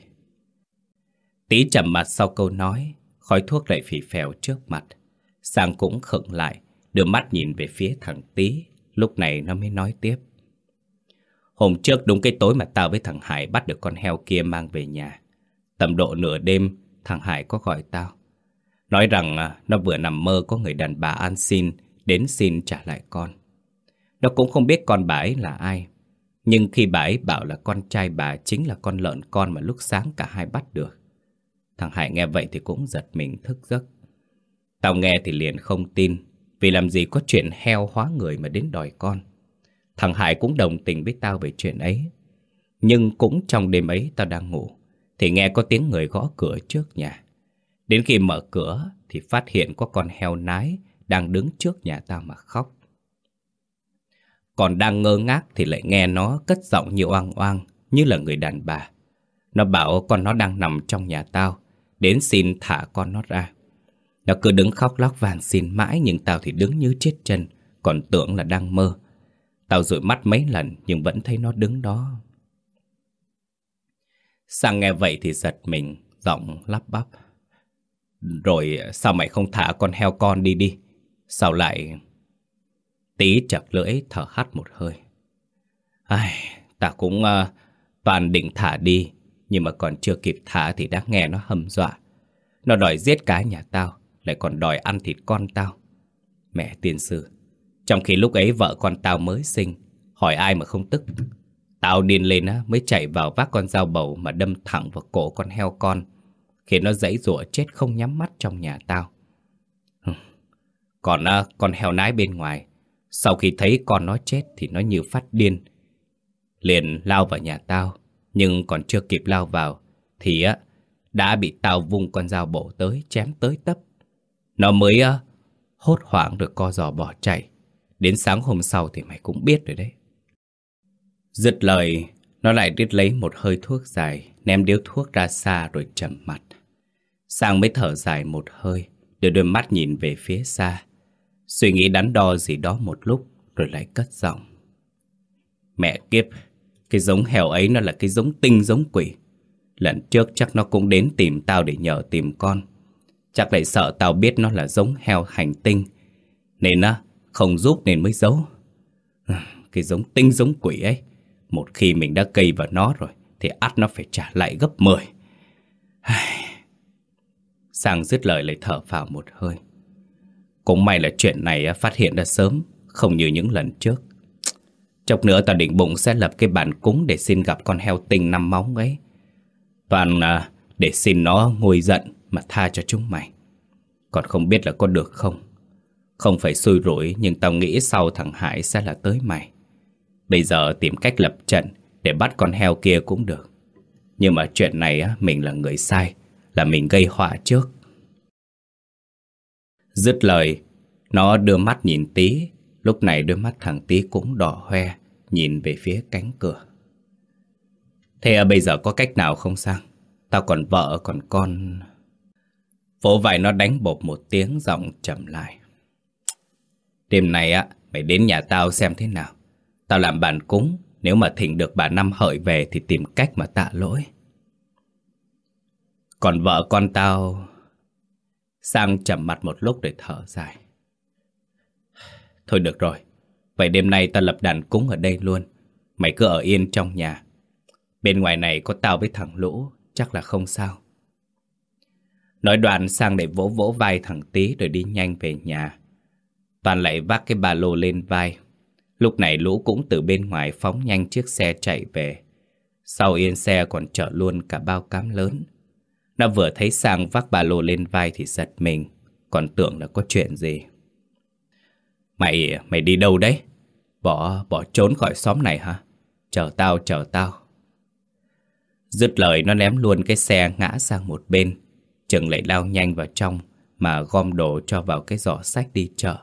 Tí chầm mặt sau câu nói, khói thuốc lại phì phèo trước mặt. Sang cũng khựng lại, đưa mắt nhìn về phía thằng Tí, lúc này nó mới nói tiếp. Hôm trước đúng cái tối mà tao với thằng Hải bắt được con heo kia mang về nhà. Tầm độ nửa đêm, thằng Hải có gọi tao. Nói rằng à, nó vừa nằm mơ có người đàn bà an xin đến xin trả lại con. Nó cũng không biết con bà ấy là ai. Nhưng khi bà ấy bảo là con trai bà chính là con lợn con mà lúc sáng cả hai bắt được. Thằng Hải nghe vậy thì cũng giật mình thức giấc. Tao nghe thì liền không tin, vì làm gì có chuyện heo hóa người mà đến đòi con. Thằng Hải cũng đồng tình với tao về chuyện ấy. Nhưng cũng trong đêm ấy tao đang ngủ, thì nghe có tiếng người gõ cửa trước nhà. Đến khi mở cửa thì phát hiện có con heo nái đang đứng trước nhà tao mà khóc. Còn đang ngơ ngác thì lại nghe nó cất giọng như oang oang, như là người đàn bà. Nó bảo con nó đang nằm trong nhà tao Đến xin thả con nó ra. Nó cứ đứng khóc lóc vàng xin mãi Nhưng tao thì đứng như chết chân Còn tưởng là đang mơ. Tao dụi mắt mấy lần Nhưng vẫn thấy nó đứng đó. Sang nghe vậy thì giật mình Giọng lắp bắp. Rồi sao mày không thả con heo con đi đi? Sao lại Tí chặt lưỡi thở hắt một hơi? Ai, Ta cũng uh, toàn định thả đi nhưng mà còn chưa kịp thả thì đã nghe nó hầm dọa. Nó đòi giết cái nhà tao Lại còn đòi ăn thịt con tao. Mẹ tiên sư Trong khi lúc ấy vợ con tao mới sinh Hỏi ai mà không tức? Tao điên lên á mới chạy vào vác con dao bầu Mà đâm thẳng vào cổ con heo con Khiến nó dãy rủa chết không nhắm mắt trong nhà tao. Còn à, con heo nái bên ngoài Sau khi thấy con nó chết Thì nó như phát điên Liền lao vào nhà tao nhưng còn chưa kịp lao vào Thì á đã bị tao vung con dao bổ tới chém tới tấp Nó mới á hốt hoảng được co giò bỏ chạy Đến sáng hôm sau thì mày cũng biết rồi đấy. Dứt lời, nó lại đít lấy một hơi thuốc dài, ném điếu thuốc ra xa rồi trầm mặt. Sang mới thở dài một hơi, đưa đôi mắt nhìn về phía xa. Suy nghĩ đắn đo gì đó một lúc, rồi lại cất giọng. Mẹ kiếp, cái giống heo ấy nó là cái giống tinh giống quỷ. Lần trước chắc nó cũng đến tìm tao để nhờ tìm con. Chắc lại sợ tao biết nó là giống heo hành tinh. Nên á, không giúp nên mới giấu. Cái giống tinh giống quỷ ấy, một khi mình đã cây vào nó rồi, thì ắt nó phải trả lại gấp 10. Sang dứt lời lại thở vào một hơi. Cũng may là chuyện này phát hiện ra sớm, không như những lần trước. Chốc nữa tao định bụng sẽ lập cái bản cúng để xin gặp con heo tinh năm móng ấy. Toàn à, để xin nó ngồi giận mà tha cho chúng mày. Còn không biết là có được không. Không phải xui rủi nhưng tao nghĩ sau thằng Hải sẽ là tới mày. Bây giờ tìm cách lập trận để bắt con heo kia cũng được. Nhưng mà chuyện này á, mình là người sai, là mình gây họa trước. Dứt lời, nó đưa mắt nhìn tí, lúc này đôi mắt thằng tí cũng đỏ hoe, nhìn về phía cánh cửa. Thế à, bây giờ có cách nào không sang? Tao còn vợ còn con... Vỗ vai nó đánh bột một tiếng giọng trầm lại. Đêm này á, mày đến nhà tao xem thế nào. Tao làm bàn cúng, nếu mà thỉnh được bà Năm hợi về thì tìm cách mà tạ lỗi. Còn vợ con tao... Sang chậm mặt một lúc để thở dài. Thôi được rồi, vậy đêm nay ta lập đàn cúng ở đây luôn. Mày cứ ở yên trong nhà. Bên ngoài này có tao với thằng Lũ, chắc là không sao. Nói đoạn sang để vỗ vỗ vai thằng Tý rồi đi nhanh về nhà. Toàn lại vác cái ba lô lên vai. Lúc này Lũ cũng từ bên ngoài phóng nhanh chiếc xe chạy về. Sau yên xe còn chở luôn cả bao cám lớn. Nó vừa thấy Sang vác ba lô lên vai thì giật mình, còn tưởng là có chuyện gì. Mày, mày đi đâu đấy? Bỏ, bỏ trốn khỏi xóm này hả? Chờ tao, chờ tao. Dứt lời nó ném luôn cái xe ngã sang một bên. Trường lại lao nhanh vào trong mà gom đồ cho vào cái giỏ sách đi chợ.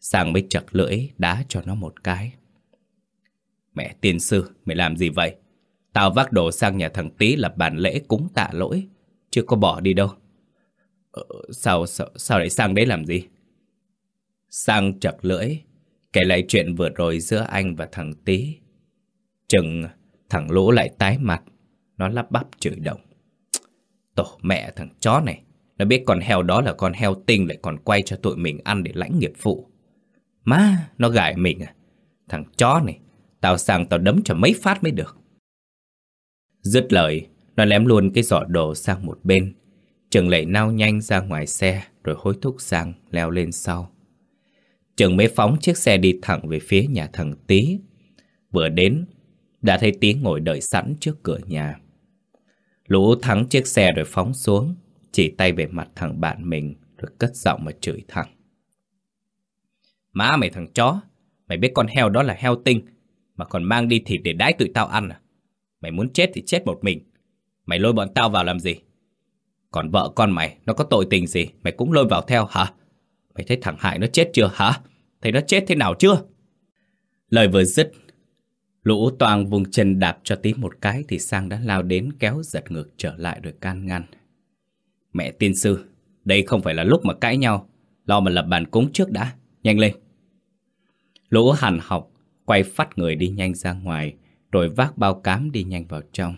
Sang mới chật lưỡi đá cho nó một cái. Mẹ tiên sư, mày làm gì vậy? Tao vác đồ sang nhà thằng Tý lập bàn lễ cúng tạ lỗi. Chưa có bỏ đi đâu. Ờ, ờ sao, sao, sao lại sang đấy làm gì? Sang chật lưỡi, kể lại chuyện vừa rồi giữa anh và thằng Tý. Chừng thằng Lũ lại tái mặt, nó lắp bắp chửi động. Tổ mẹ thằng chó này, nó biết con heo đó là con heo tinh lại còn quay cho tụi mình ăn để lãnh nghiệp phụ. Má, nó gài mình à? Thằng chó này, tao sang tao đấm cho mấy phát mới được. Dứt lời, nó ném luôn cái giỏ đồ sang một bên. Trường lệ nao nhanh ra ngoài xe rồi hối thúc sang leo lên sau. Trường mới phóng chiếc xe đi thẳng về phía nhà thằng Tý. Vừa đến, đã thấy Tý ngồi đợi sẵn trước cửa nhà. Lũ thắng chiếc xe rồi phóng xuống, chỉ tay về mặt thằng bạn mình rồi cất giọng mà chửi thẳng. Má mày thằng chó, mày biết con heo đó là heo tinh, mà còn mang đi thịt để đái tụi tao ăn à? Mày muốn chết thì chết một mình, mày lôi bọn tao vào làm gì? Còn vợ con mày, nó có tội tình gì, mày cũng lôi vào theo hả? Mày thấy thằng Hải nó chết chưa hả? Thấy nó chết thế nào chưa? Lời vừa dứt, lũ toàn vùng chân đạp cho tí một cái thì Sang đã lao đến kéo giật ngược trở lại rồi can ngăn. Mẹ tiên sư, đây không phải là lúc mà cãi nhau, lo mà lập bàn cúng trước đã, nhanh lên. Lũ hàn học, quay phát người đi nhanh ra ngoài, rồi vác bao cám đi nhanh vào trong.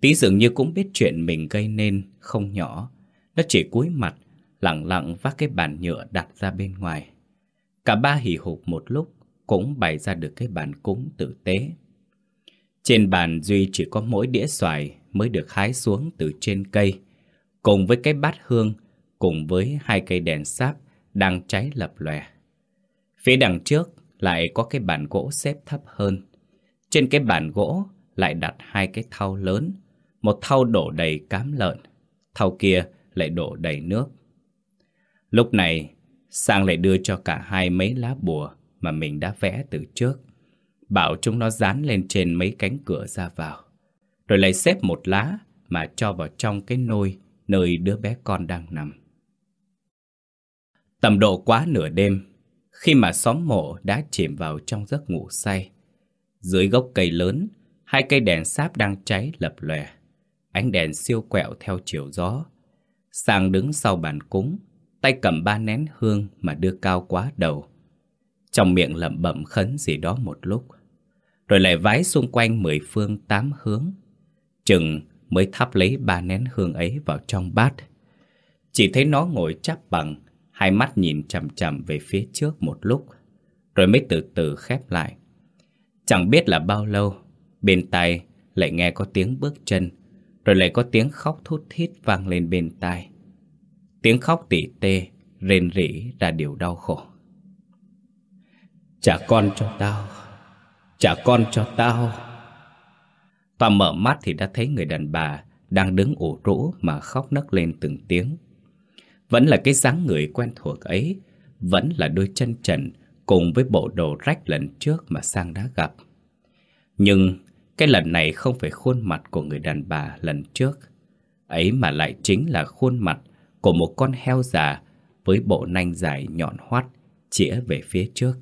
Tí dường như cũng biết chuyện mình gây nên không nhỏ, nó chỉ cúi mặt, lặng lặng vác cái bàn nhựa đặt ra bên ngoài. Cả ba hì hục một lúc cũng bày ra được cái bàn cúng tử tế. Trên bàn Duy chỉ có mỗi đĩa xoài mới được hái xuống từ trên cây, cùng với cái bát hương, cùng với hai cây đèn sáp đang cháy lập lòe. Phía đằng trước lại có cái bàn gỗ xếp thấp hơn. Trên cái bàn gỗ lại đặt hai cái thau lớn, một thau đổ đầy cám lợn, thau kia lại đổ đầy nước. Lúc này, Sang lại đưa cho cả hai mấy lá bùa mà mình đã vẽ từ trước. Bảo chúng nó dán lên trên mấy cánh cửa ra vào. Rồi lại xếp một lá mà cho vào trong cái nôi nơi đứa bé con đang nằm. Tầm độ quá nửa đêm, Khi mà xóm mộ đã chìm vào trong giấc ngủ say Dưới gốc cây lớn Hai cây đèn sáp đang cháy lập lòe Ánh đèn siêu quẹo theo chiều gió Sang đứng sau bàn cúng Tay cầm ba nén hương mà đưa cao quá đầu. Trong miệng lẩm bẩm khấn gì đó một lúc. Rồi lại vái xung quanh mười phương tám hướng. Chừng mới thắp lấy ba nén hương ấy vào trong bát. Chỉ thấy nó ngồi chắp bằng, Hai mắt nhìn chằm chằm về phía trước một lúc. Rồi mới từ từ khép lại. Chẳng biết là bao lâu, Bên tai lại nghe có tiếng bước chân. Rồi lại có tiếng khóc thút thít vang lên bên tai. Tiếng khóc tỉ tê, Rên rỉ ra điều đau khổ. Trả con cho tao, Trả con cho tao. Toàn mở mắt thì đã thấy người đàn bà Đang đứng ủ rũ mà khóc nấc lên từng tiếng. Vẫn là cái dáng người quen thuộc ấy, Vẫn là đôi chân trần Cùng với bộ đồ rách lần trước mà Sang đã gặp. Nhưng cái lần này không phải khuôn mặt của người đàn bà lần trước, Ấy mà lại chính là khuôn mặt của một con heo già Với bộ nanh dài nhọn hoắt Chĩa về phía trước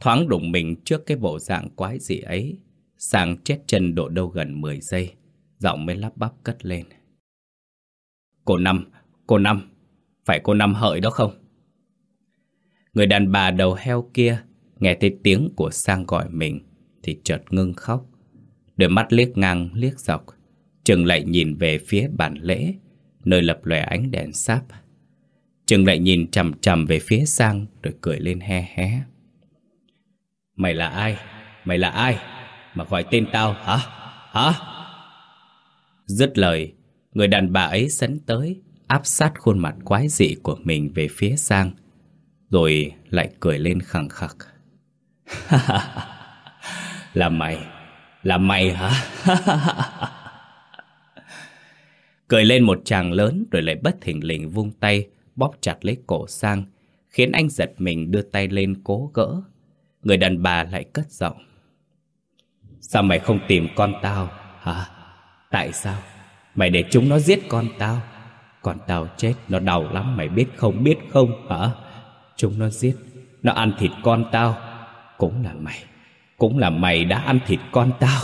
Thoáng đụng mình trước cái bộ dạng quái dị ấy Sang chết chân độ đâu gần 10 giây Giọng mới lắp bắp cất lên Cô Năm, cô Năm, phải cô Năm hợi đó không? Người đàn bà đầu heo kia nghe thấy tiếng của Sang gọi mình thì chợt ngưng khóc. Đôi mắt liếc ngang liếc dọc, trường lại nhìn về phía bàn lễ, nơi lập lòe ánh đèn sáp. trường lại nhìn chằm chằm về phía Sang rồi cười lên he hé. Mày là ai? Mày là ai? Mà gọi tên tao hả? Hả? Dứt lời, Người đàn bà ấy sấn tới Áp sát khuôn mặt quái dị của mình về phía Sang Rồi lại cười lên khẳng khặc Là mày Là mày hả Cười lên một chàng lớn Rồi lại bất thình lình vung tay, Bóp chặt lấy cổ Sang, Khiến anh giật mình đưa tay lên cố gỡ. Người đàn bà lại cất giọng. Sao mày không tìm con tao? Hả? Tại sao? Mày để chúng nó giết con tao. Còn tao chết, nó đau lắm, Mày biết không biết không? Hả? Chúng nó giết, Nó ăn thịt con tao. Cũng là mày, Cũng là mày đã ăn thịt con tao.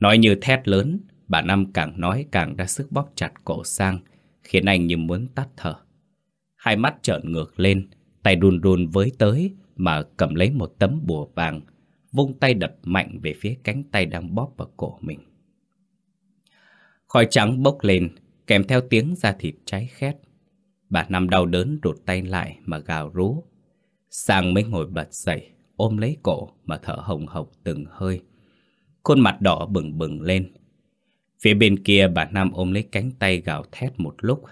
Nói như thét lớn Bà Năm càng nói càng ra sức bóp chặt cổ sang Khiến anh như muốn tắt thở Hai mắt trợn ngược lên Tay run run với tới Mà cầm lấy một tấm bùa vàng Vung tay đập mạnh về phía cánh tay đang bóp vào cổ mình Khói trắng bốc lên, kèm theo tiếng da thịt cháy khét. Bà Năm đau đớn rụt tay lại mà gào rú. Sang mới ngồi bật dậy, ôm lấy cổ mà thở hồng hộc từng hơi. Khuôn mặt đỏ bừng bừng lên. Phía bên kia bà Năm ôm lấy cánh tay gào thét một lúc,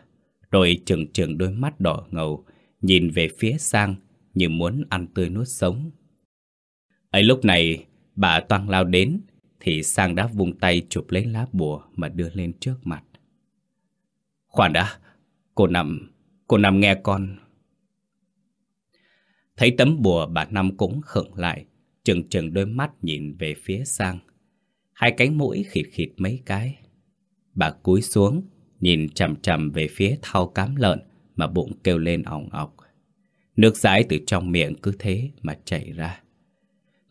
rồi chừng chừng đôi mắt đỏ ngầu, nhìn về phía sang như muốn ăn tươi nuốt sống. ấy lúc này, bà toan lao đến, thì Sang đã vung tay chụp lấy lá bùa mà đưa lên trước mặt. Khoan đã, cô nằm, cô nằm nghe con. Thấy tấm bùa bà Năm cũng khựng lại, chừng chừng đôi mắt nhìn về phía Sang. Hai cánh mũi khịt khịt mấy cái. Bà cúi xuống, nhìn chằm chằm về phía thau cám lợn mà bụng kêu lên ỏng ọc. Nước dãi từ trong miệng cứ thế mà chảy ra.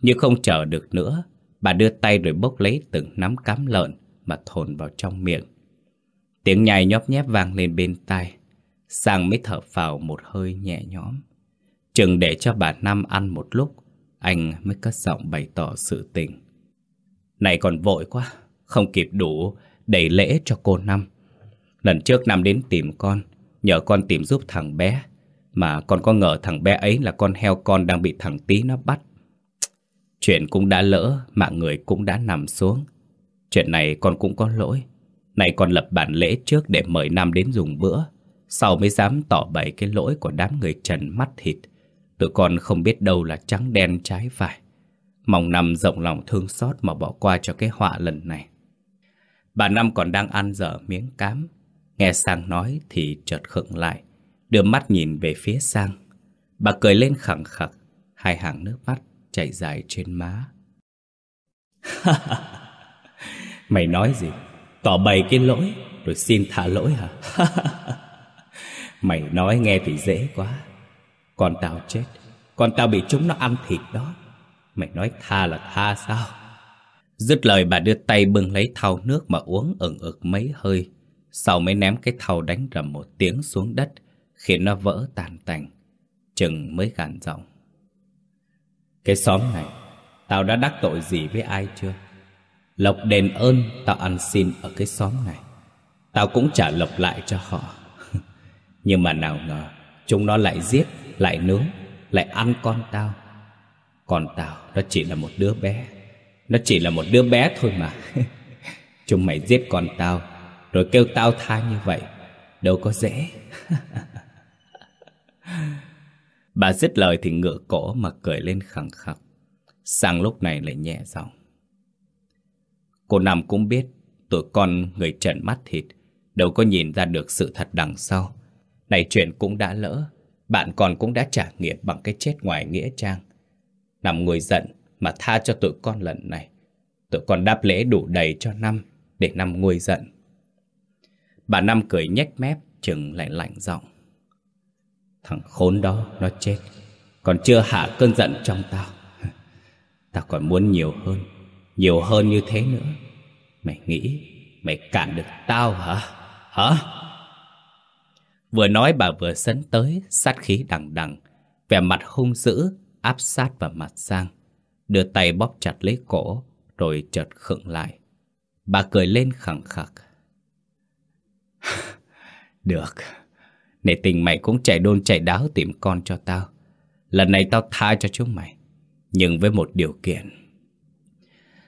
Nhưng không chờ được nữa, Bà đưa tay rồi bốc lấy từng nắm cám lợn mà thồn vào trong miệng. Tiếng nhai nhóp nhép vang lên bên tai. Sang mới thở phào một hơi nhẹ nhõm. Chừng để cho bà Năm ăn một lúc, anh mới cất giọng bày tỏ sự tình. Này còn vội quá, không kịp đủ đẩy lễ cho cô Năm. Lần trước Năm đến tìm con, nhờ con tìm giúp thằng bé. Mà con có ngờ thằng bé ấy là con heo con đang bị thằng tí nó bắt. Chuyện cũng đã lỡ, mạng người cũng đã nằm xuống. Chuyện này con cũng có lỗi. Này con lập bản lễ trước để mời Nam đến dùng bữa. Sau mới dám tỏ bày cái lỗi của đám người trần mắt thịt. Tụi con không biết đâu là trắng đen trái phải. Mong Năm rộng lòng thương xót mà bỏ qua cho cái họa lần này. Bà Năm còn đang ăn dở miếng cám. Nghe Sang nói thì chợt khựng lại. Đưa mắt nhìn về phía Sang. Bà cười lên khẳng khặc, hai hàng nước mắt chảy dài trên má. Mày nói gì? Tỏ bày cái lỗi rồi xin thả lỗi hả? Mày nói nghe thì dễ quá Con tao chết Con tao bị chúng nó ăn thịt đó Mày nói tha là tha sao Dứt lời bà đưa tay bưng lấy thau nước mà uống ẩn ực mấy hơi. Sau mới ném cái thau đánh rầm một tiếng xuống đất, Khiến nó vỡ tàn tành, Chừng mới gàn giọng. Cái xóm này, Tao đã đắc tội gì với ai chưa? Lộc đền ơn Tao ăn xin ở cái xóm này, Tao cũng trả lộc lại cho họ. Nhưng mà nào ngờ, Chúng nó lại giết, Lại nướng, Lại ăn con tao. Còn tao nó chỉ là một đứa bé. Nó chỉ là một đứa bé thôi mà. Chúng mày giết con tao Rồi kêu tao tha như vậy Đâu có dễ. Bà dứt lời thì ngựa cổ mà cười lên khẳng khặc. Sang lúc này lại nhẹ giọng. Cô Năm cũng biết Tụi con người trần mắt thịt Đâu có nhìn ra được sự thật đằng sau. Này chuyện cũng đã lỡ Bạn còn cũng đã trả nghiệp bằng cái chết ngoài nghĩa trang. Nằm ngồi giận mà tha cho tụi con lần này. Tụi con đáp lễ đủ đầy cho năm, Để năm nguôi giận. Bà Năm cười nhếch mép, Chừng lại lạnh giọng. Thằng khốn đó, nó chết. Còn chưa hạ cơn giận trong tao. Tao còn muốn nhiều hơn Nhiều hơn như thế nữa. Mày nghĩ, Mày cản được tao hả? Hả? Vừa nói bà vừa sấn tới, Sát khí đằng đằng. Vẻ mặt hung dữ, Áp sát vào mặt Giang. Đưa tay bóp chặt lấy cổ, Rồi chợt khựng lại. Bà cười lên khẳng khặc. Được, Nể tình mày cũng chạy đôn chạy đáo tìm con cho tao. Lần này tao tha cho chúng mày, Nhưng với một điều kiện.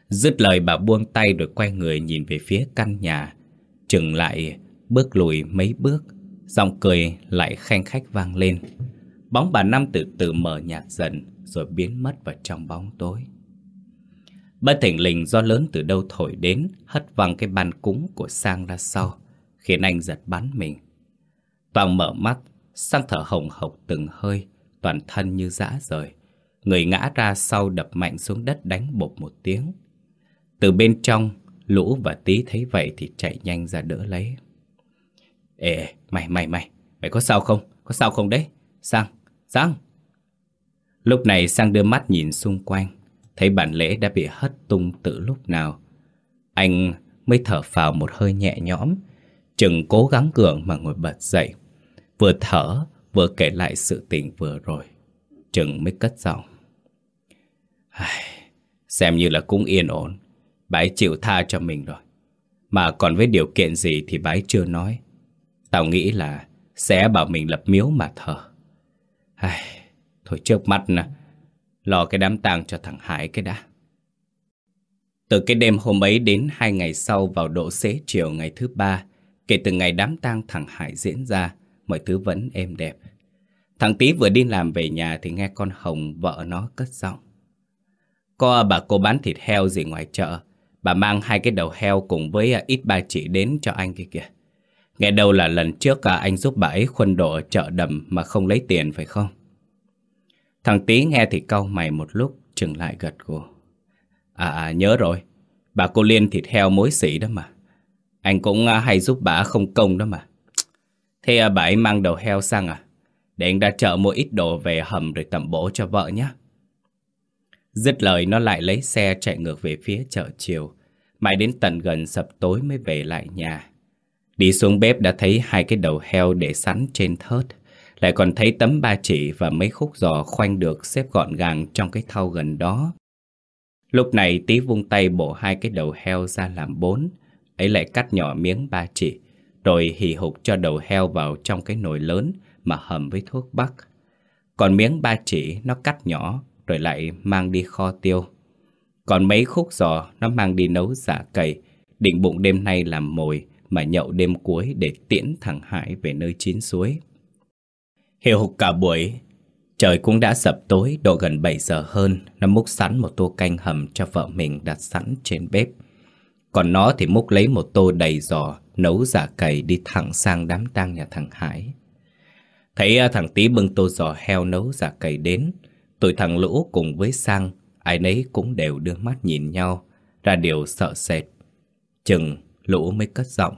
Dứt lời bà buông tay rồi quay người nhìn về phía căn nhà, Chừng lại bước lùi mấy bước, Giọng cười lại khanh khách vang lên. Bóng bà Năm từ từ mở nhạt dần rồi biến mất vào trong bóng tối. Bất thình lình do lớn từ đâu thổi đến, Hất văng cái bàn cúng của Sang ra sau, Khiến anh giật bắn mình. Toàn mở mắt, Sang thở hồng hộc từng hơi, Toàn thân như dã rời. Người ngã ra sau đập mạnh xuống đất đánh bột một tiếng. Từ bên trong, Lũ và tí thấy vậy thì chạy nhanh ra đỡ lấy. Ê, mày mày mày Mày có sao không? Có sao không đấy? Sang Sang! Lúc này Sang đưa mắt nhìn xung quanh Thấy bản lễ đã bị hất tung từ lúc nào. Anh mới thở phào một hơi nhẹ nhõm Chừng cố gắng cường mà ngồi bật dậy. Vừa thở vừa kể lại sự tình vừa rồi. Chừng mới cất giọng. Xem như là cũng yên ổn. Bái chịu tha cho mình rồi. Mà còn với điều kiện gì thì bái chưa nói. Tao nghĩ là Sẽ bảo mình lập miếu mà thờ. Ai, Thôi trước mắt nè, Lo cái đám tang cho thằng Hải cái đã. Từ cái đêm hôm ấy đến hai ngày sau vào độ xế chiều ngày thứ ba, Kể từ ngày đám tang thằng Hải diễn ra, Mọi thứ vẫn êm đẹp. Thằng Tý vừa đi làm về nhà Thì nghe con Hồng, vợ nó cất giọng. Có bà cô bán thịt heo gì ngoài chợ, Bà mang hai cái đầu heo cùng với à, ít ba chỉ đến cho anh kia kìa. Nghe đâu là lần trước cả anh giúp bà ấy khuân đồ ở chợ đầm mà không lấy tiền, phải không? Thằng Tý nghe thì cau mày một lúc chừng lại gật gù. À, à nhớ rồi, bà cô Liên thịt heo mối xỉ đó mà. Anh cũng à, hay giúp bà không công đó mà. Thế à, bà ấy mang đầu heo sang à? Để anh ra chợ mua ít đồ về hầm rồi tẩm bổ cho vợ nhé. Dứt lời nó lại lấy xe chạy ngược về phía chợ chiều. Mãi đến tận gần sập tối mới về lại nhà. Đi xuống bếp đã thấy hai cái đầu heo để sẵn trên thớt. Lại còn thấy tấm ba chỉ và mấy khúc giò khoanh được xếp gọn gàng trong cái thau gần đó. Lúc này tí vung tay bổ hai cái đầu heo ra làm bốn. Ấy lại cắt nhỏ miếng ba chỉ. Rồi hì hục cho đầu heo vào trong cái nồi lớn mà hầm với thuốc bắc. Còn miếng ba chỉ nó cắt nhỏ rồi lại mang đi kho tiêu. Còn mấy khúc giò nó mang đi nấu dạ giả cầy, định bụng đêm nay làm mồi mà nhậu đêm cuối để tiễn thằng Hải về nơi chín suối hiệu hục cả buổi, trời cũng đã sập tối độ gần 7 giờ hơn, nó múc sẵn một tô canh hầm cho vợ mình đặt sẵn trên bếp. Còn nó thì múc lấy một tô đầy giò, nấu dạ giả cầy đi thẳng sang đám tang nhà thằng Hải. Thấy à, thằng Tý bưng tô giò heo nấu dạ giả cầy đến, tụi thằng Lũ cùng với Sang, ai nấy cũng đều đưa mắt nhìn nhau, ra điều sợ sệt. Chừng Lũ mới cất giọng.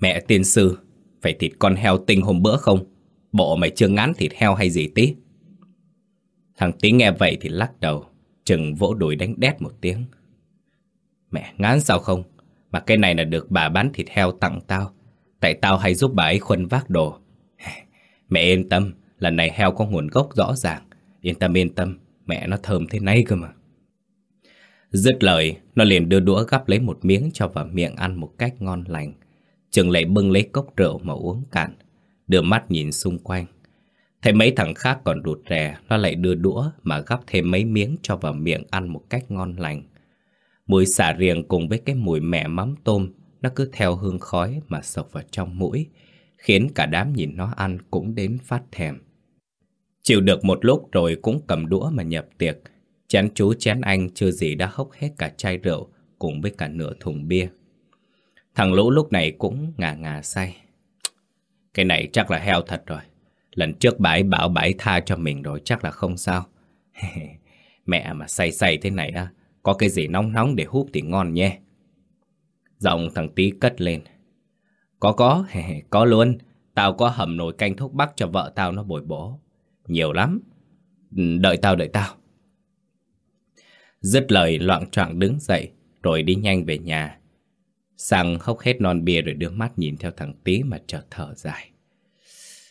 Mẹ tiên sư, phải thịt con heo tinh hôm bữa không? Bộ mày chưa ngán thịt heo hay gì tí? Thằng tí nghe vậy thì lắc đầu, chừng vỗ đùi đánh đét một tiếng. Mẹ ngán sao không? Mà cái này là được bà bán thịt heo tặng tao. Tại tao hay giúp bà ấy khuân vác đồ. Mẹ yên tâm, lần này heo có nguồn gốc rõ ràng. Yên tâm yên tâm, mẹ nó thơm thế này cơ mà. Dứt lời, nó liền đưa đũa gắp lấy một miếng cho vào miệng ăn một cách ngon lành. Trường lại bưng lấy cốc rượu mà uống cạn, đưa mắt nhìn xung quanh. Thấy mấy thằng khác còn rụt rè, nó lại đưa đũa mà gắp thêm mấy miếng cho vào miệng ăn một cách ngon lành. Mùi xả riềng cùng với cái mùi mẹ mắm tôm, nó cứ theo hương khói mà sộc vào trong mũi, khiến cả đám nhìn nó ăn cũng đến phát thèm. Chịu được một lúc rồi cũng cầm đũa mà nhập tiệc, chén chú chén anh chưa gì đã hốc hết cả chai rượu cùng với cả nửa thùng bia. Thằng Lũ lúc này cũng ngà ngà say. Cái này chắc là heo thật rồi. Lần trước bãi bảo bãi tha cho mình rồi chắc là không sao. Mẹ mà say say thế này á, có cái gì nóng nóng để hút thì ngon nhé. Giọng thằng Tí cất lên. Có có, có luôn. Tao có hầm nồi canh thuốc bắc cho vợ tao nó bồi bổ. Nhiều lắm. Ừ, đợi tao, đợi tao. Dứt lời loạn trọng đứng dậy, rồi đi nhanh về nhà. Sang hốc hết non bia rồi đưa mắt nhìn theo thằng Tí mà chợt thở dài.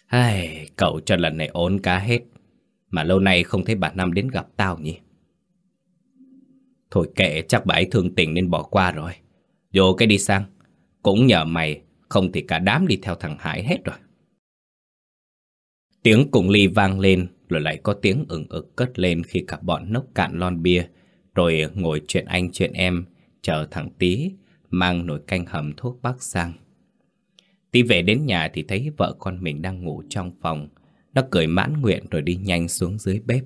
Ai, cậu cho lần này ốn cá hết. Mà lâu nay không thấy bà Năm đến gặp tao nhỉ? Thôi kệ, chắc bà ấy thương tình nên bỏ qua rồi. Vô cái đi sang. Cũng nhờ mày, không thì cả đám đi theo thằng Hải hết rồi. Tiếng cùng ly vang lên, rồi lại có tiếng ửng ực cất lên khi cả bọn nốc cạn lon bia, rồi ngồi chuyện anh chuyện em, chờ thằng Tí, mang nồi canh hầm thuốc bắc sang. Tí về đến nhà thì thấy vợ con mình đang ngủ trong phòng. Nó cười mãn nguyện rồi đi nhanh xuống dưới bếp.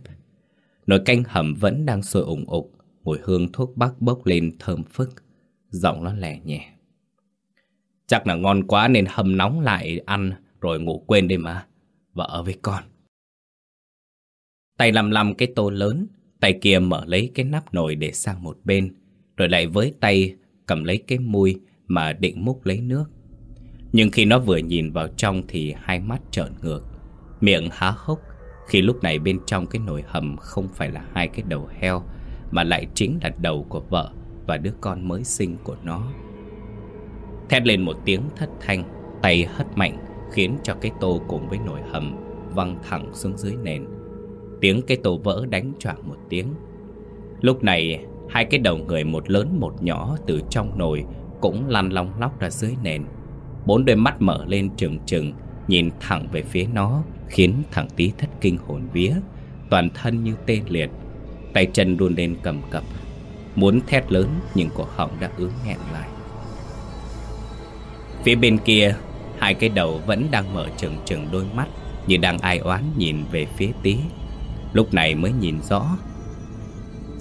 Nồi canh hầm vẫn đang sôi ủng ục, mùi hương thuốc bắc bốc lên thơm phức. Giọng nó lẻ nhẹ. Chắc là ngon quá nên hầm nóng lại ăn rồi ngủ quên đi mà. Vợ với con. Tay lầm lầm cái tô lớn, tay kia mở lấy cái nắp nồi để sang một bên, rồi lại với tay cầm lấy cái mui mà định múc lấy nước. Nhưng khi nó vừa nhìn vào trong thì hai mắt trợn ngược, miệng há hốc khi lúc này bên trong cái nồi hầm không phải là hai cái đầu heo mà lại chính là đầu của vợ và đứa con mới sinh của nó. Thét lên một tiếng thất thanh, tay hất mạnh khiến cho cái tô cùng với nồi hầm văng thẳng xuống dưới nền. Tiếng cái tô vỡ đánh choạng một tiếng. Lúc này, hai cái đầu người một lớn một nhỏ từ trong nồi cũng lăn long lóc ra dưới nền. Bốn đôi mắt mở lên trừng trừng, nhìn thẳng về phía nó, khiến thằng tí thất kinh hồn vía, toàn thân như tê liệt, tay chân run lên cầm cập. Muốn thét lớn nhưng cổ họng đã ứ nghẹn lại. Phía bên kia, hai cái đầu vẫn đang mở trừng trừng đôi mắt như đang ai oán nhìn về phía tí. Lúc này mới nhìn rõ.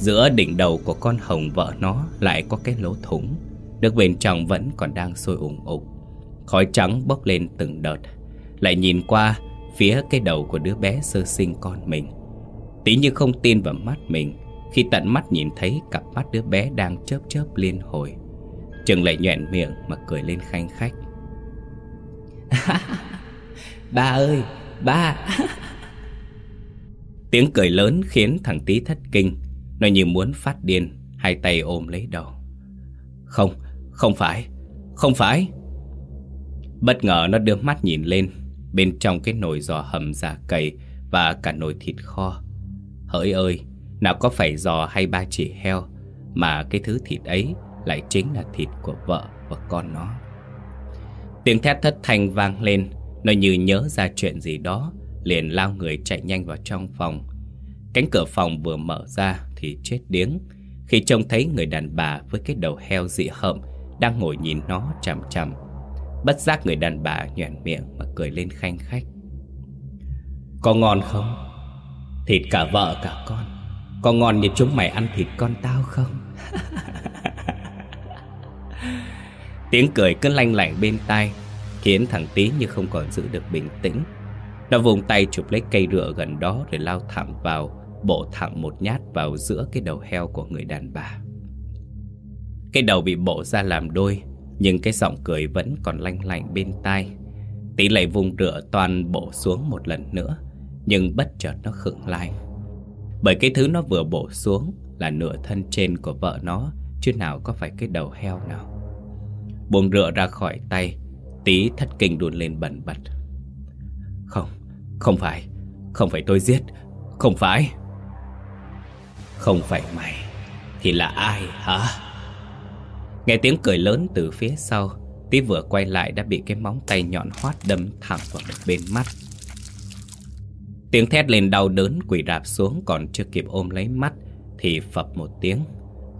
Giữa đỉnh đầu của con hồng vợ nó lại có cái lỗ thủng, nước bên trong vẫn còn đang sôi ủng ục. Khói trắng bốc lên từng đợt, lại nhìn qua phía cái đầu của đứa bé sơ sinh con mình. Tí như không tin vào mắt mình khi tận mắt nhìn thấy cặp mắt đứa bé đang chớp chớp liên hồi. Trừng lại nhoẹn miệng mà cười lên khanh khách. ba ơi, ba! Tiếng cười lớn khiến thằng tí thất kinh. Nó như muốn phát điên, hai tay ôm lấy đầu. Không, không phải, không phải. Bất ngờ nó đưa mắt nhìn lên, bên trong cái nồi giò hầm giả cầy và cả nồi thịt kho. Hỡi ơi, nào có phải giò hay ba chỉ heo, mà cái thứ thịt ấy lại chính là thịt của vợ và con nó. Tiếng thét thất thanh vang lên, nó như nhớ ra chuyện gì đó, liền lao người chạy nhanh vào trong phòng. Cánh cửa phòng vừa mở ra thì chết điếng, khi trông thấy người đàn bà với cái đầu heo dị hợm đang ngồi nhìn nó chằm chằm. Bất giác người đàn bà nhoẻn miệng mà cười lên khanh khách. Có ngon không? Thịt cả vợ cả con. Có ngon như chúng mày ăn thịt con tao không? Tiếng cười cứ lanh lảnh bên tai Khiến thằng tí như không còn giữ được bình tĩnh Nó vùng tay chụp lấy cây rửa gần đó Rồi lao thẳng vào Bổ thẳng một nhát vào giữa cái đầu heo của người đàn bà. Cái đầu bị bổ ra làm đôi Nhưng cái giọng cười vẫn còn lanh lảnh bên tai. Tỷ lại vùng rửa toàn bộ xuống một lần nữa Nhưng bất chợt nó khựng lại. Bởi cái thứ nó vừa bổ xuống Là nửa thân trên của vợ nó Chứ nào có phải cái đầu heo nào. Buông rửa ra khỏi tay Tí thất kinh đùn lên bẩn bật. Không, không phải Không phải tôi giết Không phải. Không phải mày, Thì là ai hả? Nghe tiếng cười lớn từ phía sau, Tí vừa quay lại đã bị cái móng tay nhọn hoắt đâm thẳng vào một bên mắt. Tiếng thét lên đau đớn quỳ đạp xuống còn chưa kịp ôm lấy mắt Thì phập một tiếng,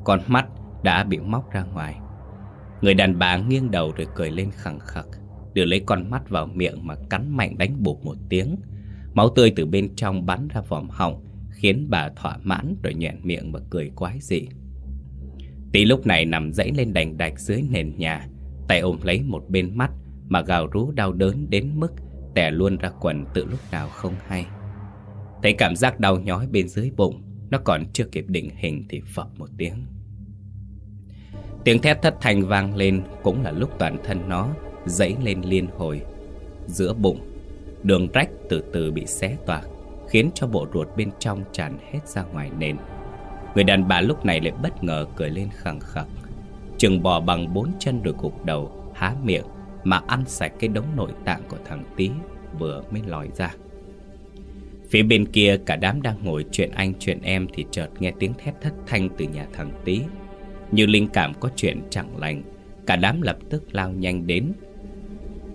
Con mắt đã bị móc ra ngoài. Người đàn bà nghiêng đầu rồi cười lên khẳng khặc, Đưa lấy con mắt vào miệng mà cắn mạnh đánh bụp một tiếng. Máu tươi từ bên trong bắn ra vòm họng Khiến bà thỏa mãn rồi nhoẹn miệng mà cười quái dị. Tí lúc này nằm dãy lên đành đạch dưới nền nhà, Tay ôm lấy một bên mắt Mà gào rú đau đớn đến mức Tẻ luôn ra quần từ lúc nào không hay. Thấy cảm giác đau nhói bên dưới bụng, Nó còn chưa kịp định hình thì phập một tiếng. Tiếng thét thất thanh vang lên, Cũng là lúc toàn thân nó Dãy lên liên hồi. Giữa bụng, Đường rách từ từ bị xé toạc. Khiến cho bộ ruột bên trong tràn hết ra ngoài nền. Người đàn bà lúc này lại bất ngờ cười lên khẳng khặc. Chừng bò bằng bốn chân rồi gục đầu, Há miệng Mà ăn sạch cái đống nội tạng của thằng Tý Vừa mới lòi ra. Phía bên kia, cả đám đang ngồi chuyện anh, chuyện em Thì chợt nghe tiếng thét thất thanh từ nhà thằng Tý. Như linh cảm có chuyện chẳng lành, Cả đám lập tức lao nhanh đến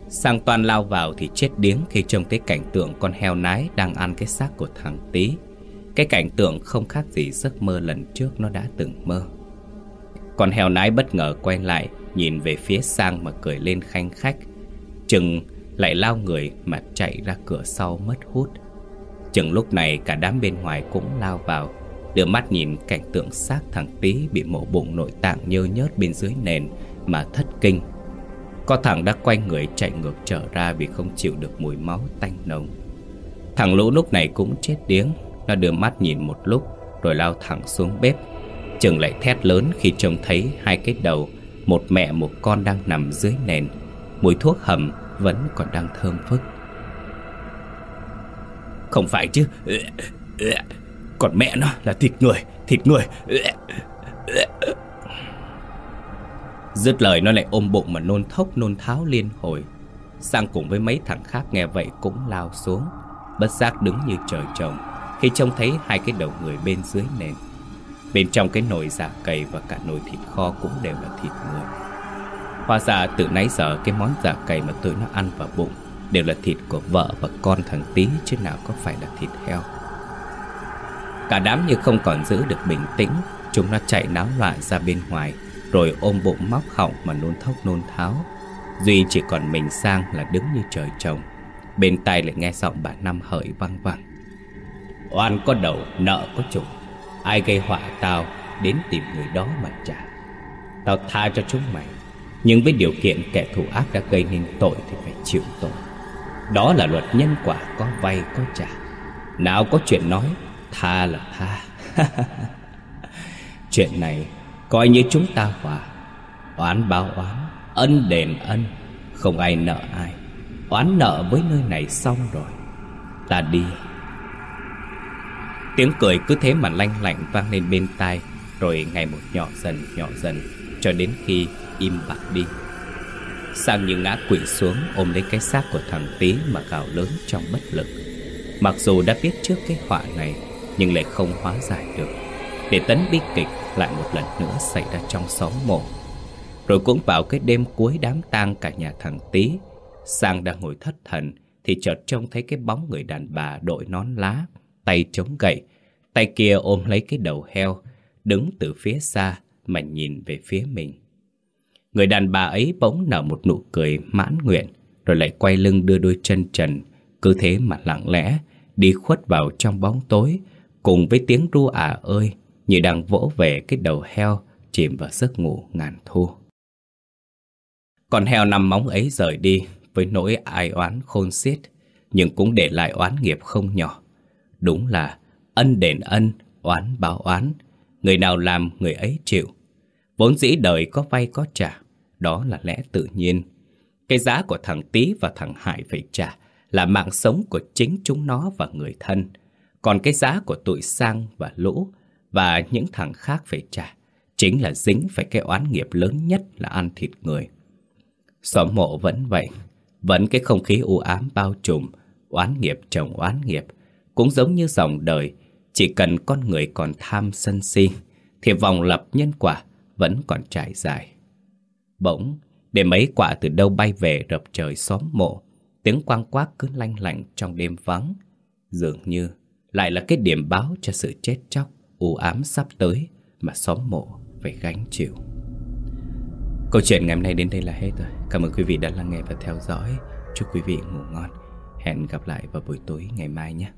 Sang toàn lao vào thì chết điếng Khi trông thấy cảnh tượng con heo nái Đang ăn cái xác của thằng Tý. Cái cảnh tượng không khác gì giấc mơ lần trước nó đã từng mơ. Con heo nái bất ngờ quay lại, Nhìn về phía sang mà cười lên khanh khách. Chừng lại lao người mà chạy ra cửa sau mất hút. Chừng lúc này cả đám bên ngoài cũng lao vào, Đưa mắt nhìn cảnh tượng xác thằng Tý Bị mổ bụng nội tạng nhơ nhớt bên dưới nền Mà thất kinh. Có thằng đã quay người chạy ngược trở ra Vì không chịu được mùi máu tanh nồng. Thằng lũ lúc này cũng chết điếng, Nó đưa mắt nhìn một lúc, Rồi lao thẳng xuống bếp. Trường lại thét lớn khi trông thấy hai cái đầu, Một mẹ một con đang nằm dưới nền. Mùi thuốc hầm vẫn còn đang thơm phức. Không phải chứ. Còn mẹ nó là thịt người Thịt người. Dứt lời nó lại ôm bụng mà nôn thốc nôn tháo liên hồi. Sang cùng với mấy thằng khác nghe vậy cũng lao xuống, Bất giác đứng như trời trồng, Khi trông thấy hai cái đầu người bên dưới nền. Bên trong cái nồi dạ giả cầy và cả nồi thịt kho cũng đều là thịt người. Hóa ra từ nãy giờ cái món dạ giả cầy mà tụi nó ăn vào bụng Đều là thịt của vợ và con thằng Tí chứ nào có phải là thịt heo. Cả đám như không còn giữ được bình tĩnh, Chúng nó chạy náo loạn ra bên ngoài. Rồi ôm bụng móc họng mà nôn thốc nôn tháo. Duy chỉ còn mình sang là đứng như trời trồng. Bên tai lại nghe giọng bà Năm hởi văng văng Oan có đầu, nợ có chủ Ai gây họa tao Đến tìm người đó mà trả. Tao tha cho chúng mày. Nhưng với điều kiện kẻ thù ác đã gây nên tội Thì phải chịu tội. Đó là luật nhân quả có vay có trả. Nào có chuyện nói Tha là tha. Chuyện này Coi như chúng ta hòa. Oán báo oán, Ân đền ân, Không ai nợ ai. Oán nợ với nơi này xong rồi, Ta đi. Tiếng cười cứ thế mà lanh lạnh vang lên bên tai, Rồi ngày một nhỏ dần nhỏ dần, Cho đến khi im bặt đi. Sang như ngã quỵ xuống, ôm lấy cái xác của thằng Tý mà gào lớn trong bất lực. Mặc dù đã biết trước cái họa này, Nhưng lại không hóa giải được. Để tấn bi kịch lại một lần nữa xảy ra trong xóm mộ. Rồi cũng vào cái đêm cuối đám tang cả nhà thằng Tý. Sang đang ngồi thất thần Thì chợt trông thấy cái bóng người đàn bà đội nón lá tay chống gậy, tay kia ôm lấy cái đầu heo, đứng từ phía xa mà nhìn về phía mình. Người đàn bà ấy bỗng nở một nụ cười mãn nguyện, rồi lại quay lưng đưa đôi chân trần, cứ thế mà lặng lẽ, đi khuất vào trong bóng tối, cùng với tiếng ru ả ơi, như đang vỗ về cái đầu heo, chìm vào giấc ngủ ngàn thu. Còn heo nằm móng ấy rời đi, với nỗi ai oán khôn xiết, nhưng cũng để lại oán nghiệp không nhỏ. Đúng là ân đền ân, oán báo oán. Người nào làm người ấy chịu. Vốn dĩ đời có vay có trả, đó là lẽ tự nhiên. Cái giá của thằng Tý và thằng Hải phải trả là mạng sống của chính chúng nó và người thân. Còn cái giá của tụi Sang và Lũ và những thằng khác phải trả chính là dính phải cái oán nghiệp lớn nhất là ăn thịt người. Xóm mộ vẫn vậy, vẫn cái không khí u ám bao trùm, oán nghiệp chồng oán nghiệp, cũng giống như dòng đời, chỉ cần con người còn tham sân si, thì vòng lập nhân quả vẫn còn trải dài. Bỗng, để mấy quả từ đâu bay về rập trời xóm mộ, tiếng quang quác cứ lanh lạnh trong đêm vắng. Dường như lại là cái điểm báo cho sự chết chóc, u ám sắp tới mà xóm mộ phải gánh chịu. Câu chuyện ngày hôm nay đến đây là hết rồi. Cảm ơn quý vị đã lắng nghe và theo dõi. Chúc quý vị ngủ ngon. Hẹn gặp lại vào buổi tối ngày mai nhé.